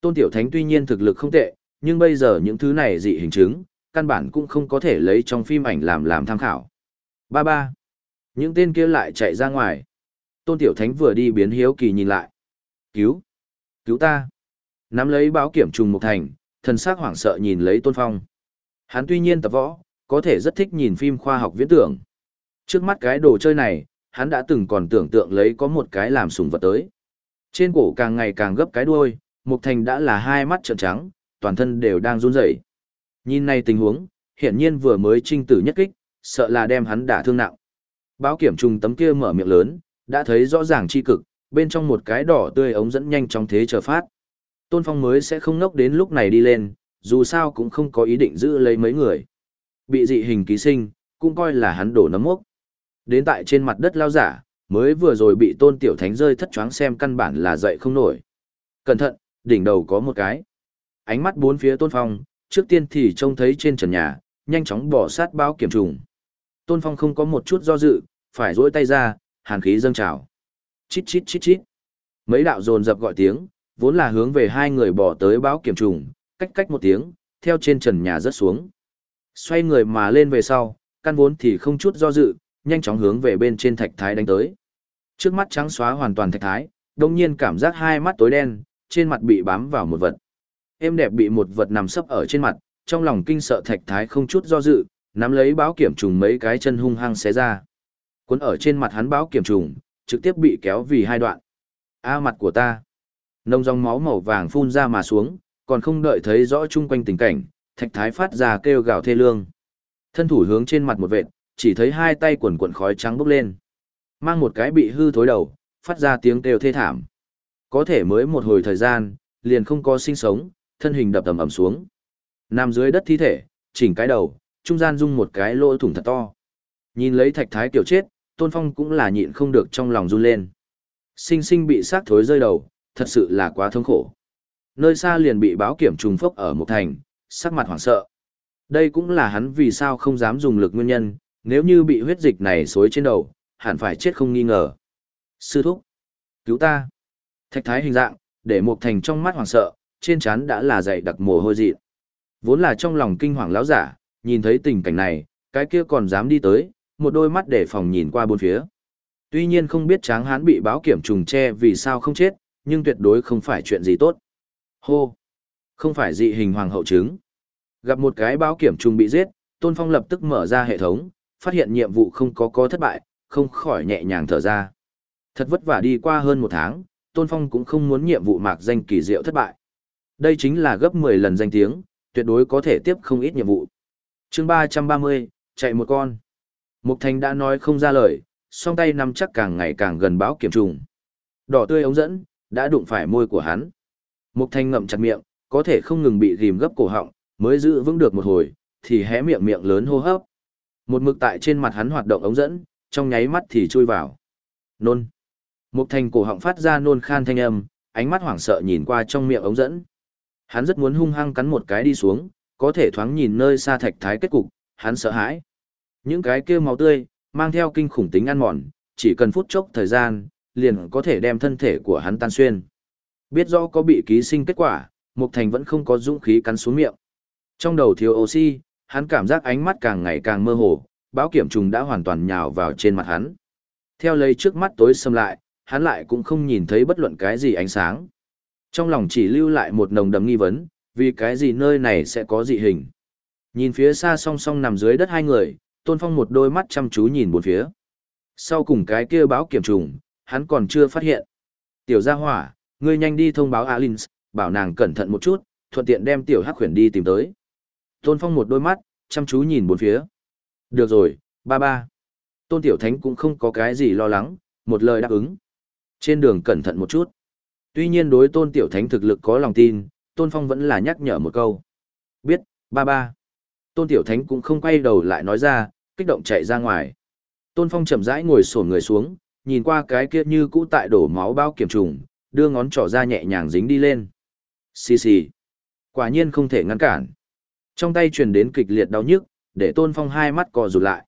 Tôn Tiểu Thánh tuy nhiên thực lực không tệ, nhưng bây giờ những thứ này dị hình chứng, căn bản cũng không có thể lấy trong phim ảnh làm làm tham khảo. Ba ba. Những tên kia lại chạy ra ngoài. Tôn Tiểu Thánh vừa đi biến hiếu kỳ nhìn lại. Cứu. Cứu ta. Nắm lấy báo kiểm trùng một thành, thần sắc hoảng sợ nhìn lấy Tôn Phong. Hắn tuy nhiên tập võ, có thể rất thích nhìn phim khoa học viễn tưởng. Trước mắt cái đồ chơi này, hắn đã từng còn tưởng tượng lấy có một cái làm sùng vật tới. Trên cổ càng ngày càng gấp cái đuôi, Mục Thành đã là hai mắt trợn trắng, toàn thân đều đang run rẩy. Nhìn này tình huống, hiển nhiên vừa mới trinh tử nhất kích, sợ là đem hắn đả thương nặng. Báo kiểm trùng tấm kia mở miệng lớn, đã thấy rõ ràng chi cực, bên trong một cái đỏ tươi ống dẫn nhanh trong thế chờ phát. Tôn Phong mới sẽ không ngốc đến lúc này đi lên, dù sao cũng không có ý định giữ lấy mấy người. Bị dị hình ký sinh, cũng coi là hắn đổ nấm mốc. Đến tại trên mặt đất lao giả, mới vừa rồi bị tôn tiểu thánh rơi thất choáng xem căn bản là dậy không nổi. Cẩn thận, đỉnh đầu có một cái. Ánh mắt bốn phía tôn phong, trước tiên thì trông thấy trên trần nhà, nhanh chóng bỏ sát bao kiểm trùng. Tôn phong không có một chút do dự, phải duỗi tay ra, hàn khí dâng trào. Chít chít chít chít. Mấy đạo dồn dập gọi tiếng, vốn là hướng về hai người bỏ tới báo kiểm trùng, cách cách một tiếng, theo trên trần nhà rớt xuống. Xoay người mà lên về sau, căn vốn thì không chút do dự, nhanh chóng hướng về bên trên thạch thái đánh tới. Trước mắt trắng xóa hoàn toàn thạch thái, đồng nhiên cảm giác hai mắt tối đen, trên mặt bị bám vào một vật. Em đẹp bị một vật nằm sấp ở trên mặt, trong lòng kinh sợ thạch thái không chút do dự, nắm lấy báo kiểm trùng mấy cái chân hung hăng xé ra. Cuốn ở trên mặt hắn báo kiểm trùng, trực tiếp bị kéo vì hai đoạn. A mặt của ta. Nông dòng máu màu vàng phun ra mà xuống, còn không đợi thấy rõ chung quanh tình cảnh, thạch thái phát ra kêu gào thê lương. Thân thủ hướng trên mặt một vệt, chỉ thấy hai tay quần quần khói trắng bốc lên. Mang một cái bị hư thối đầu, phát ra tiếng kêu thê thảm. Có thể mới một hồi thời gian, liền không có sinh sống, thân hình đập tầm ẩm xuống. Nằm dưới đất thi thể, chỉnh cái đầu, trung gian dung một cái lỗ thủng thật to. Nhìn lấy thạch thái tiểu chết, tôn phong cũng là nhịn không được trong lòng run lên. Sinh sinh bị xác thối rơi đầu, thật sự là quá thống khổ. Nơi xa liền bị báo kiểm trùng phốc ở một thành, sắc mặt hoảng sợ. Đây cũng là hắn vì sao không dám dùng lực nguyên nhân, nếu như bị huyết dịch này xối trên đầu, hẳn phải chết không nghi ngờ. Sư thúc, cứu ta. Thạch thái hình dạng, để một thành trong mắt hoảng sợ, trên trán đã là dày đặc mồ hôi dị. Vốn là trong lòng kinh hoàng lão giả, nhìn thấy tình cảnh này, cái kia còn dám đi tới, một đôi mắt để phòng nhìn qua bốn phía. Tuy nhiên không biết tráng hán bị báo kiểm trùng che vì sao không chết, nhưng tuyệt đối không phải chuyện gì tốt. Hô! Không phải dị hình hoàng hậu chứng. Gặp một cái báo kiểm trùng bị giết, Tôn Phong lập tức mở ra hệ thống, phát hiện nhiệm vụ không có có thất bại, không khỏi nhẹ nhàng thở ra. Thật vất vả đi qua hơn một tháng, Tôn Phong cũng không muốn nhiệm vụ mạc danh kỳ diệu thất bại. Đây chính là gấp 10 lần danh tiếng, tuyệt đối có thể tiếp không ít nhiệm vụ. chương 330, chạy một con. Mục Thành đã nói không ra lời, song tay nắm chắc càng ngày càng gần báo kiểm trùng. Đỏ tươi ống dẫn, đã đụng phải môi của hắn. Mục Thành ngậm chặt miệng, có thể không ngừng bị rìm gấp cổ họng, mới giữ vững được một hồi, thì hé miệng miệng lớn hô hấp. Một mực tại trên mặt hắn hoạt động ống dẫn, trong nháy mắt thì chui vào. Nôn. Mục Thành cổ họng phát ra nôn khan thanh âm, ánh mắt hoảng sợ nhìn qua trong miệng ống dẫn. Hắn rất muốn hung hăng cắn một cái đi xuống, có thể thoáng nhìn nơi xa thạch thái kết cục, hắn sợ hãi. Những cái kia máu tươi, mang theo kinh khủng tính ăn mòn, chỉ cần phút chốc thời gian, liền có thể đem thân thể của hắn tan xuyên. Biết rõ có bị ký sinh kết quả, Mục Thành vẫn không có dũng khí cắn xuống miệng. Trong đầu thiếu oxy, hắn cảm giác ánh mắt càng ngày càng mơ hồ, báo kiểm trùng đã hoàn toàn nhào vào trên mặt hắn. Theo lấy trước mắt tối xâm lại, hắn lại cũng không nhìn thấy bất luận cái gì ánh sáng. Trong lòng chỉ lưu lại một nồng đầm nghi vấn, vì cái gì nơi này sẽ có dị hình. Nhìn phía xa song song nằm dưới đất hai người, Tôn Phong một đôi mắt chăm chú nhìn bốn phía. Sau cùng cái kia báo kiểm trùng, hắn còn chưa phát hiện. Tiểu gia hỏa, ngươi nhanh đi thông báo Alins, bảo nàng cẩn thận một chút, thuận tiện đem tiểu hắc khuyển đi tìm tới. Tôn Phong một đôi mắt, chăm chú nhìn bốn phía. Được rồi, ba ba. Tôn Tiểu Thánh cũng không có cái gì lo lắng, một lời đáp ứng. Trên đường cẩn thận một chút. Tuy nhiên đối Tôn Tiểu Thánh thực lực có lòng tin, Tôn Phong vẫn là nhắc nhở một câu. Biết, ba ba. Tôn Tiểu Thánh cũng không quay đầu lại nói ra, kích động chạy ra ngoài. Tôn Phong chậm rãi ngồi xổm người xuống, nhìn qua cái kia như cũ tại đổ máu bao kiểm trùng, đưa ngón trỏ ra nhẹ nhàng dính đi lên. Xì xì. Quả nhiên không thể ngăn cản. Trong tay truyền đến kịch liệt đau nhức, để Tôn Phong hai mắt co rụt lại.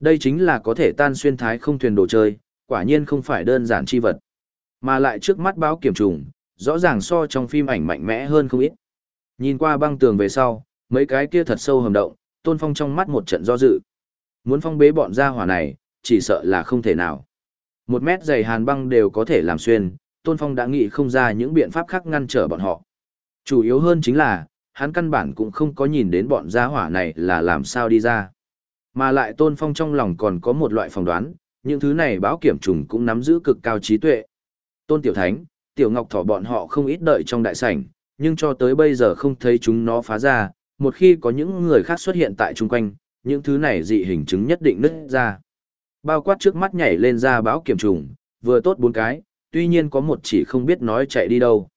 Đây chính là có thể tan xuyên thái không thuyền đồ chơi, quả nhiên không phải đơn giản chi vật. Mà lại trước mắt báo kiểm trùng, rõ ràng so trong phim ảnh mạnh mẽ hơn không ít. Nhìn qua băng tường về sau, mấy cái kia thật sâu hầm động, Tôn Phong trong mắt một trận do dự. Muốn phong bế bọn gia hỏa này, chỉ sợ là không thể nào. Một mét dày hàn băng đều có thể làm xuyên, Tôn Phong đã nghĩ không ra những biện pháp khác ngăn trở bọn họ. Chủ yếu hơn chính là, hắn căn bản cũng không có nhìn đến bọn gia hỏa này là làm sao đi ra. Mà lại Tôn Phong trong lòng còn có một loại phỏng đoán, những thứ này báo kiểm trùng cũng nắm giữ cực cao trí tuệ. Tôn Tiểu Thánh, Tiểu Ngọc Thỏ bọn họ không ít đợi trong đại sảnh, nhưng cho tới bây giờ không thấy chúng nó phá ra, một khi có những người khác xuất hiện tại chung quanh, những thứ này dị hình chứng nhất định nứt ra. Bao quát trước mắt nhảy lên ra báo kiểm trùng, vừa tốt bốn cái, tuy nhiên có một chỉ không biết nói chạy đi đâu.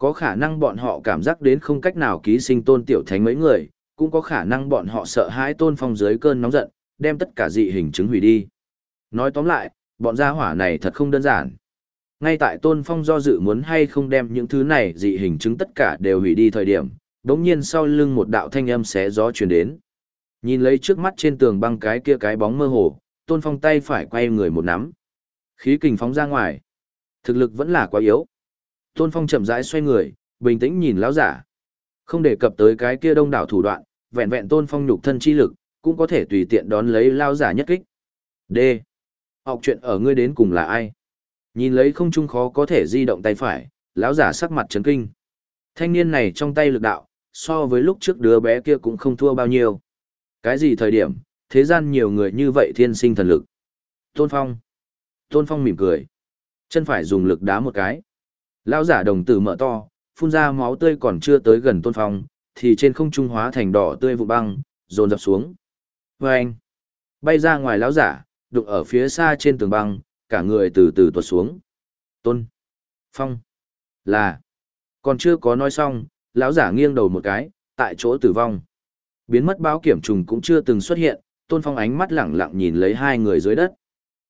Có khả năng bọn họ cảm giác đến không cách nào ký sinh tôn tiểu thánh mấy người, cũng có khả năng bọn họ sợ hãi tôn phong dưới cơn nóng giận, đem tất cả dị hình chứng hủy đi. Nói tóm lại, bọn gia hỏa này thật không đơn giản. Ngay tại tôn phong do dự muốn hay không đem những thứ này dị hình chứng tất cả đều hủy đi thời điểm, đống nhiên sau lưng một đạo thanh âm xé gió truyền đến. Nhìn lấy trước mắt trên tường băng cái kia cái bóng mơ hồ, tôn phong tay phải quay người một nắm. Khí kình phóng ra ngoài. Thực lực vẫn là quá yếu. Tôn phong chậm rãi xoay người, bình tĩnh nhìn lão giả. Không đề cập tới cái kia đông đảo thủ đoạn, vẹn vẹn tôn phong nhục thân chi lực, cũng có thể tùy tiện đón lấy lão giả nhất kích. D. Học chuyện ở ngươi đến cùng là ai? Nhìn lấy không trung khó có thể di động tay phải, lão giả sắc mặt chấn kinh. Thanh niên này trong tay lực đạo, so với lúc trước đứa bé kia cũng không thua bao nhiêu. Cái gì thời điểm, thế gian nhiều người như vậy thiên sinh thần lực. Tôn Phong. Tôn Phong mỉm cười. Chân phải dùng lực đá một cái. Lão giả đồng tử mở to, phun ra máu tươi còn chưa tới gần Tôn Phong, thì trên không trung hóa thành đỏ tươi vụ băng, dồn dập xuống. Và anh. Bay ra ngoài lão giả, đụng ở phía xa trên tường băng, cả người từ từ tuột xuống. Tôn. Phong. Là. Còn chưa có nói xong, lão giả nghiêng đầu một cái, tại chỗ tử vong. Biến mất báo kiểm trùng cũng chưa từng xuất hiện, tôn phong ánh mắt lẳng lặng nhìn lấy hai người dưới đất.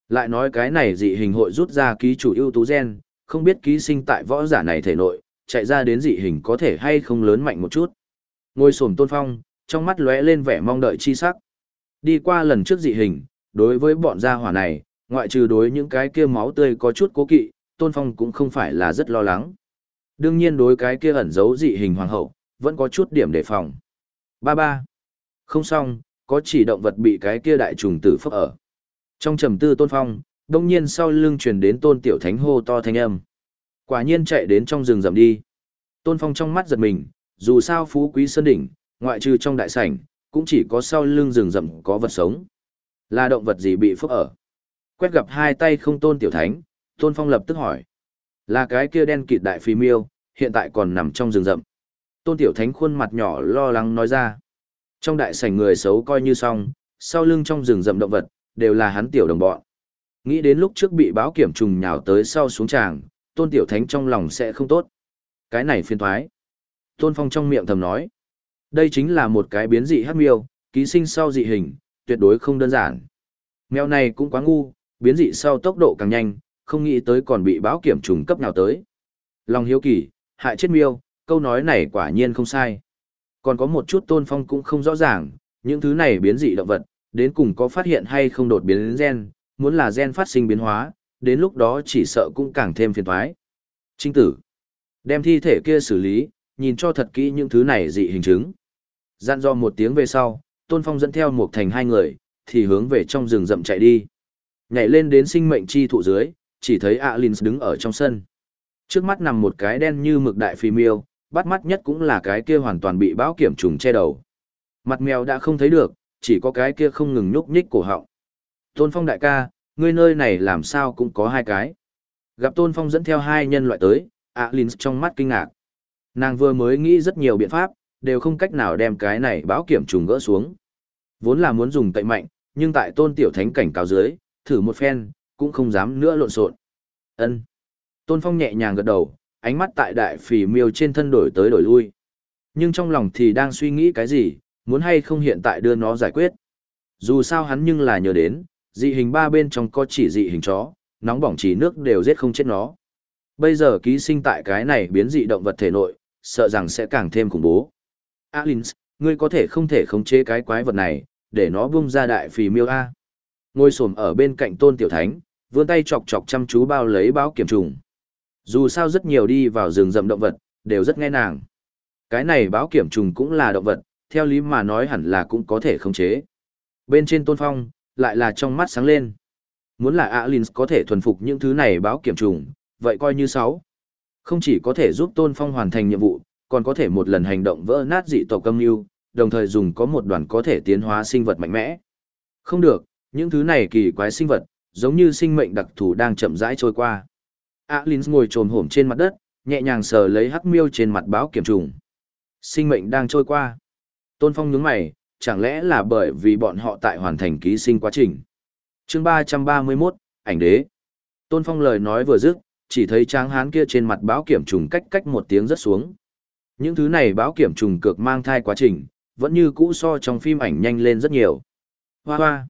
Lại nói cái này dị hình hội rút ra ký chủ ưu tú gen, không biết ký sinh tại võ giả này thể nội, chạy ra đến dị hình có thể hay không lớn mạnh một chút. Ngôi sổm tôn phong, trong mắt lóe lên vẻ mong đợi chi sắc. Đi qua lần trước dị hình, đối với bọn gia hỏa này, Ngoại trừ đối những cái kia máu tươi có chút cố kỵ, Tôn Phong cũng không phải là rất lo lắng. Đương nhiên đối cái kia ẩn giấu dị hình hoàng hậu, vẫn có chút điểm đề phòng. Ba ba. Không xong, có chỉ động vật bị cái kia đại trùng tử phức ở. Trong trầm tư Tôn Phong, đông nhiên sau lưng truyền đến Tôn Tiểu Thánh hô to thanh âm. Quả nhiên chạy đến trong rừng rậm đi. Tôn Phong trong mắt giật mình, dù sao phú quý sơn đỉnh, ngoại trừ trong đại sảnh, cũng chỉ có sau lưng rừng rậm có vật sống. Là động vật gì bị phức ở? Quét gặp hai tay không tôn tiểu thánh, tôn phong lập tức hỏi. Là cái kia đen kịt đại phi miêu, hiện tại còn nằm trong rừng rậm. Tôn tiểu thánh khuôn mặt nhỏ lo lắng nói ra. Trong đại sảnh người xấu coi như xong, sau lưng trong rừng rậm động vật, đều là hắn tiểu đồng bọn. Nghĩ đến lúc trước bị báo kiểm trùng nhào tới sau xuống tràng, tôn tiểu thánh trong lòng sẽ không tốt. Cái này phiên thoái. Tôn phong trong miệng thầm nói. Đây chính là một cái biến dị hắc miêu, ký sinh sau dị hình, tuyệt đối không đơn giản. Mèo này cũng quá ngu, biến dị sau tốc độ càng nhanh, không nghĩ tới còn bị báo kiểm trùng cấp nào tới. Lòng hiếu kỳ, hại chết miêu, câu nói này quả nhiên không sai. Còn có một chút tôn phong cũng không rõ ràng, những thứ này biến dị động vật, đến cùng có phát hiện hay không đột biến gen, muốn là gen phát sinh biến hóa, đến lúc đó chỉ sợ cũng càng thêm phiền toái. Trinh tử, đem thi thể kia xử lý, nhìn cho thật kỹ những thứ này dị hình chứng. Dặn do một tiếng về sau, Tôn Phong dẫn theo một thành hai người, thì hướng về trong rừng rậm chạy đi. Nhảy lên đến sinh mệnh chi thụ dưới, chỉ thấy Alins đứng ở trong sân. Trước mắt nằm một cái đen như mực đại phi miêu, bắt mắt nhất cũng là cái kia hoàn toàn bị báo kiểm trùng che đầu. Mặt mèo đã không thấy được, chỉ có cái kia không ngừng nhúc nhích cổ họng. Tôn Phong đại ca, ngươi nơi này làm sao cũng có hai cái. Gặp Tôn Phong dẫn theo hai nhân loại tới, Alins à, trong mắt kinh ngạc. Nàng vừa mới nghĩ rất nhiều biện pháp, đều không cách nào đem cái này báo kiểm trùng gỡ xuống. Vốn là muốn dùng tậy mạnh, nhưng tại tôn tiểu thánh cảnh cáo dưới, thử một phen, cũng không dám nữa lộn xộn. Ân. Tôn Phong nhẹ nhàng gật đầu, ánh mắt tại đại phì miêu trên thân đổi tới đổi lui. Nhưng trong lòng thì đang suy nghĩ cái gì, muốn hay không hiện tại đưa nó giải quyết. Dù sao hắn nhưng là nhớ đến, dị hình ba bên trong có chỉ dị hình chó, nóng bỏng chỉ nước đều giết không chết nó. Bây giờ ký sinh tại cái này biến dị động vật thể nội, sợ rằng sẽ càng thêm khủng bố. Alins, ngươi có thể không thể khống chế cái quái vật này, để nó bung ra đại phì miêu A. Ngồi xổm ở bên cạnh tôn tiểu thánh, vươn tay chọc chọc chăm chú bao lấy báo kiểm trùng. Dù sao rất nhiều đi vào rừng rậm động vật, đều rất nghe nàng. Cái này báo kiểm trùng cũng là động vật, theo lý mà nói hẳn là cũng có thể khống chế. Bên trên tôn phong, lại là trong mắt sáng lên. Muốn là Alins có thể thuần phục những thứ này báo kiểm trùng, vậy coi như sáu. Không chỉ có thể giúp tôn phong hoàn thành nhiệm vụ, còn có thể một lần hành động vỡ nát dị tộc âm mưu, đồng thời dùng có một đoàn có thể tiến hóa sinh vật mạnh mẽ. Không được, những thứ này kỳ quái sinh vật, giống như sinh mệnh đặc thù đang chậm rãi trôi qua. Alins ngồi trồm hổm trên mặt đất, nhẹ nhàng sờ lấy hắc miêu trên mặt báo kiểm trùng. Sinh mệnh đang trôi qua. Tôn Phong nhướng mày, chẳng lẽ là bởi vì bọn họ tại hoàn thành ký sinh quá trình. Chương 331, ảnh đế. Tôn Phong lời nói vừa dứt, chỉ thấy tráng hán kia trên mặt báo kiểm trùng cách cách một tiếng rất xuống. Những thứ này báo kiểm trùng cực mang thai quá trình, vẫn như cũ so trong phim ảnh nhanh lên rất nhiều. Hoa hoa!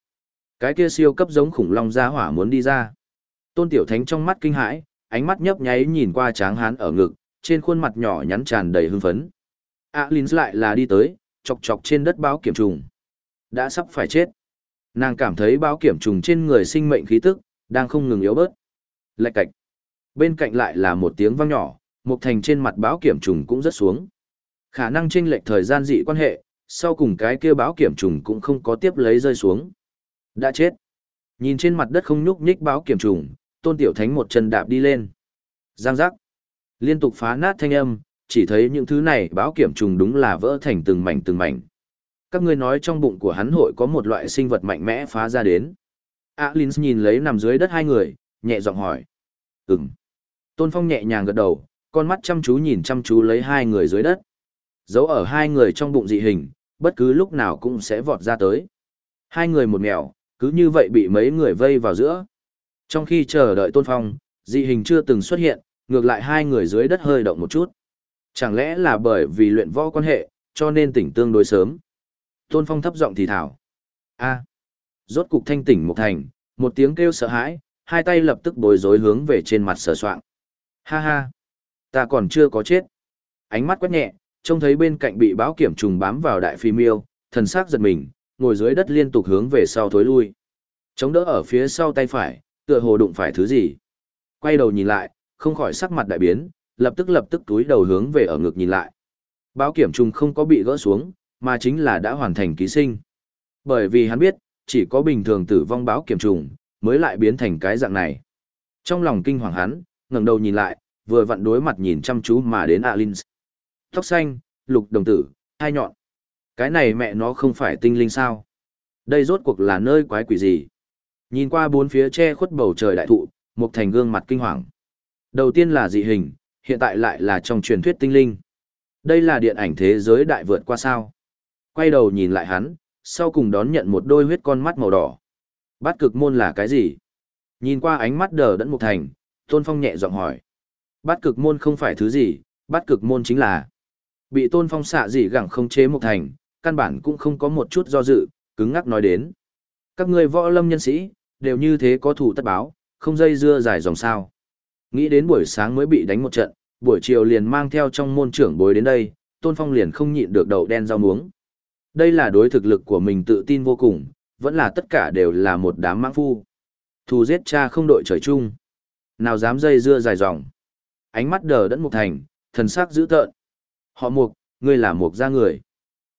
Cái kia siêu cấp giống khủng long ra hỏa muốn đi ra. Tôn Tiểu Thánh trong mắt kinh hãi, ánh mắt nhấp nháy nhìn qua tráng hán ở ngực, trên khuôn mặt nhỏ nhắn tràn đầy hưng phấn. À Linh lại là đi tới, chọc chọc trên đất báo kiểm trùng. Đã sắp phải chết. Nàng cảm thấy báo kiểm trùng trên người sinh mệnh khí tức, đang không ngừng yếu bớt. Lạch cạch. Bên cạnh lại là một tiếng vang nhỏ, một thành trên mặt báo kiểm trùng cũng rất xuống. Khả năng chênh lệch thời gian dị quan hệ, sau cùng cái kia báo kiểm trùng cũng không có tiếp lấy rơi xuống. Đã chết. Nhìn trên mặt đất không nhúc nhích báo kiểm trùng, tôn tiểu thánh một chân đạp đi lên. Giang giác. Liên tục phá nát thanh âm, chỉ thấy những thứ này báo kiểm trùng đúng là vỡ thành từng mảnh từng mảnh. Các ngươi nói trong bụng của hắn hội có một loại sinh vật mạnh mẽ phá ra đến. Alins nhìn lấy nằm dưới đất hai người, nhẹ giọng hỏi. Ừm. Tôn Phong nhẹ nhàng gật đầu, con mắt chăm chú nhìn chăm chú lấy hai người dưới đất. Giấu ở hai người trong bụng dị hình, bất cứ lúc nào cũng sẽ vọt ra tới. Hai người một mèo, cứ như vậy bị mấy người vây vào giữa. Trong khi chờ đợi Tôn Phong, dị hình chưa từng xuất hiện, ngược lại hai người dưới đất hơi động một chút. Chẳng lẽ là bởi vì luyện võ quan hệ, cho nên tỉnh tương đối sớm. Tôn Phong thấp giọng thì thảo. a rốt cục thanh tỉnh một thành, một tiếng kêu sợ hãi, hai tay lập tức bối rối hướng về trên mặt sờ soạng. Ha ha, ta còn chưa có chết. Ánh mắt quét nhẹ, trông thấy bên cạnh bị báo kiểm trùng bám vào đại phi miêu, thần sắc giật mình, ngồi dưới đất liên tục hướng về sau thối lui. Chống đỡ ở phía sau tay phải, tựa hồ đụng phải thứ gì. Quay đầu nhìn lại, không khỏi sắc mặt đại biến, lập tức lập tức túi đầu hướng về ở ngực nhìn lại. Báo kiểm trùng không có bị gỡ xuống, mà chính là đã hoàn thành ký sinh. Bởi vì hắn biết, chỉ có bình thường tử vong báo kiểm trùng, mới lại biến thành cái dạng này. Trong lòng kinh hoàng hắn, ngẩng đầu nhìn lại, vừa vặn đối mặt nhìn chăm chú mà đến Alins. Tóc xanh, lục đồng tử, hai nhọn. Cái này mẹ nó không phải tinh linh sao? Đây rốt cuộc là nơi quái quỷ gì? Nhìn qua bốn phía che khuất bầu trời đại thụ, một thành gương mặt kinh hoàng. Đầu tiên là dị hình, hiện tại lại là trong truyền thuyết tinh linh. Đây là điện ảnh thế giới đại vượt qua sao. Quay đầu nhìn lại hắn, sau cùng đón nhận một đôi huyết con mắt màu đỏ. Bát cực môn là cái gì? Nhìn qua ánh mắt đờ đẫn một thành, Tôn Phong nhẹ giọng hỏi. Bát cực môn không phải thứ gì, bát cực môn chính là bị Tôn Phong xạ gì gẳng không chế một thành, căn bản cũng không có một chút do dự, cứng ngắc nói đến. Các ngươi võ lâm nhân sĩ, đều như thế có thủ tất báo, không dây dưa dài dòng sao. Nghĩ đến buổi sáng mới bị đánh một trận, buổi chiều liền mang theo trong môn trưởng bối đến đây, Tôn Phong liền không nhịn được đầu đen rau muống. Đây là đối thực lực của mình tự tin vô cùng, vẫn là tất cả đều là một đám mãng phu. Thù giết cha không đội trời chung. Nào dám dây dưa dài dòng. Ánh mắt đờ đẫn mục thành, thần sắc dữ tợn. Họ mục, ngươi là mục gia người.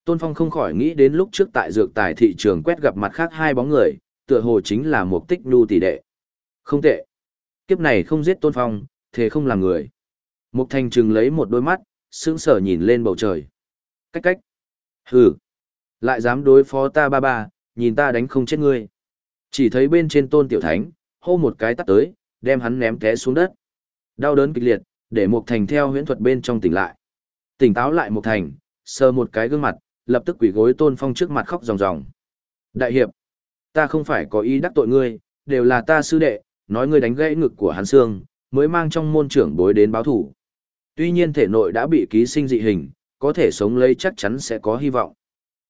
Tôn Phong không khỏi nghĩ đến lúc trước tại dược tài thị trường quét gặp mặt khác hai bóng người, tựa hồ chính là mục tích nu tỷ đệ. Không tệ. Kiếp này không giết Tôn Phong, thế không làm người. Mục thành trừng lấy một đôi mắt, sững sờ nhìn lên bầu trời. Cách cách. Hừ. Lại dám đối phó ta ba ba, nhìn ta đánh không chết ngươi. Chỉ thấy bên trên tôn tiểu thánh, hô một cái tắt tới, đem hắn ném té xuống đất. Đau đớn kịch liệt, để Mục Thành theo huyễn thuật bên trong tỉnh lại. Tỉnh táo lại Mục Thành, sờ một cái gương mặt, lập tức quỳ gối tôn phong trước mặt khóc ròng ròng. Đại hiệp, ta không phải có ý đắc tội ngươi, đều là ta sư đệ, nói ngươi đánh gãy ngực của hắn xương, mới mang trong môn trưởng bối đến báo thủ. Tuy nhiên thể nội đã bị ký sinh dị hình, có thể sống lấy chắc chắn sẽ có hy vọng.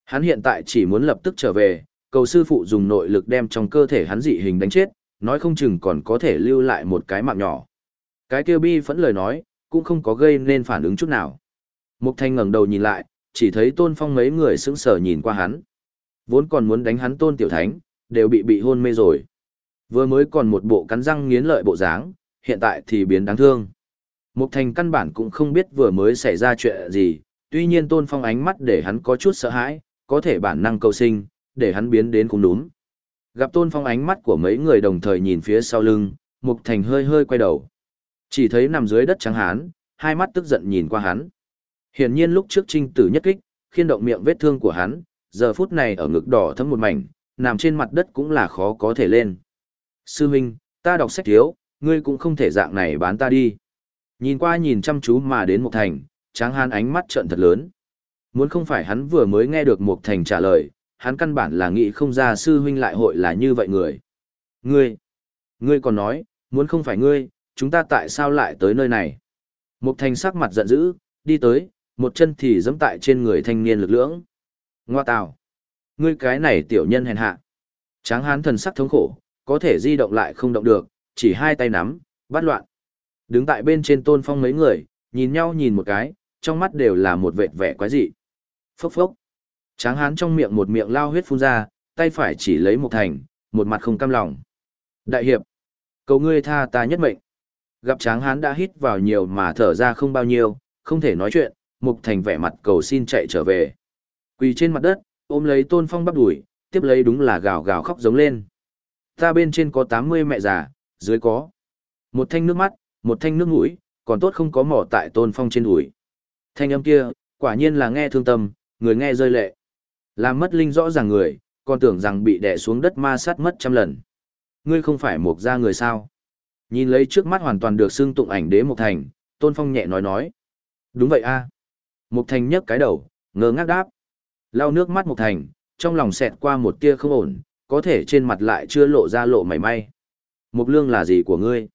Hắn hiện tại chỉ muốn lập tức trở về, cầu sư phụ dùng nội lực đem trong cơ thể hắn dị hình đánh chết, nói không chừng còn có thể lưu lại một cái mạng nhỏ. Cái kêu bi phẫn lời nói, cũng không có gây nên phản ứng chút nào. Mục thanh ngẩng đầu nhìn lại, chỉ thấy tôn phong mấy người sững sờ nhìn qua hắn. Vốn còn muốn đánh hắn tôn tiểu thánh, đều bị bị hôn mê rồi. Vừa mới còn một bộ cắn răng nghiến lợi bộ dáng, hiện tại thì biến đáng thương. Mục thành căn bản cũng không biết vừa mới xảy ra chuyện gì, tuy nhiên tôn phong ánh mắt để hắn có chút sợ hãi, có thể bản năng cầu sinh, để hắn biến đến cũng đúng. Gặp tôn phong ánh mắt của mấy người đồng thời nhìn phía sau lưng, mục thành hơi hơi quay đầu. Chỉ thấy nằm dưới đất trắng hán, hai mắt tức giận nhìn qua hắn. Hiển nhiên lúc trước trinh tử nhất kích, khiên động miệng vết thương của hắn, giờ phút này ở ngực đỏ thấm một mảnh, nằm trên mặt đất cũng là khó có thể lên. Sư huynh, ta đọc sách thiếu, ngươi cũng không thể dạng này bán ta đi. Nhìn qua nhìn chăm chú mà đến Mục thành, tráng hán ánh mắt trợn thật lớn. Muốn không phải hắn vừa mới nghe được Mục thành trả lời, hắn căn bản là nghĩ không ra sư huynh lại hội là như vậy người. Ngươi, ngươi còn nói, muốn không phải ngươi, chúng ta tại sao lại tới nơi này? Mục thành sắc mặt giận dữ, đi tới, một chân thì giẫm tại trên người thanh niên lực lưỡng. Ngoa tào, ngươi cái này tiểu nhân hèn hạ. Tráng hán thần sắc thống khổ, có thể di động lại không động được, chỉ hai tay nắm, bắt loạn. Đứng tại bên trên tôn phong mấy người, nhìn nhau nhìn một cái, trong mắt đều là một vệt vẻ quái dị. Phốc phốc. Tráng hán trong miệng một miệng lao huyết phun ra, tay phải chỉ lấy một thành, một mặt không cam lòng. Đại hiệp, cầu ngươi tha ta nhất mệnh. Gặp tráng hán đã hít vào nhiều mà thở ra không bao nhiêu, không thể nói chuyện, mục thành vẻ mặt cầu xin chạy trở về. Quỳ trên mặt đất, ôm lấy tôn phong bắp đuổi, tiếp lấy đúng là gào gào khóc giống lên. Ta bên trên có 80 mẹ già, dưới có một thanh nước mắt, một thanh nước mũi, còn tốt không có mỏ tại tôn phong trên đùi. Thanh âm kia, quả nhiên là nghe thương tâm, người nghe rơi lệ. Làm mất linh rõ ràng người, còn tưởng rằng bị đè xuống đất ma sát mất trăm lần. Ngươi không phải một gia người sao? Nhìn lấy trước mắt hoàn toàn được xưng tụng ảnh đế Mục Thành, Tôn Phong nhẹ nói nói. Đúng vậy a. À. Mục Thành nhấc cái đầu, ngơ ngác đáp. Lau nước mắt Mục Thành, trong lòng xẹt qua một tia không ổn, có thể trên mặt lại chưa lộ ra lộ mảy may. Mục lương là gì của ngươi?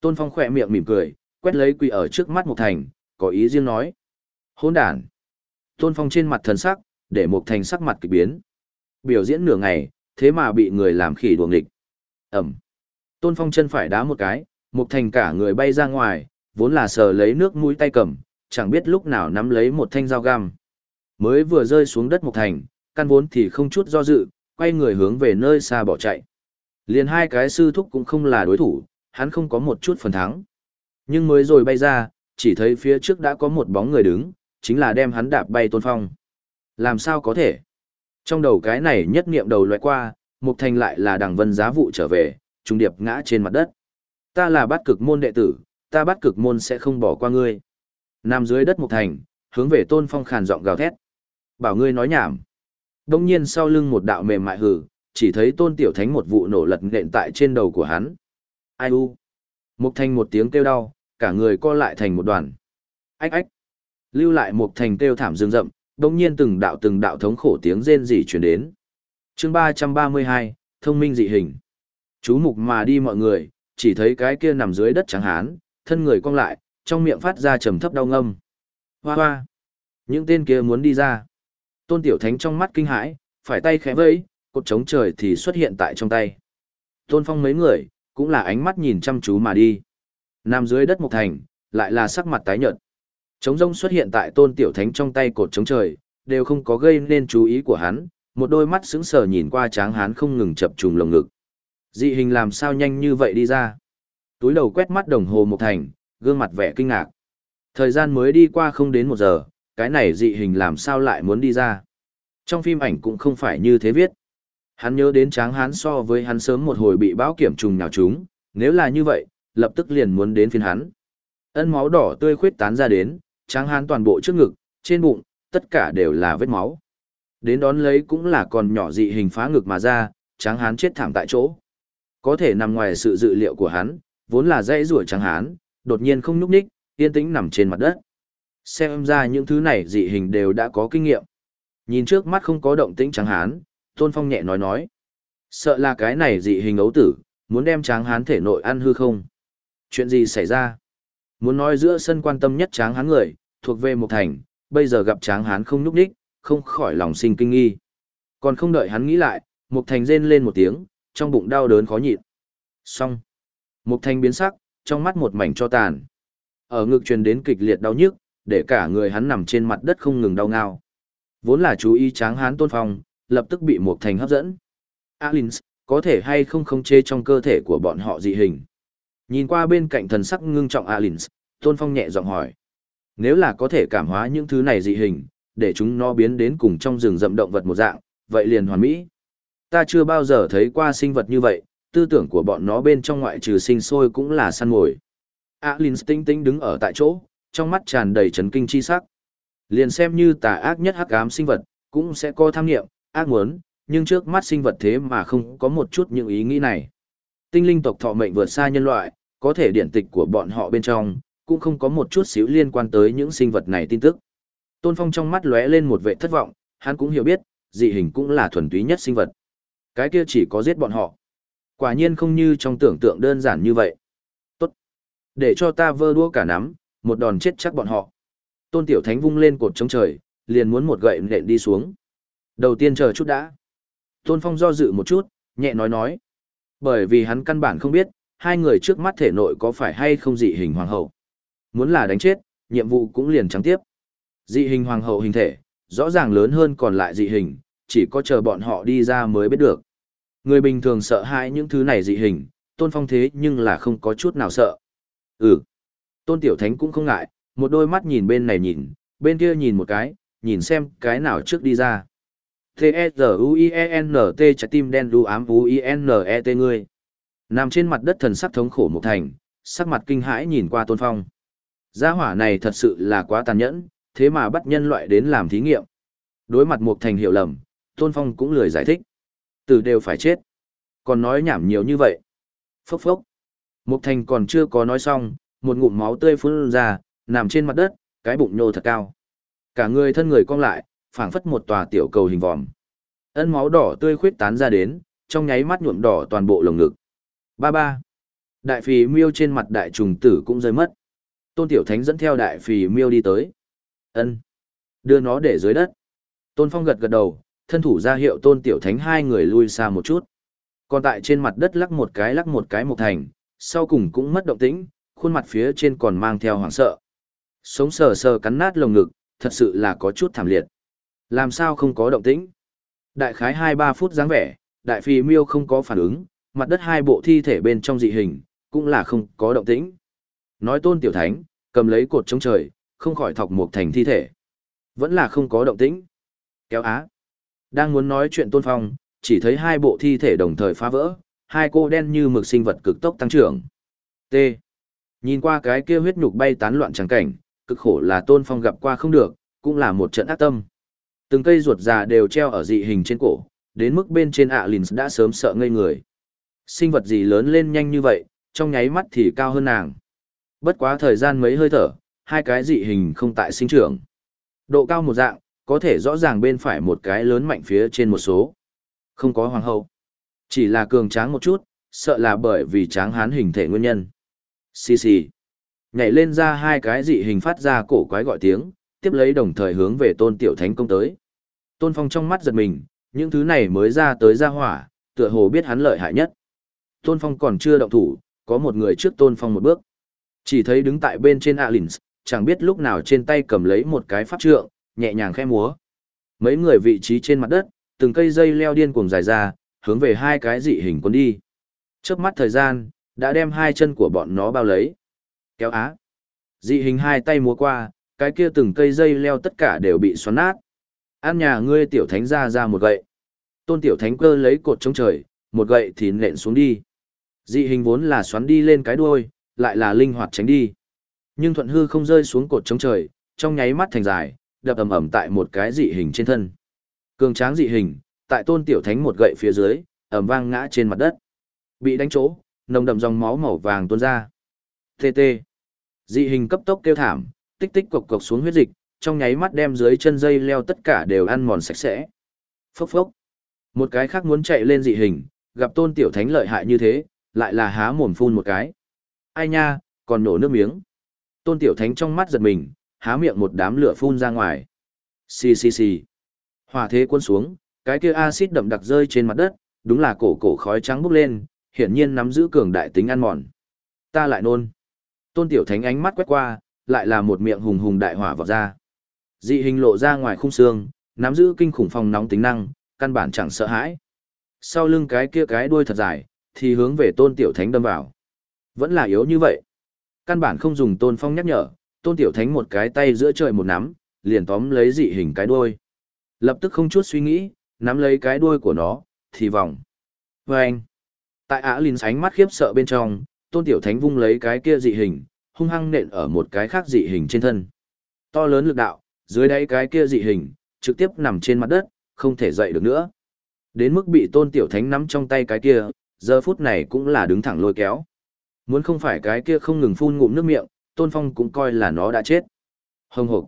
Tôn Phong khỏe miệng mỉm cười, quét lấy quỳ ở trước mắt Mục Thành, có ý riêng nói. Hôn đàn. Tôn Phong trên mặt thần sắc, để Mục Thành sắc mặt kịch biến. Biểu diễn nửa ngày, thế mà bị người làm khỉ đuồng địch. Ẩm. Tôn Phong chân phải đá một cái, Mục Thành cả người bay ra ngoài, vốn là sờ lấy nước mũi tay cầm, chẳng biết lúc nào nắm lấy một thanh dao găm. Mới vừa rơi xuống đất Mục Thành, căn vốn thì không chút do dự, quay người hướng về nơi xa bỏ chạy. Liền hai cái sư thúc cũng không là đối thủ, hắn không có một chút phần thắng. Nhưng mới rồi bay ra, chỉ thấy phía trước đã có một bóng người đứng, chính là đem hắn đạp bay tôn phong. Làm sao có thể? Trong đầu cái này nhất niệm đầu loại qua, Mục Thành lại là đằng vân giá vụ trở về, trung điệp ngã trên mặt đất. Ta là bát cực môn đệ tử, ta bát cực môn sẽ không bỏ qua ngươi. Nằm dưới đất Mục Thành, hướng về tôn phong khàn giọng gào thét. Bảo ngươi nói nhảm. Đông nhiên sau lưng một đạo mềm mại hừ, chỉ thấy tôn tiểu thánh một vụ nổ lật nện tại trên đầu của hắn. Ai u? Mục Thành một tiếng kêu đau, cả người co lại thành một đoàn. Ách ách. Lưu lại Mục Thành kêu thảm rừng rậm, đông nhiên từng đạo từng đạo thống khổ tiếng rên rỉ truyền đến. chương ba ba mươi hai, thông minh dị hình. Chú mục mà đi mọi người, chỉ thấy cái kia nằm dưới đất trắng hán, thân người cong lại, trong miệng phát ra trầm thấp đau ngâm. Hoa hoa. Những tên kia muốn đi ra. Tôn Tiểu Thánh trong mắt kinh hãi, phải tay khẽ vẫy, cột trống trời thì xuất hiện tại trong tay. Tôn Phong mấy người, cũng là ánh mắt nhìn chăm chú mà đi. Nam dưới đất một thành, lại là sắc mặt tái nhợt. Trống rông xuất hiện tại Tôn Tiểu Thánh trong tay cột chống trời, đều không có gây nên chú ý của hắn, một đôi mắt sững sờ nhìn qua tráng hán không ngừng chập trùng lồng ngực. Dị hình làm sao nhanh như vậy đi ra? Túi đầu quét mắt đồng hồ một thành, gương mặt vẻ kinh ngạc. Thời gian mới đi qua không đến một giờ, cái này dị hình làm sao lại muốn đi ra. Trong phim ảnh cũng không phải như thế viết. Hắn nhớ đến tráng hán so với hắn sớm một hồi bị bão kiểm trùng nhào chúng, nếu là như vậy, lập tức liền muốn đến phiên hắn. Ân máu đỏ tươi khuyết tán ra đến, tráng hán toàn bộ trước ngực, trên bụng, tất cả đều là vết máu. Đến đón lấy cũng là còn nhỏ dị hình phá ngực mà ra, tráng hán chết thảm tại chỗ. Có thể nằm ngoài sự dự liệu của hắn, vốn là dãy rủa tráng hán, đột nhiên không nhúc ních, yên tĩnh nằm trên mặt đất. Xem ra những thứ này dị hình đều đã có kinh nghiệm. Nhìn trước mắt không có động tĩnh tráng hán, Tôn Phong nhẹ nói nói. Sợ là cái này dị hình ấu tử, muốn đem tráng hán thể nội ăn hư không? Chuyện gì xảy ra? Muốn nói giữa sân quan tâm nhất tráng hán người, thuộc về một thành, bây giờ gặp tráng hán không nhúc đích, không khỏi lòng sinh kinh nghi. Còn không đợi hắn nghĩ lại, một thành rên lên một tiếng, trong bụng đau đớn khó nhịn. Xong. Một thành biến sắc, trong mắt một mảnh cho tàn. Ở ngực truyền đến kịch liệt đau nhức, để cả người hắn nằm trên mặt đất không ngừng đau ngao. Vốn là chú ý tráng hán tôn phong, lập tức bị một thành hấp dẫn. Alins, có thể hay không khống chế trong cơ thể của bọn họ dị hình. Nhìn qua bên cạnh thần sắc ngưng trọng Alins, tôn phong nhẹ giọng hỏi. Nếu là có thể cảm hóa những thứ này dị hình, để chúng nó biến đến cùng trong rừng rậm động vật một dạng, vậy liền hoàn mỹ. Ta chưa bao giờ thấy qua sinh vật như vậy, tư tưởng của bọn nó bên trong ngoại trừ sinh sôi cũng là săn mồi. Alins tinh tinh đứng ở tại chỗ, trong mắt tràn đầy chấn kinh chi sắc. Liền xem như tà ác nhất hắc ám sinh vật, cũng sẽ có tham nghiệm, ác muốn, nhưng trước mắt sinh vật thế mà không có một chút những ý nghĩ này. Tinh linh tộc thọ mệnh vượt xa nhân loại, có thể điện tịch của bọn họ bên trong, cũng không có một chút xíu liên quan tới những sinh vật này tin tức. Tôn Phong trong mắt lóe lên một vẻ thất vọng, hắn cũng hiểu biết, dị hình cũng là thuần túy nhất sinh vật. Cái kia chỉ có giết bọn họ. Quả nhiên không như trong tưởng tượng đơn giản như vậy. Tốt. Để cho ta vơ đua cả nắm, một đòn chết chắc bọn họ. Tôn Tiểu Thánh vung lên cột chống trời, liền muốn một gậy nện đi xuống. Đầu tiên chờ chút đã. Tôn Phong do dự một chút, nhẹ nói nói. Bởi vì hắn căn bản không biết, hai người trước mắt thể nội có phải hay không dị hình hoàng hậu. Muốn là đánh chết, nhiệm vụ cũng liền trắng tiếp. Dị hình hoàng hậu hình thể, rõ ràng lớn hơn còn lại dị hình, chỉ có chờ bọn họ đi ra mới biết được. Người bình thường sợ hãi những thứ này dị hình, Tôn Phong thế nhưng là không có chút nào sợ. Ừ. Tôn Tiểu Thánh cũng không ngại, một đôi mắt nhìn bên này nhìn, bên kia nhìn một cái, nhìn xem cái nào trước đi ra. T-E-Z-U-I-E-N-T trái tim đen đu ám U-I-N-E-T ngươi. Nằm trên mặt đất thần sắc thống khổ một thành, sắc mặt kinh hãi nhìn qua tôn phong. Gia hỏa này thật sự là quá tàn nhẫn, thế mà bắt nhân loại đến làm thí nghiệm. Đối mặt một thành hiểu lầm, tôn phong cũng lười giải thích. Từ đều phải chết. Còn nói nhảm nhiều như vậy. Phốc phốc. Một thành còn chưa có nói xong, một ngụm máu tươi phun ra, nằm trên mặt đất, cái bụng nhô thật cao. Cả người thân người cong lại, phảng phất một tòa tiểu cầu hình vòm. Ân máu đỏ tươi khuyết tán ra đến, trong nháy mắt nhuộm đỏ toàn bộ lồng ngực. Ba ba. Đại phì miêu trên mặt đại trùng tử cũng rơi mất. Tôn Tiểu Thánh dẫn theo đại phì miêu đi tới. Ân. Đưa nó để dưới đất. Tôn Phong gật gật đầu, thân thủ ra hiệu Tôn Tiểu Thánh hai người lui xa một chút. Còn tại trên mặt đất lắc một cái lắc một cái một thành, sau cùng cũng mất động tĩnh, khuôn mặt phía trên còn mang theo hoảng sợ. Sống sờ sờ cắn nát lồng ngực, thật sự là có chút thảm liệt. Làm sao không có động tĩnh? Đại khái 2-3 phút dáng vẻ, đại phi miêu không có phản ứng, mặt đất hai bộ thi thể bên trong dị hình, cũng là không có động tĩnh. Nói tôn tiểu thánh, cầm lấy cột chống trời, không khỏi thọc một thành thi thể. Vẫn là không có động tĩnh. Kéo á. Đang muốn nói chuyện tôn phong, chỉ thấy hai bộ thi thể đồng thời phá vỡ, hai cô đen như mực sinh vật cực tốc tăng trưởng. T. Nhìn qua cái kia huyết nhục bay tán loạn trắng cảnh, cực khổ là tôn phong gặp qua không được, cũng là một trận ác tâm. Từng cây ruột già đều treo ở dị hình trên cổ, đến mức bên trên ạ lìn đã sớm sợ ngây người. Sinh vật gì lớn lên nhanh như vậy, trong nháy mắt thì cao hơn nàng. Bất quá thời gian mấy hơi thở, hai cái dị hình không tại sinh trưởng. Độ cao một dạng, có thể rõ ràng bên phải một cái lớn mạnh phía trên một số. Không có hoàng hậu. Chỉ là cường tráng một chút, sợ là bởi vì tráng hán hình thể nguyên nhân. Xì xì. Nhảy lên ra hai cái dị hình phát ra cổ quái gọi tiếng, tiếp lấy đồng thời hướng về tôn tiểu thánh công tới. Tôn phong trong mắt giật mình, những thứ này mới ra tới ra hỏa, tựa hồ biết hắn lợi hại nhất. Tôn phong còn chưa động thủ, có một người trước tôn phong một bước. Chỉ thấy đứng tại bên trên Alins, chẳng biết lúc nào trên tay cầm lấy một cái pháp trượng, nhẹ nhàng khẽ múa. Mấy người vị trí trên mặt đất, từng cây dây leo điên cuồng dài ra, hướng về hai cái dị hình cuốn đi. Trước mắt thời gian, đã đem hai chân của bọn nó bao lấy. Kéo á. Dị hình hai tay múa qua, cái kia từng cây dây leo tất cả đều bị xoắn nát. An nhà ngươi tiểu thánh ra ra một gậy. Tôn tiểu thánh cơ lấy cột chống trời, một gậy thì nện xuống đi. Dị hình vốn là xoắn đi lên cái đuôi, lại là linh hoạt tránh đi. Nhưng thuận hư không rơi xuống cột chống trời, trong nháy mắt thành dài, đập ầm ầm tại một cái dị hình trên thân. Cường tráng dị hình, tại tôn tiểu thánh một gậy phía dưới, ầm vang ngã trên mặt đất. Bị đánh chỗ, nồng đậm dòng máu màu vàng tuôn ra. TT. Dị hình cấp tốc kêu thảm, tích tích cộc cộc xuống huyết dịch, trong nháy mắt đem dưới chân dây leo tất cả đều ăn mòn sạch sẽ. Phốc phốc. Một cái khác muốn chạy lên dị hình, gặp tôn tiểu thánh lợi hại như thế, lại là há mồm phun một cái. Ai nha, còn nổ nước miếng. Tôn tiểu thánh trong mắt giật mình, há miệng một đám lửa phun ra ngoài. Xì xì xì. Hỏa thế cuốn xuống, cái kia axit đậm đặc rơi trên mặt đất, đúng là cổ cổ khói trắng bốc lên, hiển nhiên nắm giữ cường đại tính ăn mòn. Ta lại nôn. Tôn Tiểu Thánh ánh mắt quét qua, lại là một miệng hùng hùng đại hỏa vọt ra. Dị hình lộ ra ngoài khung xương, nắm giữ kinh khủng phòng nóng tính năng, căn bản chẳng sợ hãi. Sau lưng cái kia cái đuôi thật dài, thì hướng về Tôn Tiểu Thánh đâm vào. Vẫn là yếu như vậy. Căn bản không dùng Tôn Phong nhắc nhở, Tôn Tiểu Thánh một cái tay giữa trời một nắm, liền tóm lấy dị hình cái đuôi. Lập tức không chút suy nghĩ, nắm lấy cái đuôi của nó, thì vòng. Và anh, tại ả linh sánh mắt khiếp sợ bên trong, tôn tiểu thánh vung lấy cái kia dị hình, hung hăng nện ở một cái khác dị hình trên thân. To lớn lực đạo, dưới đáy cái kia dị hình, trực tiếp nằm trên mặt đất, không thể dậy được nữa. Đến mức bị tôn tiểu thánh nắm trong tay cái kia, giờ phút này cũng là đứng thẳng lôi kéo. Muốn không phải cái kia không ngừng phun ngụm nước miệng, tôn phong cũng coi là nó đã chết. Hồng hộc.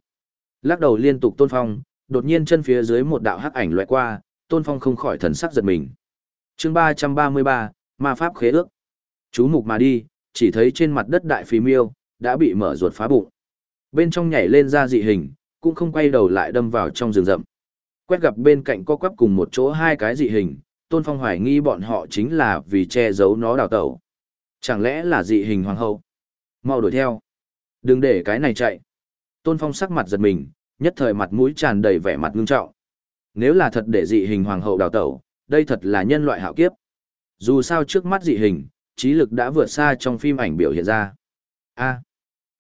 Lắc đầu liên tục tôn phong, đột nhiên chân phía dưới một đạo hắc ảnh loại qua, Tôn Phong không khỏi thần sắc giật mình. chương ba trăm ba mươi ba Ma Pháp Khế ước. Chú mục mà đi, chỉ thấy trên mặt đất đại phí miêu, đã bị mở ruột phá bụng. Bên trong nhảy lên ra dị hình, cũng không quay đầu lại đâm vào trong rừng rậm. Quét gặp bên cạnh co quắp cùng một chỗ hai cái dị hình, Tôn Phong hoài nghi bọn họ chính là vì che giấu nó đào tẩu. Chẳng lẽ là dị hình hoàng hậu? Mau đuổi theo. Đừng để cái này chạy. Tôn Phong sắc mặt giật mình, nhất thời mặt mũi tràn đầy vẻ mặt ngưng trọng. Nếu là thật để dị hình hoàng hậu đào tẩu, đây thật là nhân loại hạo kiếp. Dù sao trước mắt dị hình, trí lực đã vượt xa trong phim ảnh biểu hiện ra. A.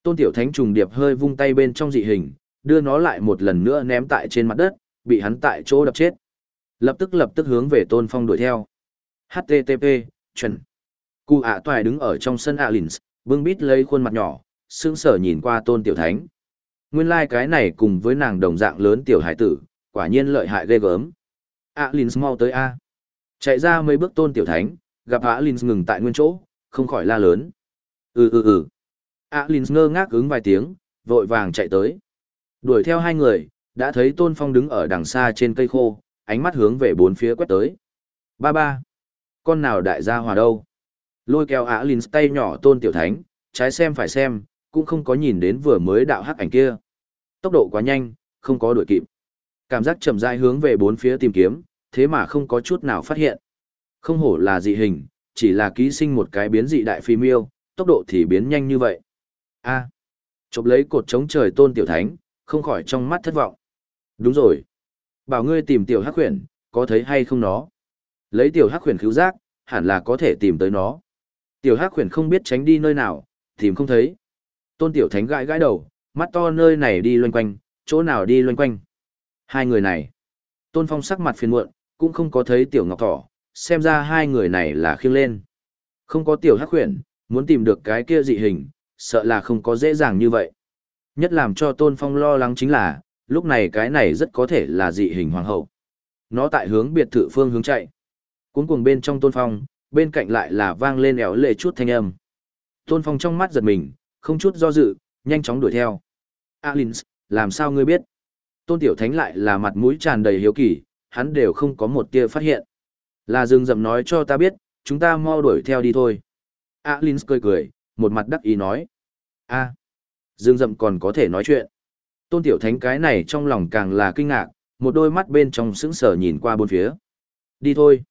tôn tiểu thánh trùng điệp hơi vung tay bên trong dị hình, đưa nó lại một lần nữa ném tại trên mặt đất, bị hắn tại chỗ đập chết. Lập tức lập tức hướng về tôn phong đuổi theo. HTTP, chuẩn. Cụ ạ toài đứng ở trong sân Alins, bưng bít lấy khuôn mặt nhỏ, sững sở nhìn qua tôn tiểu thánh. Nguyên lai like cái này cùng với nàng đồng dạng lớn tiểu hải tử, quả nhiên lợi hại ghê gớm. Alins mau tới A. Chạy ra mấy bước tôn tiểu thánh, gặp Alins ngừng tại nguyên chỗ, không khỏi la lớn. Ừ ừ ừ. Alins ngơ ngác ứng vài tiếng, vội vàng chạy tới. Đuổi theo hai người, đã thấy tôn phong đứng ở đằng xa trên cây khô, ánh mắt hướng về bốn phía quét tới. Ba ba. Con nào đại gia hòa đâu? Lôi kéo lìn tay nhỏ tôn tiểu thánh, trái xem phải xem, cũng không có nhìn đến vừa mới đạo hắc ảnh kia. Tốc độ quá nhanh, không có đuổi kịp. Cảm giác chậm rãi hướng về bốn phía tìm kiếm, thế mà không có chút nào phát hiện. Không hổ là dị hình, chỉ là ký sinh một cái biến dị đại phi miêu, tốc độ thì biến nhanh như vậy. A. À, chụp lấy cột chống trời tôn tiểu thánh, không khỏi trong mắt thất vọng. Đúng rồi. Bảo ngươi tìm tiểu hắc khuyển, có thấy hay không nó? Lấy tiểu hắc khuyển cứu giác, hẳn là có thể tìm tới nó. Tiểu Hắc khuyển không biết tránh đi nơi nào, tìm không thấy. Tôn Tiểu Thánh gãi gãi đầu, mắt to nơi này đi loanh quanh, chỗ nào đi loanh quanh. Hai người này. Tôn Phong sắc mặt phiền muộn, cũng không có thấy Tiểu Ngọc Thỏ, xem ra hai người này là khiêng lên. Không có Tiểu Hắc khuyển, muốn tìm được cái kia dị hình, sợ là không có dễ dàng như vậy. Nhất làm cho Tôn Phong lo lắng chính là, lúc này cái này rất có thể là dị hình hoàng hậu. Nó tại hướng biệt thự phương hướng chạy. Cuốn cuồng bên trong Tôn Phong, bên cạnh lại là vang lên éo lệ chút thanh âm. Tôn Phong trong mắt giật mình, không chút do dự, nhanh chóng đuổi theo. Alins, làm sao ngươi biết? Tôn Tiểu Thánh lại là mặt mũi tràn đầy hiếu kỳ, hắn đều không có một tia phát hiện. Là rừng rậm nói cho ta biết, chúng ta mau đuổi theo đi thôi. Alins cười cười, một mặt đắc ý nói. a à, Dương Dậm còn có thể nói chuyện. Tôn Tiểu Thánh cái này trong lòng càng là kinh ngạc, một đôi mắt bên trong sững sờ nhìn qua bốn phía. Đi thôi.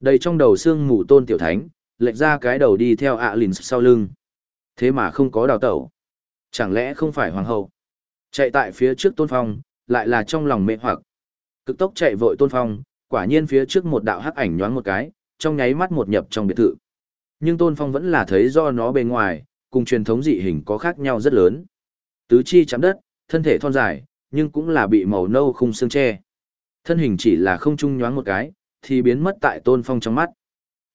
Đầy trong đầu xương mù Tôn Tiểu Thánh, lệch ra cái đầu đi theo ạ lìn sau lưng. Thế mà không có đào tẩu. Chẳng lẽ không phải hoàng hậu? Chạy tại phía trước Tôn Phong, lại là trong lòng mê hoặc. Cực tốc chạy vội Tôn Phong, quả nhiên phía trước một đạo hắc ảnh nhoáng một cái, trong nháy mắt một nhập trong biệt thự. Nhưng Tôn Phong vẫn là thấy do nó bề ngoài, cùng truyền thống dị hình có khác nhau rất lớn. Tứ chi chạm đất, thân thể thon dài, nhưng cũng là bị màu nâu khung xương che. Thân hình chỉ là không trung nhoáng một cái, thì biến mất tại Tôn Phong trong mắt.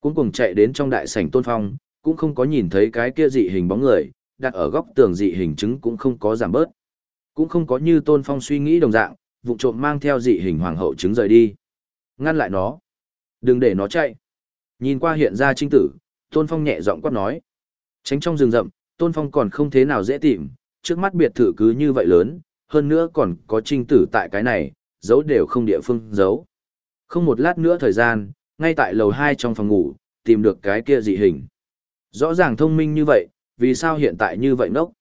Cũng cùng chạy đến trong đại sảnh Tôn Phong, cũng không có nhìn thấy cái kia dị hình bóng người, đặt ở góc tường dị hình chứng cũng không có giảm bớt. Cũng không có như Tôn Phong suy nghĩ đồng dạng, vụ trộm mang theo dị hình hoàng hậu chứng rời đi. Ngăn lại nó. Đừng để nó chạy. Nhìn qua hiện ra trinh tử, Tôn Phong nhẹ giọng quát nói. Tránh trong rừng rậm, Tôn Phong còn không thế nào dễ tìm, trước mắt biệt thự cứ như vậy lớn, hơn nữa còn có trinh tử tại cái này, giấu đều không địa phương giấu. Không một lát nữa thời gian, ngay tại lầu 2 trong phòng ngủ, tìm được cái kia dị hình. Rõ ràng thông minh như vậy, vì sao hiện tại như vậy nốc?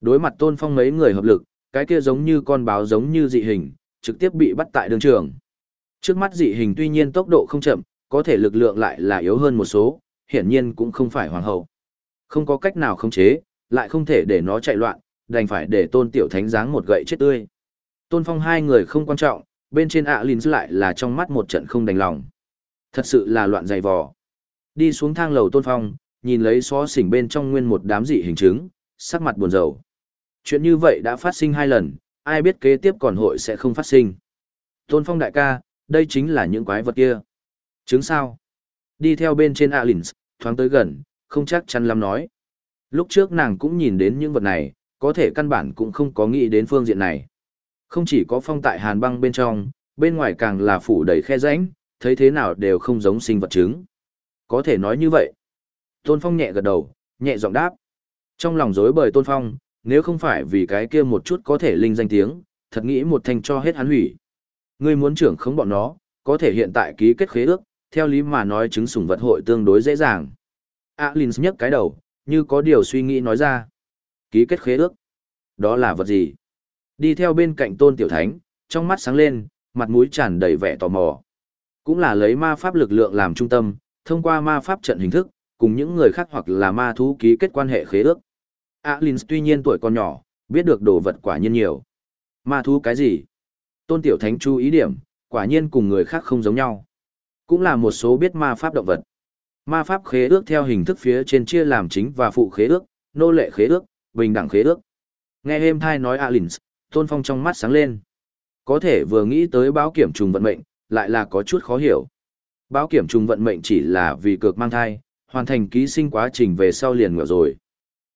Đối mặt Tôn Phong mấy người hợp lực, cái kia giống như con báo giống như dị hình, trực tiếp bị bắt tại đường trường. Trước mắt dị hình tuy nhiên tốc độ không chậm, có thể lực lượng lại là yếu hơn một số, hiển nhiên cũng không phải hoàng hậu. Không có cách nào khống chế, lại không thể để nó chạy loạn, đành phải để tôn tiểu thánh giáng một gậy chết tươi. Tôn phong hai người không quan trọng, bên trên ạ à Linh lại là trong mắt một trận không đành lòng. Thật sự là loạn dày vò. Đi xuống thang lầu tôn phong, nhìn lấy xó xỉnh bên trong nguyên một đám dị hình chứng, sắc mặt buồn rầu. Chuyện như vậy đã phát sinh hai lần, ai biết kế tiếp còn hội sẽ không phát sinh. Tôn phong đại ca, đây chính là những quái vật kia. Chứng sao? Đi theo bên trên Alins, thoáng tới gần, không chắc chắn lắm nói. Lúc trước nàng cũng nhìn đến những vật này, có thể căn bản cũng không có nghĩ đến phương diện này. Không chỉ có phong tại hàn băng bên trong, bên ngoài càng là phủ đầy khe rãnh, thấy thế nào đều không giống sinh vật chứng. Có thể nói như vậy. Tôn Phong nhẹ gật đầu, nhẹ giọng đáp. Trong lòng rối bời Tôn Phong, nếu không phải vì cái kia một chút có thể linh danh tiếng, thật nghĩ một thành cho hết hắn hủy. Ngươi muốn trưởng không bọn nó, có thể hiện tại ký kết khế ước, theo lý mà nói chứng sủng vật hội tương đối dễ dàng. Alins nhấc cái đầu, như có điều suy nghĩ nói ra. Ký kết khế ước. Đó là vật gì? Đi theo bên cạnh tôn tiểu thánh, trong mắt sáng lên, mặt mũi tràn đầy vẻ tò mò. Cũng là lấy ma pháp lực lượng làm trung tâm, thông qua ma pháp trận hình thức, cùng những người khác hoặc là ma thú ký kết quan hệ khế ước. Alins tuy nhiên tuổi còn nhỏ, biết được đồ vật quả nhiên nhiều. Ma thú cái gì? Tôn tiểu thánh chú ý điểm, quả nhiên cùng người khác không giống nhau. Cũng là một số biết ma pháp động vật. Ma pháp khế ước theo hình thức phía trên chia làm chính và phụ khế ước, nô lệ khế ước, bình đẳng khế ước. Nghe êm thai nói Alins, Tôn Phong trong mắt sáng lên. Có thể vừa nghĩ tới báo kiểm trùng vận mệnh, lại là có chút khó hiểu. Báo kiểm trùng vận mệnh chỉ là vì cược mang thai, hoàn thành ký sinh quá trình về sau liền ngựa rồi.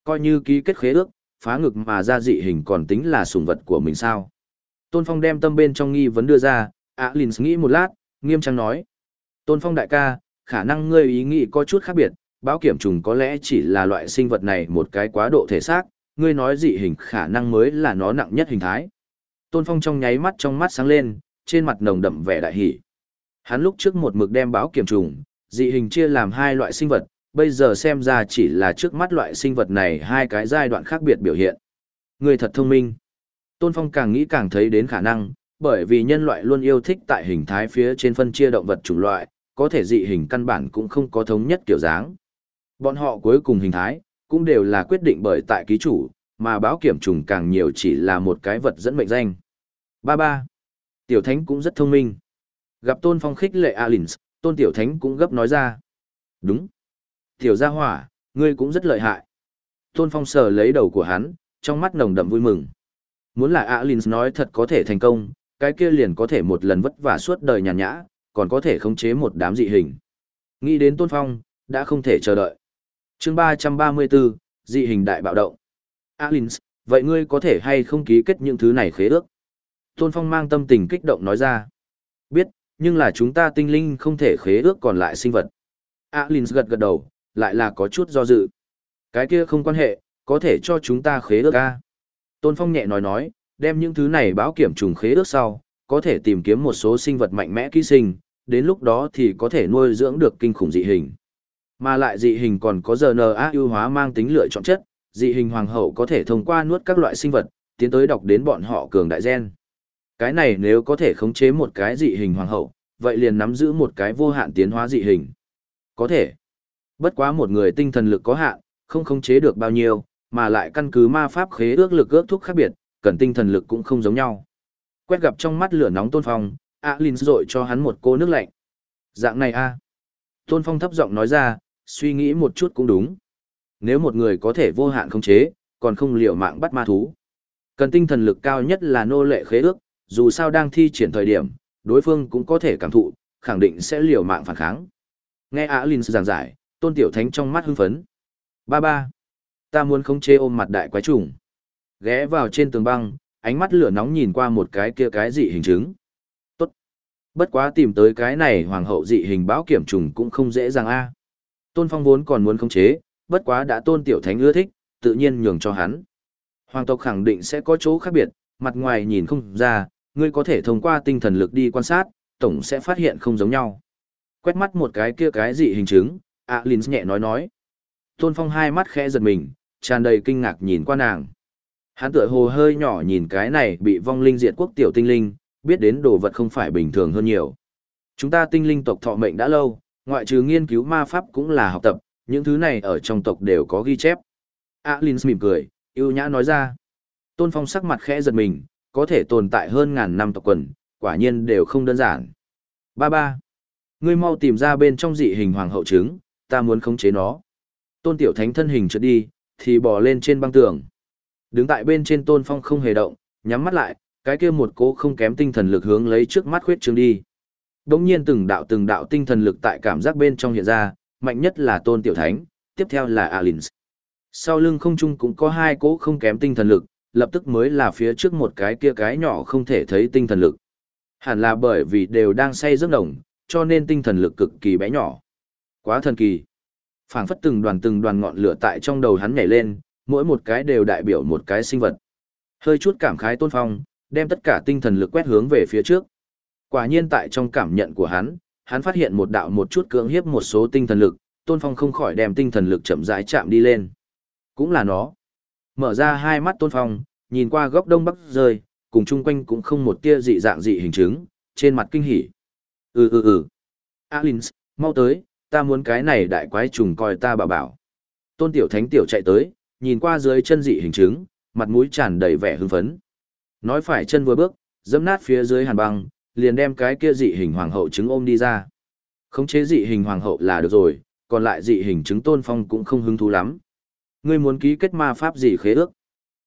Coi như ký kết khế ước, phá ngực mà ra dị hình còn tính là sùng vật của mình sao. Tôn Phong đem tâm bên trong nghi vấn đưa ra, Alins nghĩ một lát, nghiêm trang nói. Tôn Phong đại ca, khả năng ngươi ý nghĩ có chút khác biệt, báo kiểm trùng có lẽ chỉ là loại sinh vật này một cái quá độ thể xác, ngươi nói dị hình khả năng mới là nó nặng nhất hình thái. Tôn Phong trong nháy mắt trong mắt sáng lên, trên mặt nồng đậm vẻ đại hỉ. Hắn lúc trước một mực đem báo kiểm trùng, dị hình chia làm hai loại sinh vật, bây giờ xem ra chỉ là trước mắt loại sinh vật này hai cái giai đoạn khác biệt biểu hiện. Người thật thông minh. Tôn Phong càng nghĩ càng thấy đến khả năng, bởi vì nhân loại luôn yêu thích tại hình thái phía trên phân chia động vật chủng loại, có thể dị hình căn bản cũng không có thống nhất kiểu dáng. Bọn họ cuối cùng hình thái, cũng đều là quyết định bởi tại ký chủ, mà báo kiểm trùng càng nhiều chỉ là một cái vật dẫn mệnh danh. Ba ba. Tiểu Thánh cũng rất thông minh. Gặp Tôn Phong khích lệ Alins, Tôn Tiểu Thánh cũng gấp nói ra. Đúng. Tiểu gia hỏa, ngươi cũng rất lợi hại. Tôn Phong sờ lấy đầu của hắn, trong mắt nồng đậm vui mừng. Muốn là Alins nói thật có thể thành công, cái kia liền có thể một lần vất vả suốt đời nhàn nhã, còn có thể khống chế một đám dị hình. Nghĩ đến Tôn Phong, đã không thể chờ đợi. chương 334, dị hình đại bạo động. Alins, vậy ngươi có thể hay không ký kết những thứ này khế ước? Tôn Phong mang tâm tình kích động nói ra. Biết, nhưng là chúng ta tinh linh không thể khế ước còn lại sinh vật. Alins gật gật đầu, lại là có chút do dự. Cái kia không quan hệ, có thể cho chúng ta khế ước a. Tôn Phong nhẹ nói nói, đem những thứ này báo kiểm trùng khế ước sau, có thể tìm kiếm một số sinh vật mạnh mẽ ký sinh, đến lúc đó thì có thể nuôi dưỡng được kinh khủng dị hình. Mà lại dị hình còn có RNA ưu hóa mang tính lựa chọn chất, dị hình hoàng hậu có thể thông qua nuốt các loại sinh vật, tiến tới đọc đến bọn họ cường đại gen. Cái này nếu có thể khống chế một cái dị hình hoàng hậu, vậy liền nắm giữ một cái vô hạn tiến hóa dị hình. Có thể. Bất quá một người tinh thần lực có hạn, không khống chế được bao nhiêu, mà lại căn cứ ma pháp khế ước lực ước thúc khác biệt, cần tinh thần lực cũng không giống nhau. Quét gặp trong mắt lửa nóng Tôn Phong, a lin rội cho hắn một cô nước lạnh. Dạng này a Tôn Phong thấp giọng nói ra, suy nghĩ một chút cũng đúng. Nếu một người có thể vô hạn khống chế, còn không liều mạng bắt ma thú. Cần tinh thần lực cao nhất là nô lệ khế ước, dù sao đang thi triển thời điểm, đối phương cũng có thể cảm thụ, khẳng định sẽ liều mạng phản kháng. Nghe a lin giảng giải, Tôn Tiểu Thánh trong mắt hưng phấn. Ba ba, ta muốn khống chế ôm mặt đại quái trùng. Ghé vào trên tường băng, ánh mắt lửa nóng nhìn qua một cái kia cái dị hình chứng. Tốt. Bất quá tìm tới cái này hoàng hậu dị hình báo kiểm trùng cũng không dễ dàng a. Tôn Phong vốn còn muốn khống chế, bất quá đã Tôn Tiểu Thánh ưa thích, tự nhiên nhường cho hắn. Hoàng tộc khẳng định sẽ có chỗ khác biệt, mặt ngoài nhìn không ra, ngươi có thể thông qua tinh thần lực đi quan sát, tổng sẽ phát hiện không giống nhau. Quét mắt một cái kia cái dị hình chứng, Alins nhẹ nói nói. Tôn Phong hai mắt khẽ giật mình, tràn đầy kinh ngạc nhìn qua nàng. Hắn tựa hồ hơi nhỏ nhìn cái này bị vong linh diệt quốc tiểu tinh linh, biết đến đồ vật không phải bình thường hơn nhiều. Chúng ta tinh linh tộc thọ mệnh đã lâu, ngoại trừ nghiên cứu ma pháp cũng là học tập, những thứ này ở trong tộc đều có ghi chép. Alins mỉm cười, yêu nhã nói ra. Tôn Phong sắc mặt khẽ giật mình, có thể tồn tại hơn ngàn năm tộc quần, quả nhiên đều không đơn giản. Ba ba. Ngươi mau tìm ra bên trong dị hình hoàng hậu trứng, ta muốn khống chế nó. Tôn Tiểu Thánh thân hình trượt đi, thì bò lên trên băng tường. Đứng tại bên trên Tôn Phong không hề động, nhắm mắt lại, cái kia một cố không kém tinh thần lực hướng lấy trước mắt khuyết trương đi. Đống nhiên từng đạo từng đạo tinh thần lực tại cảm giác bên trong hiện ra, mạnh nhất là Tôn Tiểu Thánh, tiếp theo là Alins. Sau lưng không trung cũng có hai cỗ không kém tinh thần lực, lập tức mới là phía trước một cái kia cái nhỏ không thể thấy tinh thần lực. Hẳn là bởi vì đều đang say giấc nồng, cho nên tinh thần lực cực kỳ bé nhỏ. Quá thần kỳ. phảng phất từng đoàn từng đoàn ngọn lửa tại trong đầu hắn nhảy lên, mỗi một cái đều đại biểu một cái sinh vật. Hơi chút cảm khái tôn phong, đem tất cả tinh thần lực quét hướng về phía trước. Quả nhiên tại trong cảm nhận của hắn, hắn phát hiện một đạo một chút cưỡng hiếp một số tinh thần lực, tôn phong không khỏi đem tinh thần lực chậm rãi chạm đi lên. Cũng là nó. Mở ra hai mắt tôn phong, nhìn qua góc đông bắc rơi, cùng chung quanh cũng không một tia dị dạng dị hình chứng, trên mặt kinh hỉ. Ừ ừ ừ. Alins, mau tới, ta muốn cái này đại quái trùng coi ta bảo bảo. Tôn tiểu thánh tiểu chạy tới, nhìn qua dưới chân dị hình chứng, mặt mũi tràn đầy vẻ hưng phấn. Nói phải chân vừa bước, dẫm nát phía dưới hàn băng, liền đem cái kia dị hình hoàng hậu trứng ôm đi ra. Khống chế dị hình hoàng hậu là được rồi, còn lại dị hình chứng tôn phong cũng không hứng thú lắm. Ngươi muốn ký kết ma pháp gì khế ước?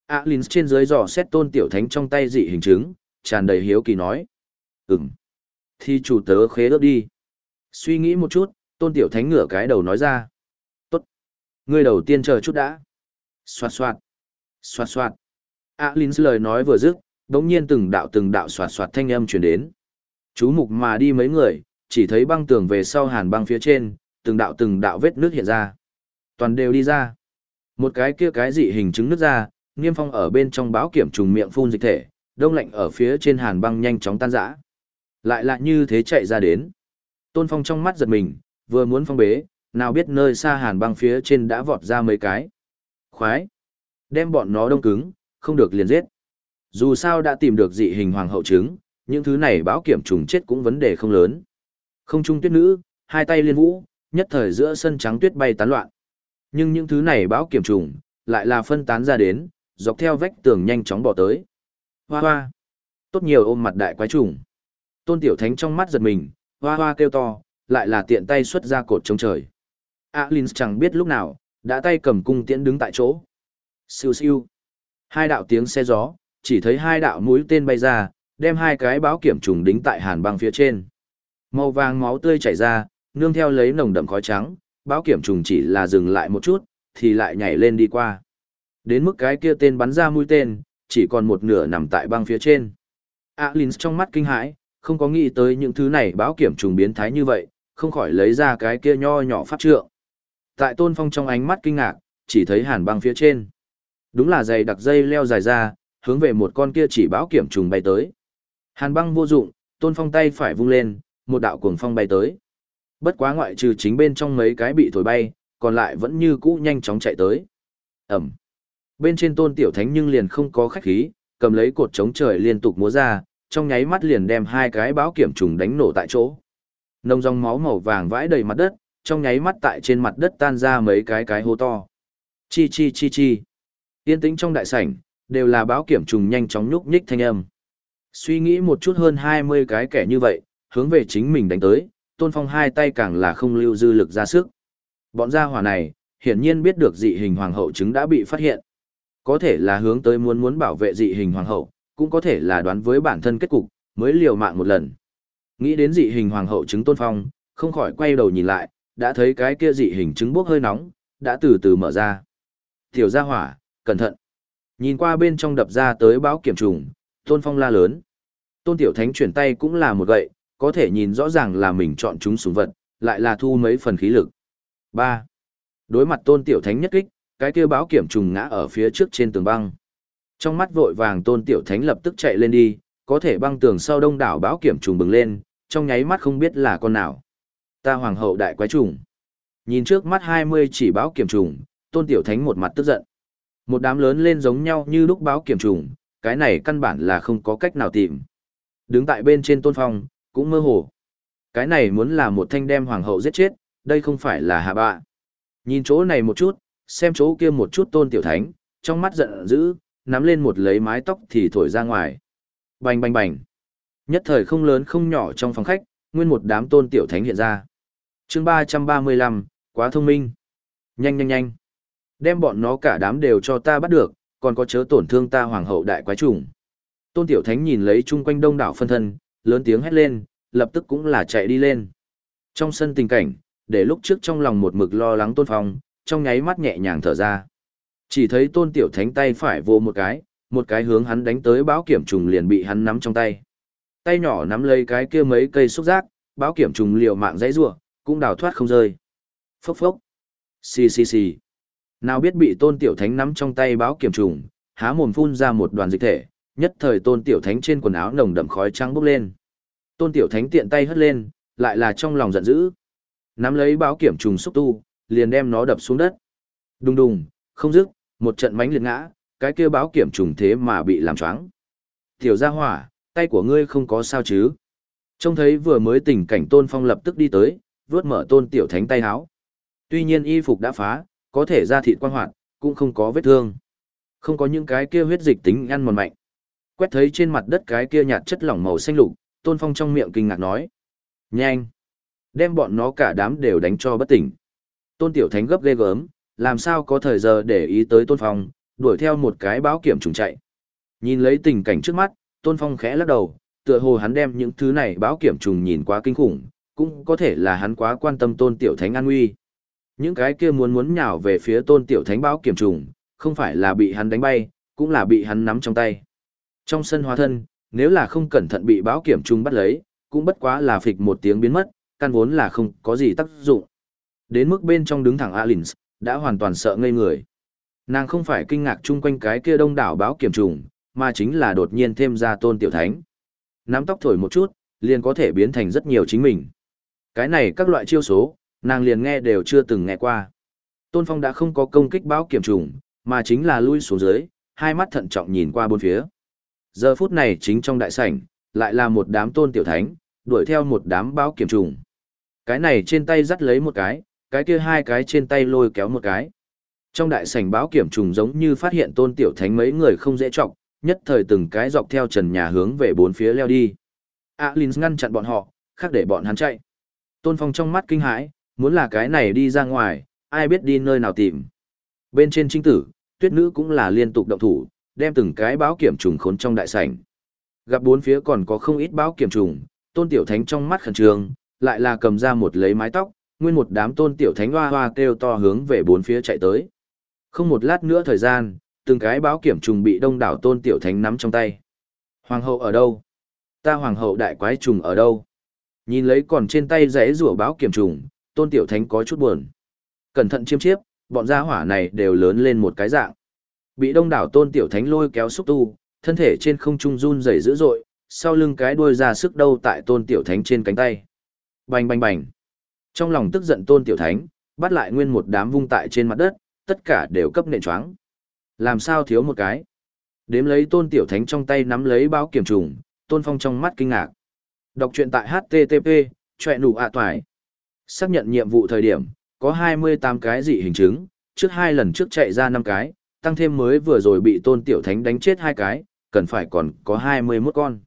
Alins trên dưới dò xét tôn tiểu thánh trong tay dị hình chứng, tràn đầy hiếu kỳ nói. Ừm. Thì chủ tớ khế ước đi. Suy nghĩ một chút, tôn tiểu thánh ngửa cái đầu nói ra. Tốt. Ngươi đầu tiên chờ chút đã. Xoạt xoạt. Xoạt xoạt. Linh lời nói vừa dứt, đống nhiên từng đạo từng đạo xoạt xoạt thanh âm truyền đến. Chú mục mà đi mấy người, chỉ thấy băng tường về sau hàn băng phía trên, từng đạo từng đạo vết nước hiện ra. Toàn đều đi ra. Một cái kia cái dị hình chứng nước ra, Niêm Phong ở bên trong báo kiểm trùng miệng phun dịch thể, đông lạnh ở phía trên hàn băng nhanh chóng tan rã. Lại lại như thế chạy ra đến. Tôn Phong trong mắt giật mình, vừa muốn phong bế, nào biết nơi xa hàn băng phía trên đã vọt ra mấy cái. Khoái! Đem bọn nó đông cứng, không được liền giết. Dù sao đã tìm được dị hình hoàng hậu trứng, những thứ này báo kiểm trùng chết cũng vấn đề không lớn. Không trung tuyết nữ, hai tay liên vũ, nhất thời giữa sân trắng tuyết bay tán loạn. Nhưng những thứ này báo kiểm trùng, lại là phân tán ra đến, dọc theo vách tường nhanh chóng bỏ tới. Hoa hoa! Tốt nhiều ôm mặt đại quái trùng. Tôn Tiểu Thánh trong mắt giật mình, hoa hoa kêu to, lại là tiện tay xuất ra cột chống trời. Alins chẳng biết lúc nào, đã tay cầm cung tiễn đứng tại chỗ. Siêu siêu. Hai đạo tiếng xe gió, chỉ thấy hai đạo mũi tên bay ra, đem hai cái báo kiểm trùng đính tại hàn băng phía trên. Màu vàng máu tươi chảy ra, nương theo lấy nồng đậm khói trắng, báo kiểm trùng chỉ là dừng lại một chút, thì lại nhảy lên đi qua. Đến mức cái kia tên bắn ra mũi tên, chỉ còn một nửa nằm tại băng phía trên. Alins trong mắt kinh hãi, không có nghĩ tới những thứ này báo kiểm trùng biến thái như vậy, không khỏi lấy ra cái kia nho nhỏ pháp trượng. Tại tôn phong trong ánh mắt kinh ngạc, chỉ thấy hàn băng phía trên. Đúng là dày đặc dây leo dài ra, hướng về một con kia chỉ báo kiểm trùng bay tới. Hàn băng vô dụng, tôn phong tay phải vung lên, một đạo cuồng phong bay tới. Bất quá ngoại trừ chính bên trong mấy cái bị thổi bay, còn lại vẫn như cũ nhanh chóng chạy tới. Ẩm. Bên trên tôn tiểu thánh nhưng liền không có khách khí, cầm lấy cột chống trời liên tục múa ra, trong nháy mắt liền đem hai cái báo kiểm trùng đánh nổ tại chỗ. Nông dòng máu màu vàng vãi đầy mặt đất, trong nháy mắt tại trên mặt đất tan ra mấy cái cái hố to. Chi chi chi chi. Yên tĩnh trong đại sảnh, đều là báo kiểm trùng nhanh chóng nhúc nhích thanh âm. Suy nghĩ một chút hơn 20 cái kẻ như vậy, hướng về chính mình đánh tới, tôn phong hai tay càng là không lưu dư lực ra sức. Bọn gia hỏa này, hiển nhiên biết được dị hình hoàng hậu chứng đã bị phát hiện. Có thể là hướng tới muốn muốn bảo vệ dị hình hoàng hậu, cũng có thể là đoán với bản thân kết cục, mới liều mạng một lần. Nghĩ đến dị hình hoàng hậu chứng tôn phong, không khỏi quay đầu nhìn lại, đã thấy cái kia dị hình trứng bốc hơi nóng, đã từ từ mở ra. Tiểu gia hỏa, cẩn thận. Nhìn qua bên trong đập ra tới báo kiểm trùng, tôn phong la lớn. Tôn tiểu thánh chuyển tay cũng là một gậy, có thể nhìn rõ ràng là mình chọn chúng súng vật, lại là thu mấy phần khí lực. 3. Đối mặt tôn tiểu thánh nhất kích, cái kia báo kiểm trùng ngã ở phía trước trên tường băng. Trong mắt vội vàng tôn tiểu thánh lập tức chạy lên đi, có thể băng tường sau đông đảo báo kiểm trùng bừng lên, trong nháy mắt không biết là con nào. Ta hoàng hậu đại quái trùng. Nhìn trước mắt 20 chỉ báo kiểm trùng, tôn tiểu thánh một mặt tức giận. Một đám lớn lên giống nhau như lúc báo kiểm trùng, cái này căn bản là không có cách nào tìm. Đứng tại bên trên tôn phong, cũng mơ hồ. Cái này muốn là một thanh đem hoàng hậu giết chết, đây không phải là hạ bạ. Nhìn chỗ này một chút, xem chỗ kia một chút tôn tiểu thánh, trong mắt giận dữ, nắm lên một lấy mái tóc thì thổi ra ngoài. Bành bành bành. Nhất thời không lớn không nhỏ trong phòng khách, nguyên một đám tôn tiểu thánh hiện ra chương 335, quá thông minh. Nhanh nhanh nhanh. Đem bọn nó cả đám đều cho ta bắt được, còn có chớ tổn thương ta hoàng hậu đại quái trùng. Tôn tiểu thánh nhìn lấy chung quanh đông đảo phân thân, lớn tiếng hét lên, lập tức cũng là chạy đi lên. Trong sân tình cảnh, để lúc trước trong lòng một mực lo lắng tôn phong, trong nháy mắt nhẹ nhàng thở ra. Chỉ thấy tôn tiểu thánh tay phải vô một cái, một cái hướng hắn đánh tới báo kiểm trùng liền bị hắn nắm trong tay. Tay nhỏ nắm lấy cái kia mấy cây xúc giác, báo kiểm trùng liều mạng dãy rủa, cũng đào thoát không rơi. Phốc phốc. Xì xì xì. Nào biết bị tôn tiểu thánh nắm trong tay báo kiểm trùng, há mồm phun ra một đoàn dịch thể, nhất thời tôn tiểu thánh trên quần áo nồng đậm khói trắng bốc lên. Tôn tiểu thánh tiện tay hất lên, lại là trong lòng giận dữ. Nắm lấy báo kiểm trùng xúc tu, liền đem nó đập xuống đất. Đùng đùng, không dứt, một trận mánh liệt ngã, cái kia báo kiểm trùng thế mà bị làm choáng. Tiểu gia hỏa, tay của ngươi không có sao chứ? Trông thấy vừa mới tình cảnh tôn phong lập tức đi tới, vớt mở tôn tiểu thánh tay háo. Tuy nhiên y phục đã phá, có thể ra thịt quan hoạt, cũng không có vết thương. Không có những cái kia huyết dịch tính ăn mòn mạnh. Quét thấy trên mặt đất cái kia nhạt chất lỏng màu xanh lục, tôn phong trong miệng kinh ngạc nói. Nhanh! Đem bọn nó cả đám đều đánh cho bất tỉnh. Tôn tiểu thánh gấp ghê gớm, làm sao có thời giờ để ý tới tôn phong, đuổi theo một cái báo kiểm trùng chạy. Nhìn lấy tình cảnh trước mắt, tôn phong khẽ lắc đầu, tựa hồ hắn đem những thứ này báo kiểm trùng nhìn quá kinh khủng, cũng có thể là hắn quá quan tâm tôn tiểu thánh an nguy. Những cái kia muốn muốn nhào về phía tôn tiểu thánh báo kiểm trùng, không phải là bị hắn đánh bay, cũng là bị hắn nắm trong tay. Trong sân hóa thân, nếu là không cẩn thận bị báo kiểm trùng bắt lấy, cũng bất quá là phịch một tiếng biến mất, căn vốn là không có gì tác dụng. Đến mức bên trong đứng thẳng Alins, đã hoàn toàn sợ ngây người. Nàng không phải kinh ngạc chung quanh cái kia đông đảo báo kiểm trùng, mà chính là đột nhiên thêm ra tôn tiểu thánh. Nắm tóc thổi một chút, liền có thể biến thành rất nhiều chính mình. Cái này các loại chiêu số, nàng liền nghe đều chưa từng nghe qua. Tôn Phong đã không có công kích báo kiểm trùng, mà chính là lui xuống dưới, hai mắt thận trọng nhìn qua bốn phía. Giờ phút này chính trong đại sảnh, lại là một đám tôn tiểu thánh, đuổi theo một đám báo kiểm trùng. Cái này trên tay dắt lấy một cái, cái kia hai cái trên tay lôi kéo một cái. Trong đại sảnh báo kiểm trùng giống như phát hiện tôn tiểu thánh mấy người không dễ trọng, nhất thời từng cái dọc theo trần nhà hướng về bốn phía leo đi. Alins ngăn chặn bọn họ, khác để bọn hắn chạy. Tôn Phong trong mắt kinh hãi, muốn là cái này đi ra ngoài, ai biết đi nơi nào tìm. Bên trên trinh tử, tuyết nữ cũng là liên tục động thủ, đem từng cái báo kiểm trùng khốn trong đại sảnh. Gặp bốn phía còn có không ít báo kiểm trùng, tôn tiểu thánh trong mắt khẩn trương, lại là cầm ra một lấy mái tóc, nguyên một đám tôn tiểu thánh hoa hoa kêu to hướng về bốn phía chạy tới. Không một lát nữa thời gian, từng cái báo kiểm trùng bị đông đảo tôn tiểu thánh nắm trong tay. Hoàng hậu ở đâu? Ta hoàng hậu đại quái trùng ở đâu? Nhìn lấy còn trên tay rẽ rủa báo kiểm trùng, tôn tiểu thánh có chút buồn. Cẩn thận chiêm chiếp, bọn gia hỏa này đều lớn lên một cái dạng. Bị đông đảo tôn tiểu thánh lôi kéo xúc tu, thân thể trên không trung run rẩy dữ dội, sau lưng cái đuôi ra sức đâu tại tôn tiểu thánh trên cánh tay. Bành bành bành. Trong lòng tức giận tôn tiểu thánh, bắt lại nguyên một đám vung tại trên mặt đất, tất cả đều cấp nện choáng. Làm sao thiếu một cái? Đếm lấy tôn tiểu thánh trong tay nắm lấy báo kiểm trùng, tôn phong trong mắt kinh ngạc. Đọc truyện tại HTTP, chọe nụ ạ toài. Xác nhận nhiệm vụ thời điểm, có 28 cái dị hình chứng, trước hai lần trước chạy ra 5 cái, tăng thêm mới vừa rồi bị tôn tiểu thánh đánh chết hai cái, cần phải còn có 21 con.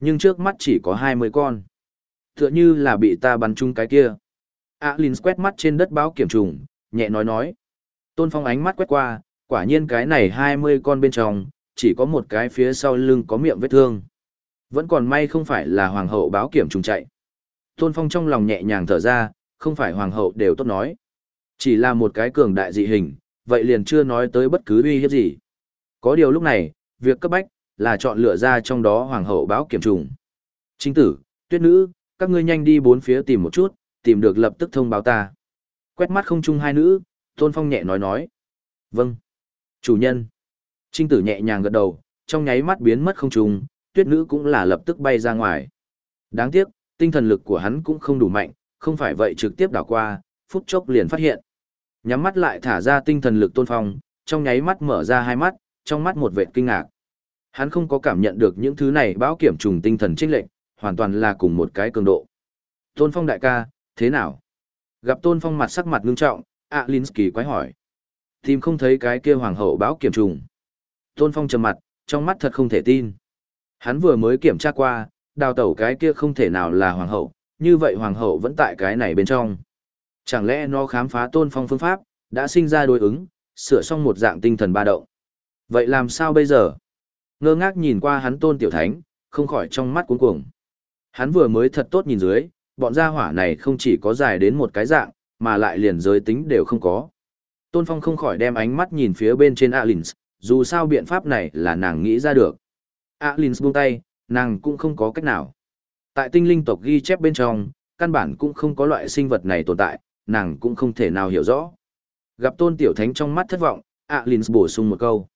Nhưng trước mắt chỉ có 20 con. Tựa như là bị ta bắn chung cái kia. Alin quét mắt trên đất báo kiểm trùng, nhẹ nói nói. Tôn Phong ánh mắt quét qua, quả nhiên cái này 20 con bên trong, chỉ có một cái phía sau lưng có miệng vết thương. Vẫn còn may không phải là hoàng hậu báo kiểm trùng chạy. Tôn Phong trong lòng nhẹ nhàng thở ra, không phải hoàng hậu đều tốt nói. Chỉ là một cái cường đại dị hình, vậy liền chưa nói tới bất cứ uy hiếp gì. Có điều lúc này, việc cấp bách, là chọn lựa ra trong đó hoàng hậu báo kiểm trùng. Chính tử, tuyết nữ, các ngươi nhanh đi bốn phía tìm một chút, tìm được lập tức thông báo ta. Quét mắt không chung hai nữ, Tôn Phong nhẹ nói nói. Vâng. Chủ nhân. Trinh tử nhẹ nhàng gật đầu, trong nháy mắt biến mất không trùng, tuyết nữ cũng là lập tức bay ra ngoài. Đáng tiếc, tinh thần lực của hắn cũng không đủ mạnh, không phải vậy trực tiếp đảo qua, phút chốc liền phát hiện. Nhắm mắt lại thả ra tinh thần lực tôn phong, trong nháy mắt mở ra hai mắt, trong mắt một vệt kinh ngạc. Hắn không có cảm nhận được những thứ này báo kiểm trùng tinh thần trinh lệnh, hoàn toàn là cùng một cái cường độ. Tôn phong đại ca, thế nào? Gặp tôn phong mặt sắc mặt ngưng trọng, Alinsky quái hỏi. Tìm không thấy cái kia hoàng hậu báo kiểm trùng. Tôn phong trầm mặt, trong mắt thật không thể tin. Hắn vừa mới kiểm tra qua, đào tẩu cái kia không thể nào là hoàng hậu, như vậy hoàng hậu vẫn tại cái này bên trong. Chẳng lẽ nó khám phá tôn phong phương pháp, đã sinh ra đối ứng, sửa xong một dạng tinh thần ba động. Vậy làm sao bây giờ? Ngơ ngác nhìn qua hắn tôn tiểu thánh, không khỏi trong mắt cuống cuồng. Hắn vừa mới thật tốt nhìn dưới, bọn gia hỏa này không chỉ có dài đến một cái dạng, mà lại liền giới tính đều không có. Tôn Phong không khỏi đem ánh mắt nhìn phía bên trên Alins, dù sao biện pháp này là nàng nghĩ ra được. Alins buông tay, nàng cũng không có cách nào. Tại tinh linh tộc ghi chép bên trong, căn bản cũng không có loại sinh vật này tồn tại, nàng cũng không thể nào hiểu rõ. Gặp tôn tiểu thánh trong mắt thất vọng, Alins bổ sung một câu.